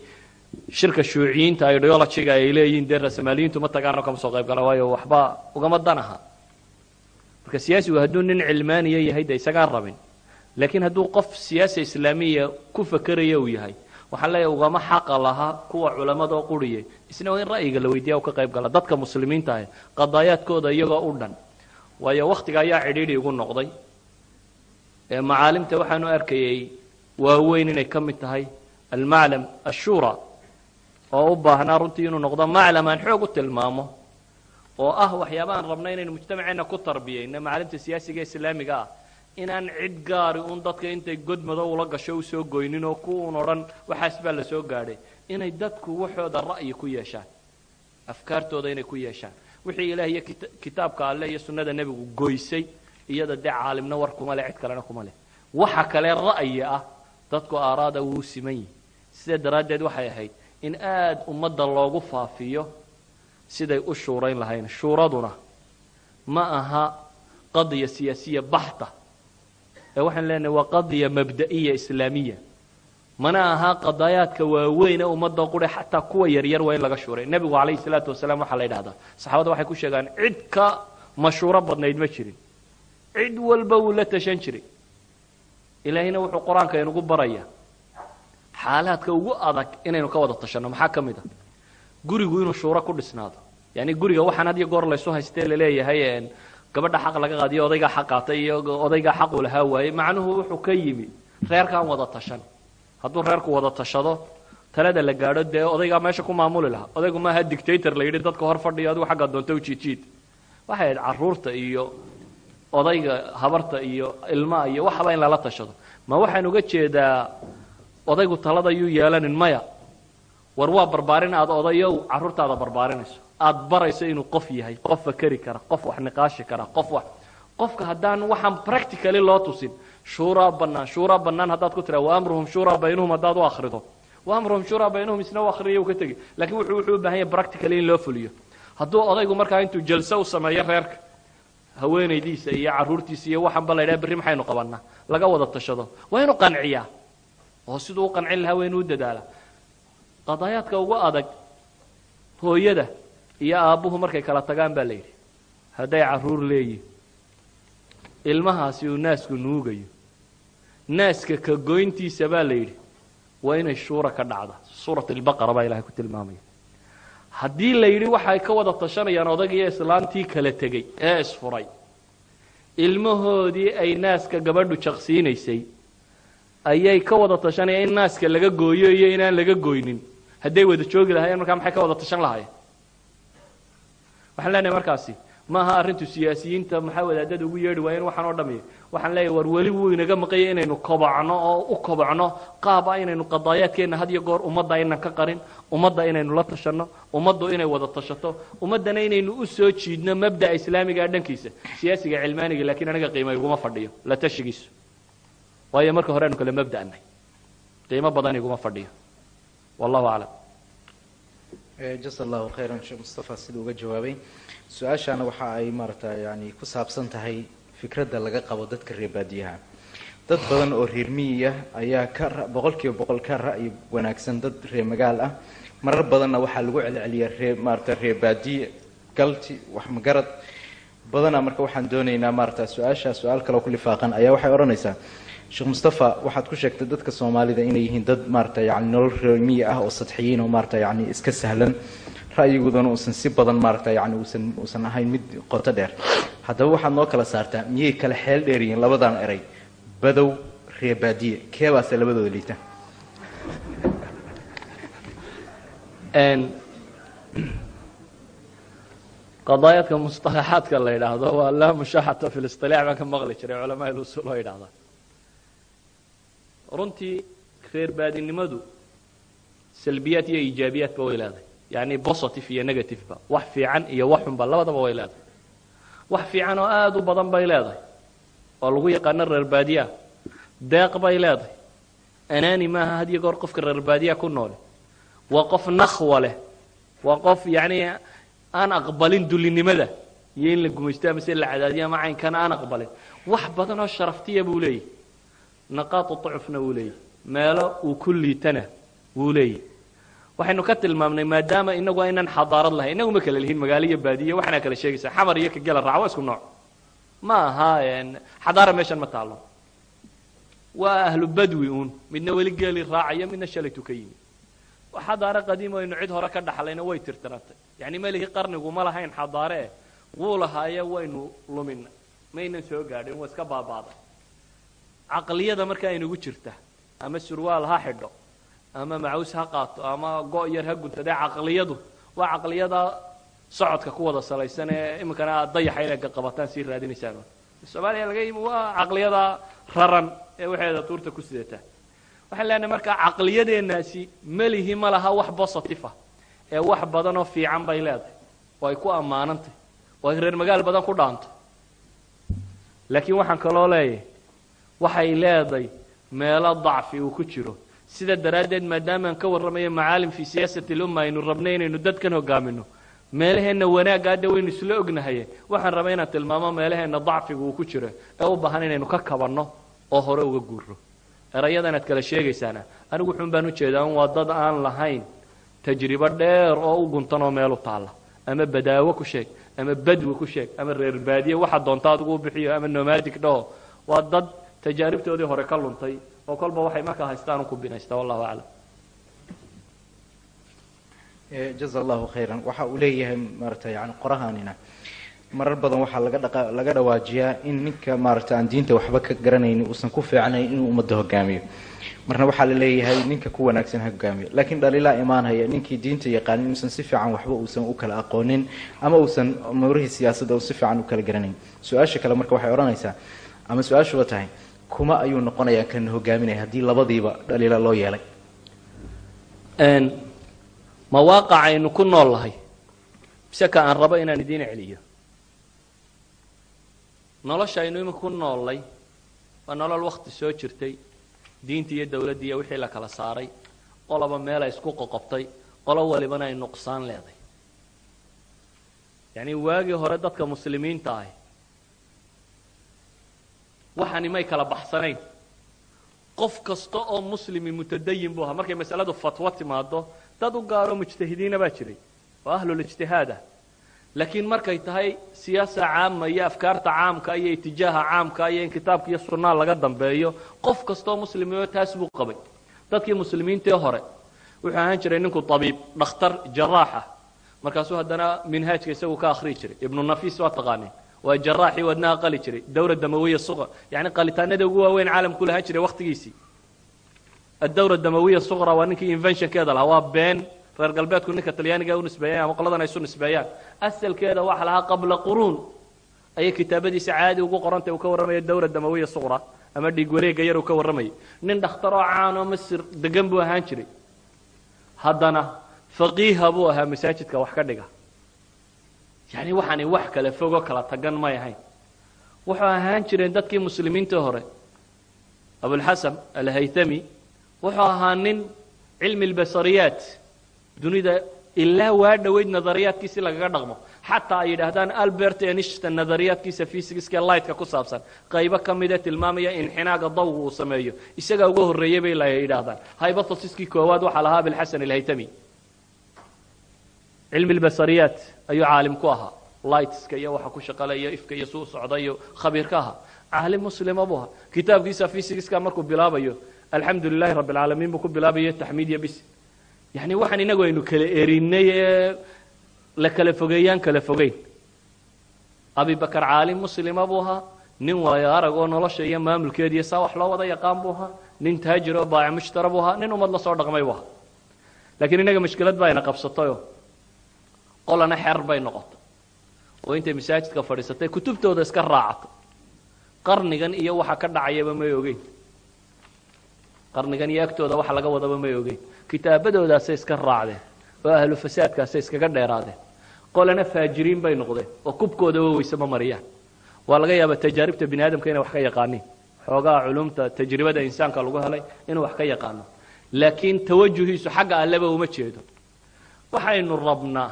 shirka shuuciyiinta ideologiga ay leeyihiin dee rasmaaliyiintu ma tagaanoo kama soo qayb gala waayo waxba ugama dan aha marka siyaasigu hadduu nin cilmaaniya yahay de isagaan rabin. Laakiin hadduu qof siyaasa islaamiya ku fakeraya uu yahay waxaan leeyahay ugama xaqa lahaa kuwa culammadoo quriye isna in ra'yiga la weydiiya u ka qayb gala. Dadka muslimiinta ah qadaayaadkooda iyagoo u dhan. Waayo wakhtiga ayaa cidhiidhi igu noqday. Ee macaalimta waxaanu arkayay waaweyn inay ka mid tahay almaclam ashura oo u baahnaa runtii inuu noqdo maclam aan xoog u tilmaamo oo ah waxyaaba aan rabna inaynu mujtamaceenna ku tarbiyayno macaalimta siyaasiga islaamiga ah inaan cid gaari un dadka intay godmado ula gasho u soo goynin oo kuun odhan waxaas baa la soo gaadhay inay dadku waxooda ra'yi ku yeeshaan afkaartooda inay ku yeeshaan. Wixii ilaah iyo kitaabka alleh iyo sunnada nebigu goysay iyada dee caalimna war kuma leh cid kalena kuma leh. Waxa kale ra'yi ah dadku aaraada wuu siman yihi sidaa daraaddeed waxay ahayd in aada ummadda loogu faafiyo siday u shuurayn lahayn. Shuuraduna ma aha qadiya siyaasiya baxta. Ee waxaan leenahay waa qadiya mabda'iya islaamiya. Mana aha qadaayaadka waaweyn ummadda qure xataa kuwa yaryar waa in laga shuuray. Nebigu calayhi salaatu wasalaam waxaa la yidhahdaa saxaabada waxay ku sheegaan cid ka mashhuuro badnayd ma jirin. Cid walba wuu la tashan jiray. Ilaahayna wuxuu qur'aanka inugu barayaa xaalaadka ugu adag inaynu ka wada tashanno maxaa ka mid a gurigu inuu shuuro ku dhisnaado. Yani guriga waxaan had goor laysu haystee la leeyahay gabadha xaq laga qaadiyo odaygaa xaq iyo odaygaa xaqu lahaa waayey. Macnuhu wuxuu ka yimi reerkaan wada tashan. Hadduu reerku wada tashado talada la gaadho dee odaygaa meesha ku maamuli lahaa. Odaygu maaha dictator la yidhi dadka hor fadhiyo adigu xaggaa doonta u waxay ahayd carruurta iyo odayga habarta iyo ilmaha iyo waxaba in lala tashado. Ma waxaan uga jeedaa odaygu talada yuu yeelanin maya. War waa barbaarin aad odayow carruurtaada barbaarinayso aada barayso inuu qof yahay qof fakeri kara qof wax niqaashi kara qof wax. Qofka haddaan waxaan practically loo tusin. Shuuraa bannaan shuuraa bannaan haddaad ku tiraa waamruhum shuuraa baynahum haddaad u akhrido. Waamruhum shuuraa baynahum isna u akhriyo ka tegi. Lakin wuxuu wuxuu u baahan yahay practically in loo fuliyo. Hadduu odaygu markaa intuu jalse u sameeyo reerka haweenaydiisa iyo carruurtiisa iyo waxaanba la yidhaha berri maxaynu qabanaa? Laga wada tashado. Waa inuu qanciyaa oo siduu u qancin lahaa waa u dadaala. Qadaayaadka ugu adag hooyada iyo aabbuhu markay kala tagaan baa la yidhi hadday carruur leeyihiin ilmahaasi uu naasku nuugayo naaska ka goyntiisa baa la yidhi waa inay shuura ka dhacda suurat albaqara baa ilahay ku tilmaamaya. Haddii la yidhi waxay ka wada tashanayaan odayg iyo islaantii kala tegey ee isfuray ilmahoodii ay naaska gabadhu jaqsiinaysay ayay ka wada tashanayaan in naaska laga gooyo iyo inaan laga goynin. Hadday wada joogi lahaayeen markaa maxay ka wada tashan lahaayeen? Waxaan leenahay markaasi ma aha arrintu siyaasiyiinta maxaa wadaadada ugu yeedhi waayeen waxaan oo dhami waxaan leeyahay war weli wuu inaga maqaya inaynu kobacno oo u kobacno qaaba inaynu qadaayaadkeenna had iyo goor ummadda aynan ka qarin ummadda inaynu la tashanno ummaddu inay wada tashato ummaddana inaynu u soo jiidno mabda'a islaamiga a dhankiisa siyaasiga cilmaaniga lakiin aniga qiima iguma fadhiyo la tashigiisu waayo marka hore aynu kale mabda'nay qiimo badan iguma fadhiyo. Wallahu aclam jasa allahu khayran sheekh mustafa siduu uga jawaabay. Su'aashaana waxa ay maaragta yani ku saabsan tahay fikradda laga qabo dadka reer baadiyaha. Dad badan oo reer miyiya ayaa ka boqol kiiba boqol ka ra'yi wanaagsan dad reer magaal ah. Marar badanna waxaa lagu celceliyaa ree maarata reer baadiye galti wax magarad. Badana marka waxaan doonaynaa maarata su'aashaa su'aal kaloo ku lifaaqan ayaa waxay odhanaysaa sheekh mustafa waxaad ku sheegtay dadka soomaalida inay yihiin dad maarata yani nolol reer miyi ah oo sadxiyiin oo maarata yani iska sahlan. Ra'yigoodana uusan si badan maarata yani uusan uusan ahayn mid qoto dheer. Haddaba waxaad noo kala saartaa miyay kala xeel dheer yihiin labadan eray. Badow reer baadiye. Keebaase labadooda liita. Qadaayaadka mustalaxaadka la yidhaahdo waa laa mushaxata fi lisilaax baan ka maqli jiray culamaa ilusul oo yidhahda runtii reer baadinimadu salbiyaad iyo iijaabiyaadba way leedahay. Yani positive iyo negativeba wax fiican iyo wax xunba labadaba way leedahay. Wax fiican oo aada u badan bay leedahay. Oo lagu yaqaano reer deeq bay leedahay. Anaani maaha had iyo goor qofka reer ku noole. Waa qof nakhwa leh. Waa qof yacni aan aqbalin dulinimada iyo in la gumaysto amase la cadaadiyo ama caynkan aan aqbalin. Wax badan oo sharaftiya buu leeyahy naqaatu ducufna wuu leeyahy meelo uu ku liitana wuu leeyahy waxaynu ka tilmaamnay maadaama inagu aynan xadaarad lahayn inagu ma kala lihin magaalo baadiye waxaana kala sheegaysaa xamar iyo ka gela raac waa isku nooc ma aha xadaara meeshan ma taalo waa ahlu badwi uun midna weli geeli raacayo midna shalaytu ka yimi xadaare qadiimo aynu cid hore ka dhaxlayna way tirtirantay yani melihi qarnigu ma lahayn xadaare wuu lahaaye waynu lumina maynan soo gaadhin waa iska baabaaday caqliyada markaa inugu jirta. Ama surwaal ha xidho ama macaws ha qaato ama go' yar ha guntadee caqliyadu waa caqliyada socodka ku wada salaysan ee iminkana aad dayaxa inay qabataan sii raadinaysaan. Soomaaliya laga yimi waa caqliyada raran ee waxeeda tuurta ku sidataa waxaan leenahay markaa caqliyadeennaasi melihi ma laha wax positive ah ee wax badanoo fiican bay leedahay. Oo ay ku ammaanantay oo ay reer magaal badan ku dhaanto. Laakiin waxaan kaloo leeyahay waxay leedahay meelo dacfi uu ku jiro. Sida daraaddeed maadaamaan ka warramayo macaalim fii siyaasati lumma aynu rabnay inaynu dadkan hogaamino meelaheenna wanaagga hadda waynu isla ognahaye waxaan rabaa inaan tilmaamo meelaheenna dacfiga uu ku jiro. Ee u baahan inaynu ka kabanno oo hore uga guurro. Erayadan aad kala sheegaysaana anigu wuxuun baan u jeedaa un waa dad aan lahayn tajribo dheer oo u guntan oo meel taalla. Ama badaawo ku sheeg ama badwi ku sheeg ama reer baadiye waxa doonta adigu u bixiyo ama nomadic dhaho. Waa dad tajaaribtoodii hore ka luntay oo kolba waxay markaa haystaan u ku binaysta wallahu aclam. Jaza allahu khayran. Waxa uu leeyahay maarata yani qorahanina marar badan waxaa laga dhaqa laga dhawaajiyaa in ninka maarata aan diinta waxba ka garanaynin uusan ku fiicnayn inuu ummadda hogaamiyo. Marna waxaa la leeyahay ninka ku wanaagsan ha hogaamiyo. Laakiin dhaliilaa imaanaya ninkii diinta yaqaanin inuusan si fiican waxba uusan u kala aqoonin ama uusan mawrihii siyaasadda u si fiican u kala garanayn. Su'aasha kale marka waxay odhanaysaa ama su'aashuba tahay kuma ayuu noqonayaa kan hogaaminaya haddii labadiiba dhaliila loo yeelay. Ma waaqac aynu ku nool lahay. Mise ka aan rabo inaan idiin celiyo? Nolosha aynu iminka ku noollay waa nolol wakti soo jirtay. Diinta iyo dawladda iyo wixii la kala saaray. Qolaba meel ay isku qoqobtay. Qolo walibana ay nuqsaan leeday yacni waagii hore dadka muslimiinta ahi waxani may kala baxsanayn. Qof kasta oo muslimi mutadayin buu ahaa. Markay masaladu fatwo timaado dad u gaaro mujtahidiina baa jiray. Oo ahlulijtihaad ah. Laakiin markay tahay siyaasa caama iyo afkaarta caamka iyo itijaaha caamka iyo in kitaabka iyo sunnaha laga dambeeyo qof kastoo muslimioo taas buu qabay. Dadkii muslimiintii hore wuxuu ahaan jiray ninku tabiib dhakhtar jaraax ah markaasuu haddana minhaajka isagu ka akhriyi jiray. Ibnu nafiis waa taqaaneen waa jaraaxii wadnaha qali jiray. Dawra damawiya suqa. Yacni qalitaanada ugu waaweyn caalamku lahaan jiray wakhtigiisii addawra damawiya suqra waa ninkii inventionkeeda lahaa. Waa been reer galbeedku ninka talyaaniga u nisbeeyaan ama qoladan ay isu nisbeeyaan. Asalkeeda waxa lahaa qabla quruun. Ayay kitaabadiisa caadi ugu qorantay uu ka warramaya dawra damawiya suqra ama dhiig wareega yar uu ka warramayay nin dhakhtaroo caanoo masir degan buu ahaan jiray. Haddana faqiiha buu ahaa masaajidka wax ka dhiga yacni waxaanay wax kala fogo kala tagan may ahayn wuxuu ahaan jireen dadkii muslimiintii hore. Abulxasan alhaytami wuxuu ahaa nin cilmi lbasariyaat dunida ilaa waa dhoweyd nadariyaadkiisi lagaga dhaqmo. Xataa ay yidhaahdaan albert enishton nadariyaadkiisa fysigiska lightka ku saabsan. Qaybo ka mida tilmaamaya inxinaaga dawga uu sameeyo. Isagaa uga horreeyey bay la yidhaahdaan. Hypothesiskii koowaad waxaa lahaa abilxasan alhaytami cilmi lbasariyaat ayuu caalim ku ahaa lightska iyo waxa ku shaqaleeyo ifka iyo suu socda khabiir ka ahaa caalim muslima buu ahaa kitaabkiisa fysigiska markuu bilaabayo alxamdu lilahi rabbi alcaalamiin buu ku bilaabayo taxmiid iyo bis yani waxaan inagu aynu kala erinay ee la kala fogeeyaan kala fogeyn abibakar caalim muslima buu ahaa nin waayo oo nolosha iyo maamulkeediiyo saa wax loo wada yaqaan buu ahaa nin taajir oo baaci mushtara buu ahaa nin ummad la dhaqmay buu ahaa laakiin inaga mushkilad baa ina qabsatayo qolana xer bay noqotay. Oo intay masaajidka fadhiisatay kutubtooda iska raacatay qarnigan iyo waxa ka dhacayaba may ogeyn. Qarnigan iyo agtooda waxa laga wadaba may ogeyn. Kitaabadoodaasay iska raacdeen oo ahlu fasaadkaasay iskaga dheeraadeen. Qolana faajiriin bay noqdeen oo kubkoodaba weyse ma mariyaan. Waa laga yaabaa tajaaribta bini aadamka inay wax ka yaqaaniin. Xoogaha culumta tajribada insaanka lagu helay inuu wax ka yaqaano. Laakiin tawajuhiisu xagga alleba uma jeedo. Waxaynu rabnaa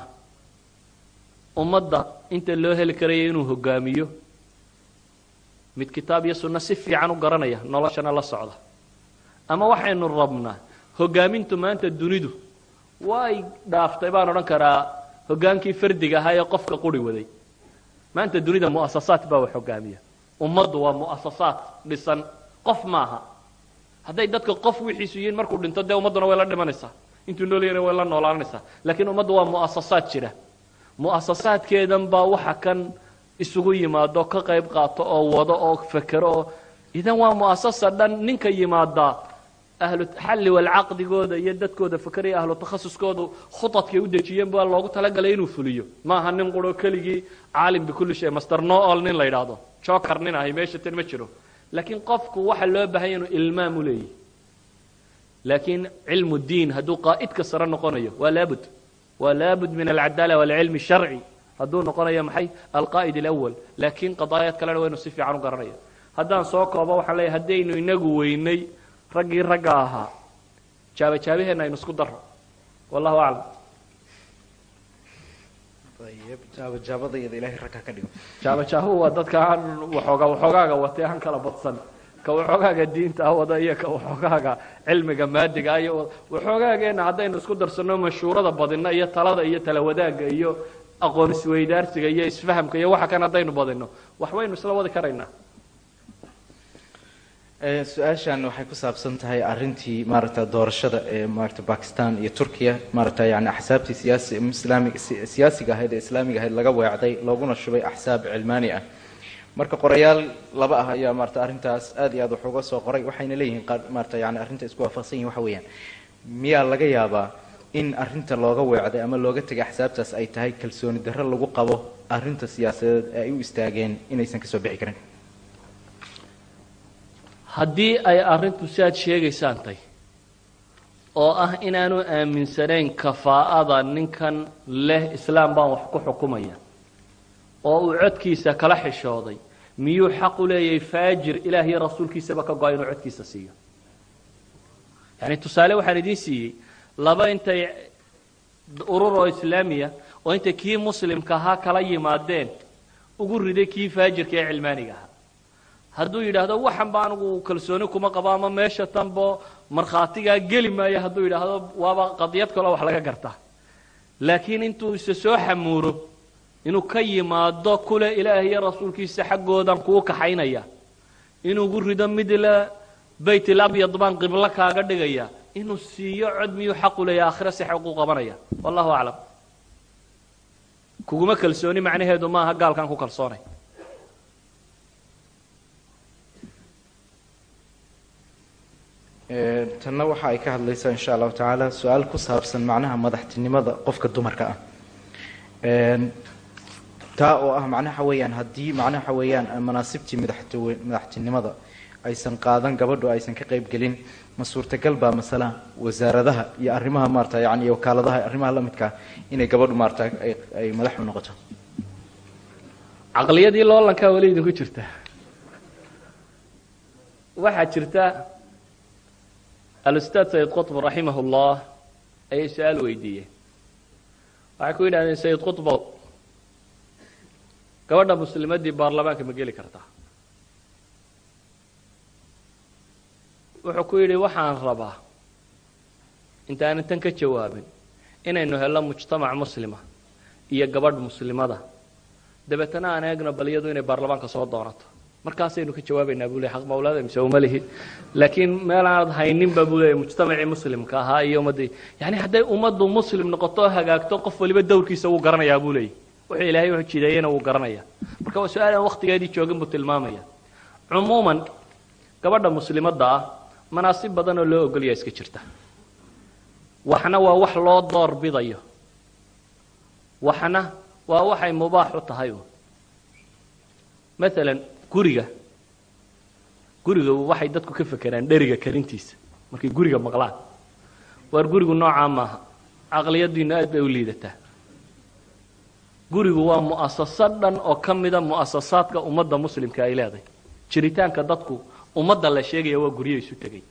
ummadda inta loo heli karaya inuu hogaamiyo mid kitaab iyo sunno si fiican u garanaya noloshana la socda. Ama waxaynu rabnaa hogaamintu maanta dunidu way dhaaftay baan odhan karaa hogaankii fardiga ahaa ee qofka quri waday. Maanta dunida mu'asasaat baa wax hogaamiya. Ummaddu waa mu'asasaat dhisan qof maaha. Hadday dadka qof wixiisu yihiin markuu dhinto dee ummadduna way la dhimanaysaa. Intuu noolyana way la noolaanaysaa. Laakiin ummaddu waa mu'asasaad jira mu'asasaadkeedan baa waxa kan isugu yimaado ka qayb qaato oo wado oo fekero oo idan waa mu'asasa dhan ninka yimaadaa ahlu xalli walcaqdigooda iyo dadkooda fakeraya ahlu takhasuskoodu khudadkay u dejiyeen baa loogu talagalay inuu fuliyo. Maaha nin quro keligii caalim bikulli shay master no all nin la yidhaahdo. Joker nin ahay meesha tan ma jiro. Laakiin qofku waxa loo baahanya inuu ilmaam u leeyahy laakiin cilmu diin hadduu qaa'idka sare noqonayo waa laabud waa laabud min alcadaala walcilmi sharci. Hadduu noqonayo maxay? Alqaa'id alawal laakiin qadaayaad kalena waynu si fiican u garanaya haddaan soo koobo waxaan leeyahay haddaynu inagu weynay raggii ragga ahaa. Jaaba jaabaheenna aynu isku darro. Wallahu aclam. Ayib jaaba jaabadayada ilaahay ragga ka dhigo. Jaabajaahu waa dadka aan waxooga waxoogaaga watay aan kala badsan ka waxoogaaga diinta wada iyo ka waxoogaaga cilmiga maadiga iyo waxoogaageena haddaynu isku darsanno mashhuurada badino iyo talada iyo tala wadaagga iyo aqoon isweydaarsiga iyo isfahamka iyo waxa kan haddaynu badino wax waynu isla wadi karaynaa. Su'aashan waxay ku saabsan tahay arintii maaragta doorashada ee maarata bakistan iyo turkiya maarata yani axsaabtii siyaasi islaamiga siyaasiga ahayd ee islaamiga ahayd laga weecday looguna shubay axsaab cilmaani ah marka qorayaal laba ah ayaa maarata arrintaas aad iyo aad wax uga soo qoray waxayna leeyihiin maarata yani arrinta isku waafaqsan yihiin waxa weeyaan. Miyaa laga yaabaa in arrinta looga weecday ama looga tegay axsaabtaas ay tahay kalsooni darro lagu qabo arrinta siyaasadeed ee ay u istaageen inaysan ka soo bixi karin? Haddii ay arrintu si aad sheegaysaan tay oo ah inaanu aaminsanayn kafaa'ada ninkan leh islaam baan wax ku xukumaya oo uu codkiisa kala xishooday miyuu xaq u leeyahay faajir? Ilaah iyo rasuulkiisaba ka go-a inuu codkiisa siiyo. Yacni tusaale waxaan idiin siiyey laba intay urur oo islaamiya oo intay kii muslimka ahaa kala yimaadeen ugu riday kii faajirka ee cilmaaniga ahaa. Hadduu yidhaahdo waxan ba anigu kalsooni kuma qabo ama meesha tanbo markhaatigaa geli maayo. Hadduu yidhaahdo waaba qadiyad kaloo wax laga gartaa. Laakiin intuu isa soo xamuuro inuu ka yimaado kule ilaah iyo rasuulkiisa xaggoodan kuu kaxaynaya inuu gu rido mid le bayt ilabyad baan qiblo kaaga dhigaya inuu siiyo cod miyuu xaqu leeya aakhira si xaq u qabanaya. Wallahu aclam. Kuguma kalsooni macnaheedu maaha gaalkan ku kalsoonay. Tanna waxa ay ka hadlaysaa insha allahu tacaala su'aal ku saabsan macnaha madaxtinimada qofka dumarka ah taa oo ah macnaha weeyaan haddii macnaha weeyaan manaasibtii madaxtowe madaxtinimada aysan qaadan gabadhu aysan ka qayb gelin ma suurtagal baa masala wasaaradaha iyo arrimaha maarata yani wakaaladaha arrimaha la midkaa inay gabadhu maarata ay madax u noqoto. Caqliyadii loolankaa weli idinku jirta. Waxaa jirta alustaad sayid qutb raximah ayay su'aal weydiiyeen. Waxay ku yidhahdeen sayid qutbow gabadha muslimaddii baarlamaanka ma geli kartaa. Wuxuu ku yidhi waxaan rabaa intaanan tan ka jawaabin inaynu helno mujtamac muslima iyo gabadh muslimada. Dabeetana aan eegno bal iyadu inay baarlamaanka soo doonato markaasaynu ka jawaabaynaa buu ley xaq mawlaada mise uma lihi. Laakiin meel aanad hayninba buu leeyahy mujtamacii muslimka ahaa iyo ummaddii yani hadday ummaddu muslim noqoto hagaagto qof waliba dowrkiisa wuu garanayaa buu leeyahy wuxuu ilaahay wuxuu jideeyena wuu garanaya. Marka waa su'aal aan joogin buu tilmaamaya. Cumuuman gabadha muslimadda ah manaasib badan oo loo ogolyaa iska jirta. Waxna waa wax loo door bidayo. Waxna waa waxay mubaax u tahay un maalan guriga. Guriga waxay dadku ka fekeraan dheriga karintiisa. Markay guriga maqlaan. Waar gurigu noocaa maaha caqliyadiinu aad bay u liidataa gurigu waa mu'asasad dhan oo ka mida mu'asasaadka ummadda muslimka ay leedahay. Jiritaanka dadku ummadda la sheegaya waa guryo isu tegay.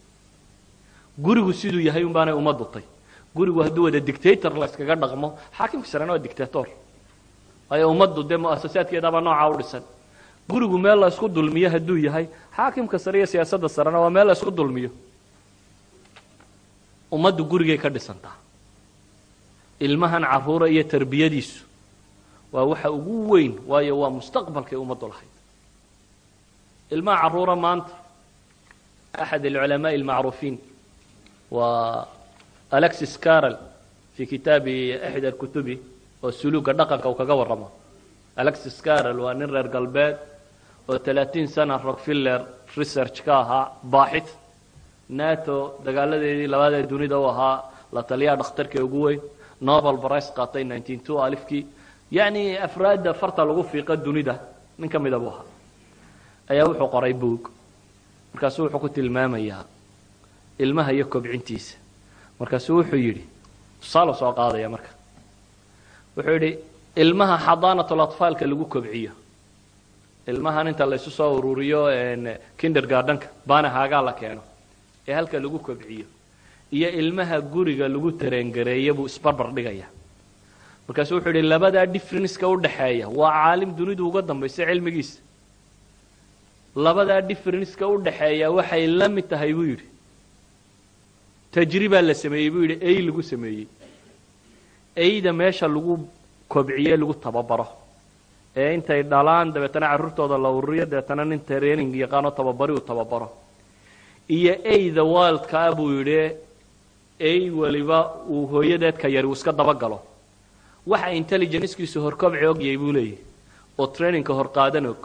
Gurigu siduu yahay un baanay ummaddu tay gurigu hadduu wada dictator la yskaga dhaqmo xaakimka sarena waa dictator. Waayo ummaddu dee mu'asasaadkeedaba noocaa u dhisan. Gurigu meel la isku dulmiyo hadduu yahay xaakimka sare iyo siyaasadda sarena waa meel la isku dulmiyo. Ummaddu gurigay ka dhisantaa. Ilmahan caruura iyo tarbiyadiisu waa waxa ugu weyn waayo waa mustaqbalkay ummaddu lahayd. Ilmaha caruura maanta axad alculamaai almacruufiin waa alexis carol fii kitaabi axd alkutubi oo suluuga dhaqanka uu kaga warramo. Alexis carol waa nin reer galbeed oo talaatiin sana rockfiller research ka ahaa baaxit nato dagaaladeedii labaad ee dunida u ahaa la taliyaha dhakhtarka ugu weyn nobel brice qaatay nineteen two alifkii yacni afraadda farta lagu fiiqa dunida nin ka mida buu ahaa. Ayaa wuxuu qoray boog markaasuu wuxuu ku tilmaamayaa ilmaha iyo kobcintiisa. Markaasuu wuxuu yidhi tusaale soo qaadaya marka. Wuxuu yidhi ilmaha xadaanatul atfaalka lagu kobciyo. Ilmahan inta la isu soo ururiyo kindergardenka baanahaagaa la keeno. Ee halka lagu kobciyo. Iyo ilmaha guriga lagu tareengareeya buu isbarbar dhigaya markaasuu wuxuu yidhi labadaa differenceka u dhaxeeya waa caalim dunidu uga dambaysa cilmigiisa. Labadaa differenceka u dhaxeeya waxay la mid tahay buu yidhi. Tajribaa la sameeyey buu yidhi ey lagu sameeyey. Eyda meesha lagu kobciye lagu tababaro. Ee intay dhalaan dabeetana carruurtooda la ururiyo dabeetana nin training yaqaano tababari uu tababaro. Iyo eyda wildkaa buu yidhi ey weliba uu hooyadeedka yari uu iska dabagalo waxa intelligencekiisu horkobci ogyay buu leeyahy oo trainingka hor qaadan og.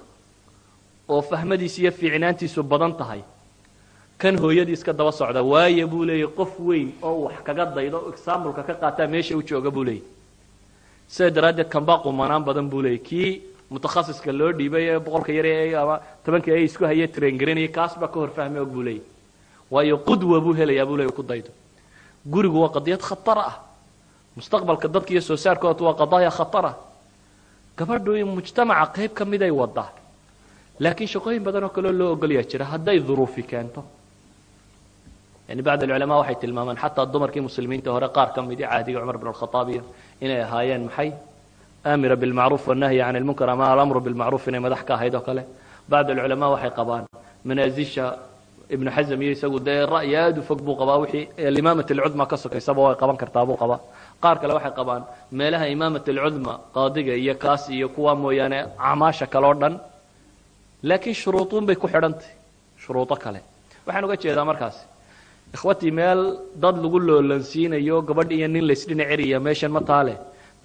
Oo fahmadiisa iyo fiicnaantiisu badan tahay. Kan hooyadii iska daba socda waayo buu leeyahy qof weyn oo wax kaga daydo exambleka ka qaataa meesha u jooga buu leeyahy sidaa daraaddeed kanbaa qumanaan badan buu leeyahy kii mutakhasiska loo dhiibay ee boqolka yar ee ama tobanka ay isku haye traingaranayay kaas ka hor fahmi og buu leeyahy waayo qudwa buu helayaa buu leeyahy ku daydo. Gurigu waa qadiyad khatara ah mustaqbalka dadka iyo soo saarkooda waa qadaaya khatara. Gabadhu in mujtamaca qayb ka miday wadaa laakiin shaqooyin badan oo kaleo loo ogolyaa jira hadday duruufi keento. Yani bacd alculamaa waxay tilmaamaan xataa dumarkii muslimiinta hore qaar ka midii caadiga cumar bn alkhataab iyo inay ahaayeen maxay? Aamira bilmacruuf wannahyi can ilmunkar ama alamru bilmacruuf inay madax ka ahayd oo kale? Bacd alculamaa waxay qabaan manaasisha ibnu xasm iyo isagu dee ra'yi aad u fog buu qabaa wixii imaamat alcudma ka sokaysaba way qaban kartaa buu qabaa qaar kale waxay qabaan meelaha imaamat alcudma qaadiga iyo kaas iyo kuwa mooyaane acmaasha kale o dhan. Laakiin shuruuduun bay ku xidhantahy shuruudo kale. Waxaan uga jeedaa markaasi ikhwatii meel dad lagu loolansiinayo gabadh iyo nin laysdhinac eriya meeshan ma taale.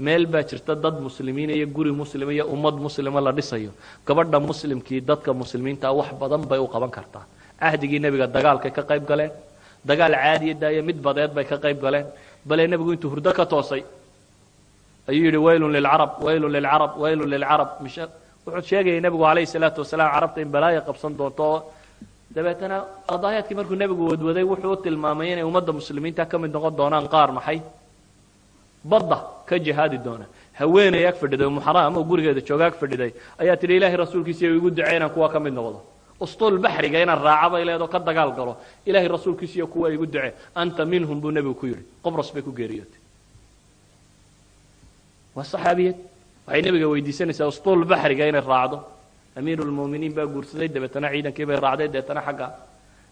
Meel baa jirta dad muslimiin iyo guri muslima iyo ummad muslima la dhisayo. Gabadha muslimkii dadka muslimiinta wax badan bay u qaban kartaa. Cahdigii nebiga dagaalkay ka qayb galeen dagaal caadiya daaya mid badeed bay ka qayb galeen bale nebigu intuu hurdo ka toosay ayuu yidhi waylun lilcarab waylun lilcarab waylun lilcarab wuxuu sheegayay nebigu calayhi salaatu wasalaam carabta in balaaya qabsan doonto. Oo dabeetana qadaayaadkii markuu nebigu wadwaday wuxuu u tilmaamay inay ummadda muslimiinta ka mid noqon doonaan qaar maxay? Badda ka jihaadi doona. Haweeney ag fadhiday muxaraam oo gurigeeda jooga ag fadhiday. Ayaa tidhi ilaahay rasuulkiisa igu inaan kuwa ka mid noqdo ustul baxriga inaan raaca bay leedo ka dagaal galo. Ilaahay rasuulkiisa iyo kuwa igu duce anta minhum buu nebigu ku yidhi. Qobros bay ku geeriyootay waa saxaabiyad waxay nebiga weydiisanaysaa ustul baxriga inay raacdo. Amiiru lmu'miniin baa guursaday dabeetana ciidankii bay raacday dabeetana xagga.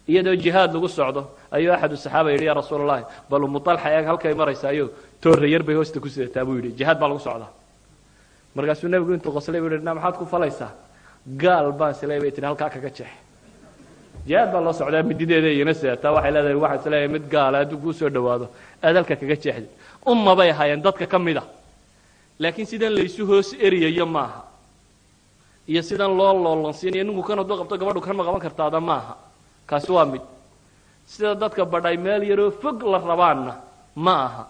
Iyadoo jihaad lagu socdo ayuu axadu saxaaba yidhi yaa rasuul allahi bal umualxa eeg halkay maraysaayo toorra yar bay hoosta ku sidataa buu yidhi. Jihaad baa lagu socdaa. Markaasuu nebigu intuu qoslay buu yidhi na maxaad ku falaysaa gaal baan is leeyahay bay tihi halkaa kaga jeex. Jihaad baa loo socdaa midideeda iyana sidataa waxay leedahay waxaan is leeyahay mid gaala hadduu kuu soo dhawaado aad halka kaga jeexday umma bay ahaayeen dadka ka mid a laakiin sidan laysu hoos eriyayo maaha. Iyo sidan loo loolansiinayo ninku kan hadduu qabto gabadhu kan ma qaban kartaada maaha. Kaasi waa mid. Sida dadka badhay meel yaroo fog la rabaanna ma aha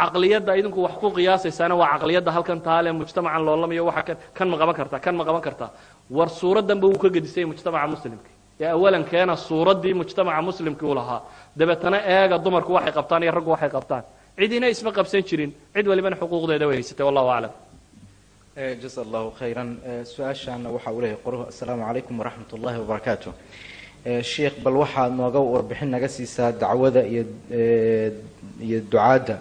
caqliyadda idinku wax ku qiyaasaysaana waa caqliyadda halkan taale mujtamacan loolamayo waxa kan ma qaban kartaa kan ma qaban kartaa. War suuraddanba wuu ka gedisay mujtamaca muslimka. Ee awalan keena suuraddii mujtamaca muslimka u lahaa. Dabeetana eega dumarku waxay qabtaan iyo raggu waxay qabtaan. Cidina isma qabsan jirin cid walibana xuquuqdeeda way haysatay wallahu aclam jaza allahu khayran. Su'aashaana waxa uu leeyahay qoruhu assalaamu calaykum waraxmat ullahi wabarakaatu sheikh bal waxaad nooga warbixin naga siisaa dacwada iyo iyo ducaadda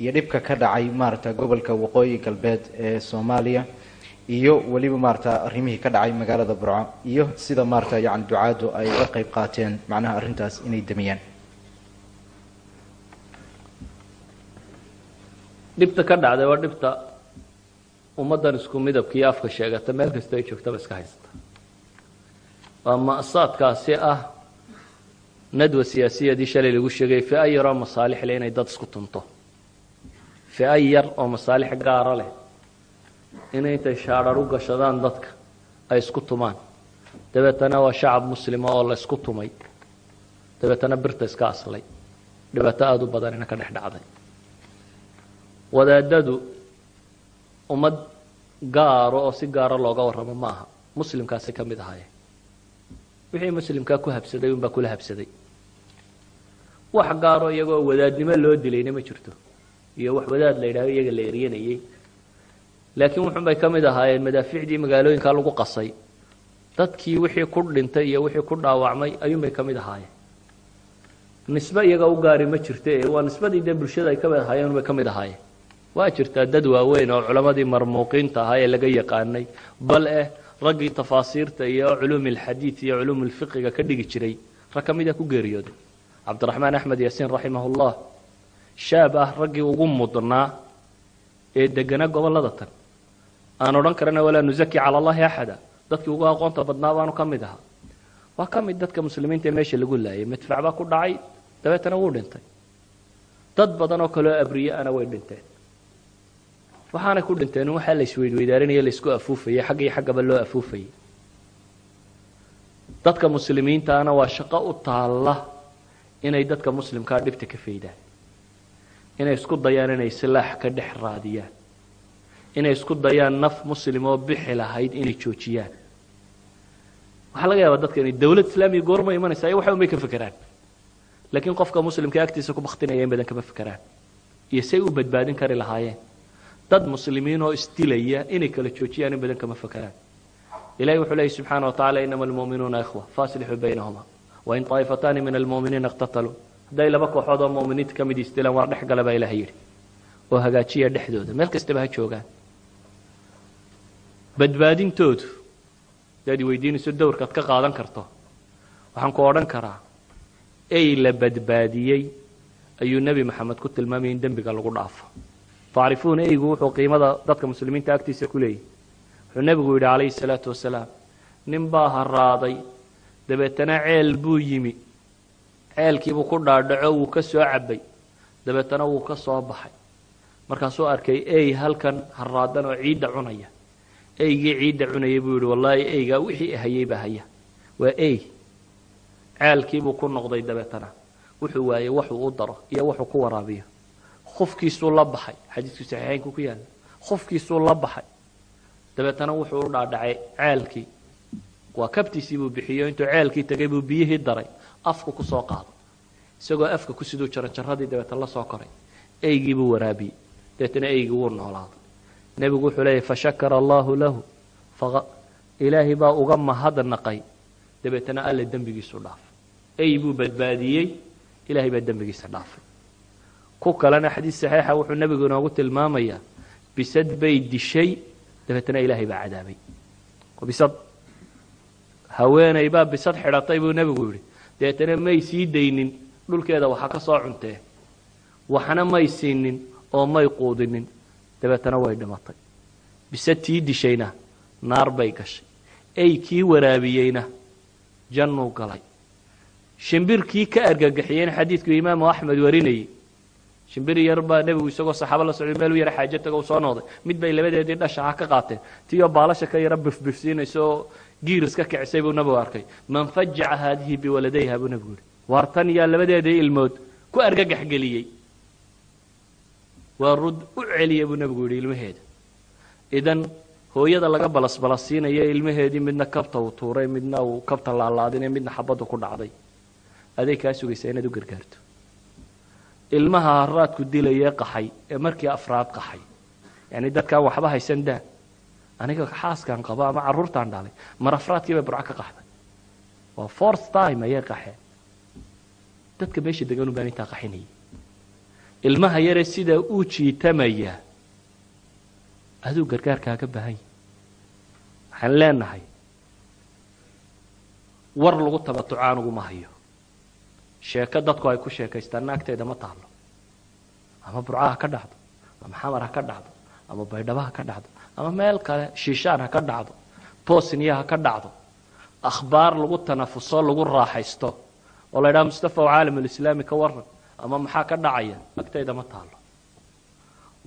iyo dhibka ka dhacay maarata gobolka waqooyi galbeed ee soomaaliya iyo weliba maarata arrimihii ka dhacay magaalada burco iyo sida maarata yani ducaaddu ay uga qayb qaateen macnaha arrintaas inay damiyaan dhibta ka dhacday waa dhibta ummaddan isku midabkiiyo afka sheegata. Meel kasta ay joogtaba iska haysta waa ma'saadkaasi ah nadwa siyaasiyadii shalay lagu sheegay fi-a yaroo masaalix leh inay dad isku tunto fi-a yar oo masaalix gaara leh inay intay shaadhar u gashadaan dadka ay isku tumaan. Dabeetana waa shacab muslima oo la isku tumay. Dabeetana birta iska aslay. Dhibaato aada u badanina ka dhex dhacday. Wadaadadu ummad gaaro oo si gaaro looga warramo ma aha muslimkaasi ka mid ahaye wixii muslimkaa ku habsaday unbaa kula habsaday. Wax gaaro iyagoo wadaadnimo loo dilayna ma jirto iyo wax wadaad la yidhahdo iyaga la eryanayey laakiin wuxun bay ka mid ahaayeen madaaficdii magaalooyinkaa lagu qasay. Dadkii wixii ku dhintay iyo wixii ku dhaawacmay ayuunbay ka mid ahaayeen. Nisbe iyaga u gaari ma jirto ee waa nisbadii dee bulshada ay ka mid ahaayeen unbay ka mid ahaayeen. Waa jirtaa dad waaweyn oo culammadii marmuuqiinta ahaa ee laga yaqaanay bal eh raggii tafaasiirta iyo culuumi alxadiid iyo culuum ulfiqiga ka dhigi jiray rag ka mida ku geeriyooday. Cabdiraxmaan axmed yaasiin raximahullah shaab ah raggii ugu mudnaa ee deganaa gobollada tan. Aan odhan karana walaa nusaki cala allahi axada. Dadkii ugu aqoonta badnaa baanu ka mid ahaa. Waa ka mid dadka muslimiinta ee meesha lagu laayay. Madfac baa ku dhacay dabeetana wuu dhintay. Dad badan oo kaleo abriye ana way dhinteen. Waxaanay ku dhinteen waxaa la isweydweydaarinaya la isku afuufayay xagga iyo xaggaba loo afuufayay. Dadka muslimiintaana waa shaqo u taalla inay dadka muslimkaa dhibta ka faydaan inay isku dayaan inay silaax ka dhex raadiyaan. Inay isku dayaan naf muslim oo bixi lahayd inay joojiyaan. Waxaa laga yaabaa dadka inay dawlad islaamiya goorma imanaysa ay waxa unbay ka fekeraan laakiin qofka muslimka agtiisa ku baktinaya in badan kama fekeraan iyo say u badbaadin kari lahaayeen. Dad muslimiin oo isdilaya inay kala joojiyaan in badan kama fekeraan ilahi wuxuu leeyay subxaana wa tacala inama almu'minuuna ikhwa faaslixuu baynahuma wain طaa'ifataani min almu'miniina اqtataluu hadday laba kooxood oo mu'miniinta ka mid isdilaan waar dhex gala baa ilaha yidhi. Oo hagaajiya dhexdooda meel kastaba ha joogaan. Badbaadintoodu hadaad weydiinayso dowrkaad ka qaadan karto waxaan ku odhan karaa ey la badbaadiyey ayuu nebi maxamed ku tilmaamayay in dembiga lagu dhaafo. Tacrifuuna eygu wuxuu qiimada dadka muslimiinta agtiisa ku leeyahy wuxuu nebigu yidhi calayhi salaatu wasalaam nin baa haraaday dabeetana ceel buu yimi ceelkiibuu ku dhaadhaco wuu ka soo cabbay. Dabeetana wuu ka soo baxay. Markaasuu arkay ey halkan haraadan oo ciidda cunaya. Eygii ciidda cunayay buu yidhi. Wallaahi eygaa wixii hayay baa haya. Waa ey. Ceelkiibuu ku noqday dabeetana. Wuxuu waayey waxuu u daro iyo wuxuu ku waraabiyo. Khufkiisuu la baxay. Xadiidku saxiixeynku ku yaalla khufkiisuu la baxay. Dabeetana wuxuu u dhaadhacay ceelkii waa kabtiisii buu bixiyo intuu ceelkii tegay buu biyihii daray afku ku soo qaaday isagoo afka ku siduu jaranjaradii dabeeta la soo koray. Eygii buu waraabiyey dabeetana eygii wuu noolaaday. Nebigu wuxuu leeyahy fashakara allaahu lahu. Ilaahay baa uga mahadnaqay dabeetana alle dembigiisu dhaafay ey buu badbaadiyey. Ilaahay baa dembigiisa dhaafay. Ku kalena xadiis saxiixa wuxuu nebigu inoogu tilmaamayaa bisad bay dishay. Dabeetana ilaahay baa cadaabay. Bisad. Haweenay baa bisad xidhatay buu nebigu yidhi dabeetana may sii daynin dhulkeeda waxa ka soo cuntee. Waxna may siinin oo may quudinin. Dabeetana way dhimatay. Bisad tii dishayna naar bay gashay. Ey kii waraabiyeyna jannuu galay. Shimbirkii ka argagixiyeyna xadiidku imaamu axmed warinayey. Shimbir yar baa nebigu isagoo saxaabo la socday meel u yara xaajo tago u soo noqday. Mid bay labadeedii dhashaha ka qaateen. Tiyoo baalasha ka yara bifbifsiinaysa oo giiris ka kicisay buu nebigu arkay. Man fajaca haadihi biwaladayha buu nebigu yihi waar tan yaa labadeedii ilmood ku argagax geliyey. Waa rud u celiya buu nebigu yidhi ilmaheeda. Idan hooyada laga balasbalasiinayo ilmaheedii midna kabta uu tuuray midna uu kabta laalaadinay midna xabaddu ku dhacday. Aday kaa sugaysaa inaad u gargaarto. Ilmaha haraadku dilayee qaxay ee markii afraad qaxay. Yani dadkaan waxba haysan daa aniga xaaskaan qabo ama carruurtaan dhalay mar afraadkii bay burco ka qaxday. Waa forth time ayay qaxeen. Dadka meesha deganu baan intaa qaxinayay. Ilmaha yaree sidaa uu jiitamaya. Aduu gargaarkaaga baahan yahy waxaan leenahay war lagu tabatuco aniguma hayo sheeko dadku ay ku sheekaystaan naagteeda ma taalo ama burca ha ka dhacdo ama xamar ha ka dhacdo ama baydhabo ha ka dhacdo ama meel kale shiishaan ha ka dhacdo bosniya ha ka dhacdo. Akhbaar lagu tanafuso lagu raaxaysto. Oo la ydhaha mustafa caalamulislaami ka waran ama maxaa ka dhacaya? Agtayda ma taalo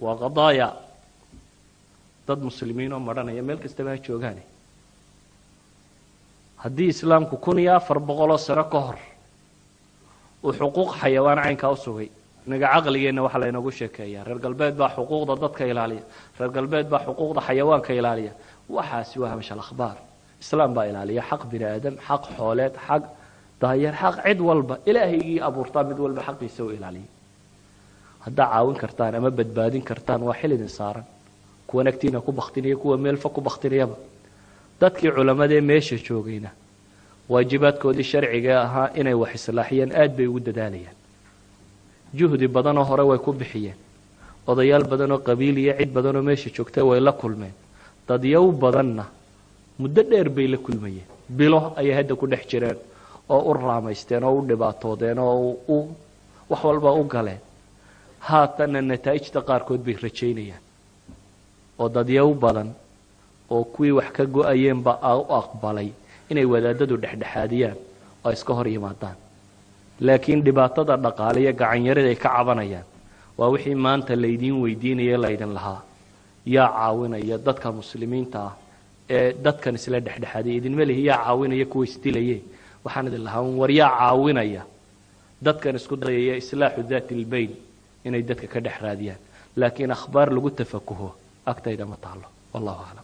waa qadaaya dad muslimiin oo madhanaya meel kastaba ha joogaane haddii islaamku kun iyo afar boqoloo sano ka hor uu xuquuq xayawaan caynkaa u sugay inaga caqligeenna waxaa laynoogu sheekeeyaa reer galbeed baa xuquuqda dadka ilaaliya. Reer galbeed baa xuquuqda xayawaanka ilaaliya. Waxaasi waa hamshal akhbaar islaam baa ilaaliya. Xaq bini aadam xaq xooleed xaq daayeer xaq cid walba. Ilaahaygii abuurtaa mid walba xaqiisa u ilaaliya. Haddaa caawin kartaan ama badbaadin kartaan waa xil saaran. Kuwan agtiina ku baktinaya kuwa meelfa ku baktinayaba dadkii culammadee meesha joogayna waajibaadkoodii sharciga ahaa inay wax islaaxiyeen aad bay ugu dadaalayaan juhdi badanoo hore way ku bixiyeen. Odayaal badan oo qabiil iyo cid badan oo meesha joogta way la kulmeen. Dadyow badanna muddo dheer bay la kulmayeen. Bilo ayay hadda ku dhex jireen oo u raamaysteen oo u dhibaatoodeen oo u wax walba u galeen. Haatanna nataa'ijta qaarkood bay rajaynayaan. Oo dadyow badan oo kuwii wax ka go'ayeenba u aqbalay inay wadaadadu dhexdhexaadiyaan oo iska hor yimaadaan laakiin dhibaatada dhaqaale iyo gacanyarada ay ka cabanayaan. Waa wixii maanta laydiin weydiinaya laydin lahaa. Yaa caawinaya dadka muslimiinta ah ee dadkan isla dhexdhexaadiya idinma lihi yaa caawinaya kuwa isdilaye waxaan idin lahaa war yaa caawinaya dadkan isku dayaya islaaxu daati lbayn inay dadka ka dhex raadiyaan. Laakiin akhbaar lagu tafakuho agtayda ma taalo wallahu aclam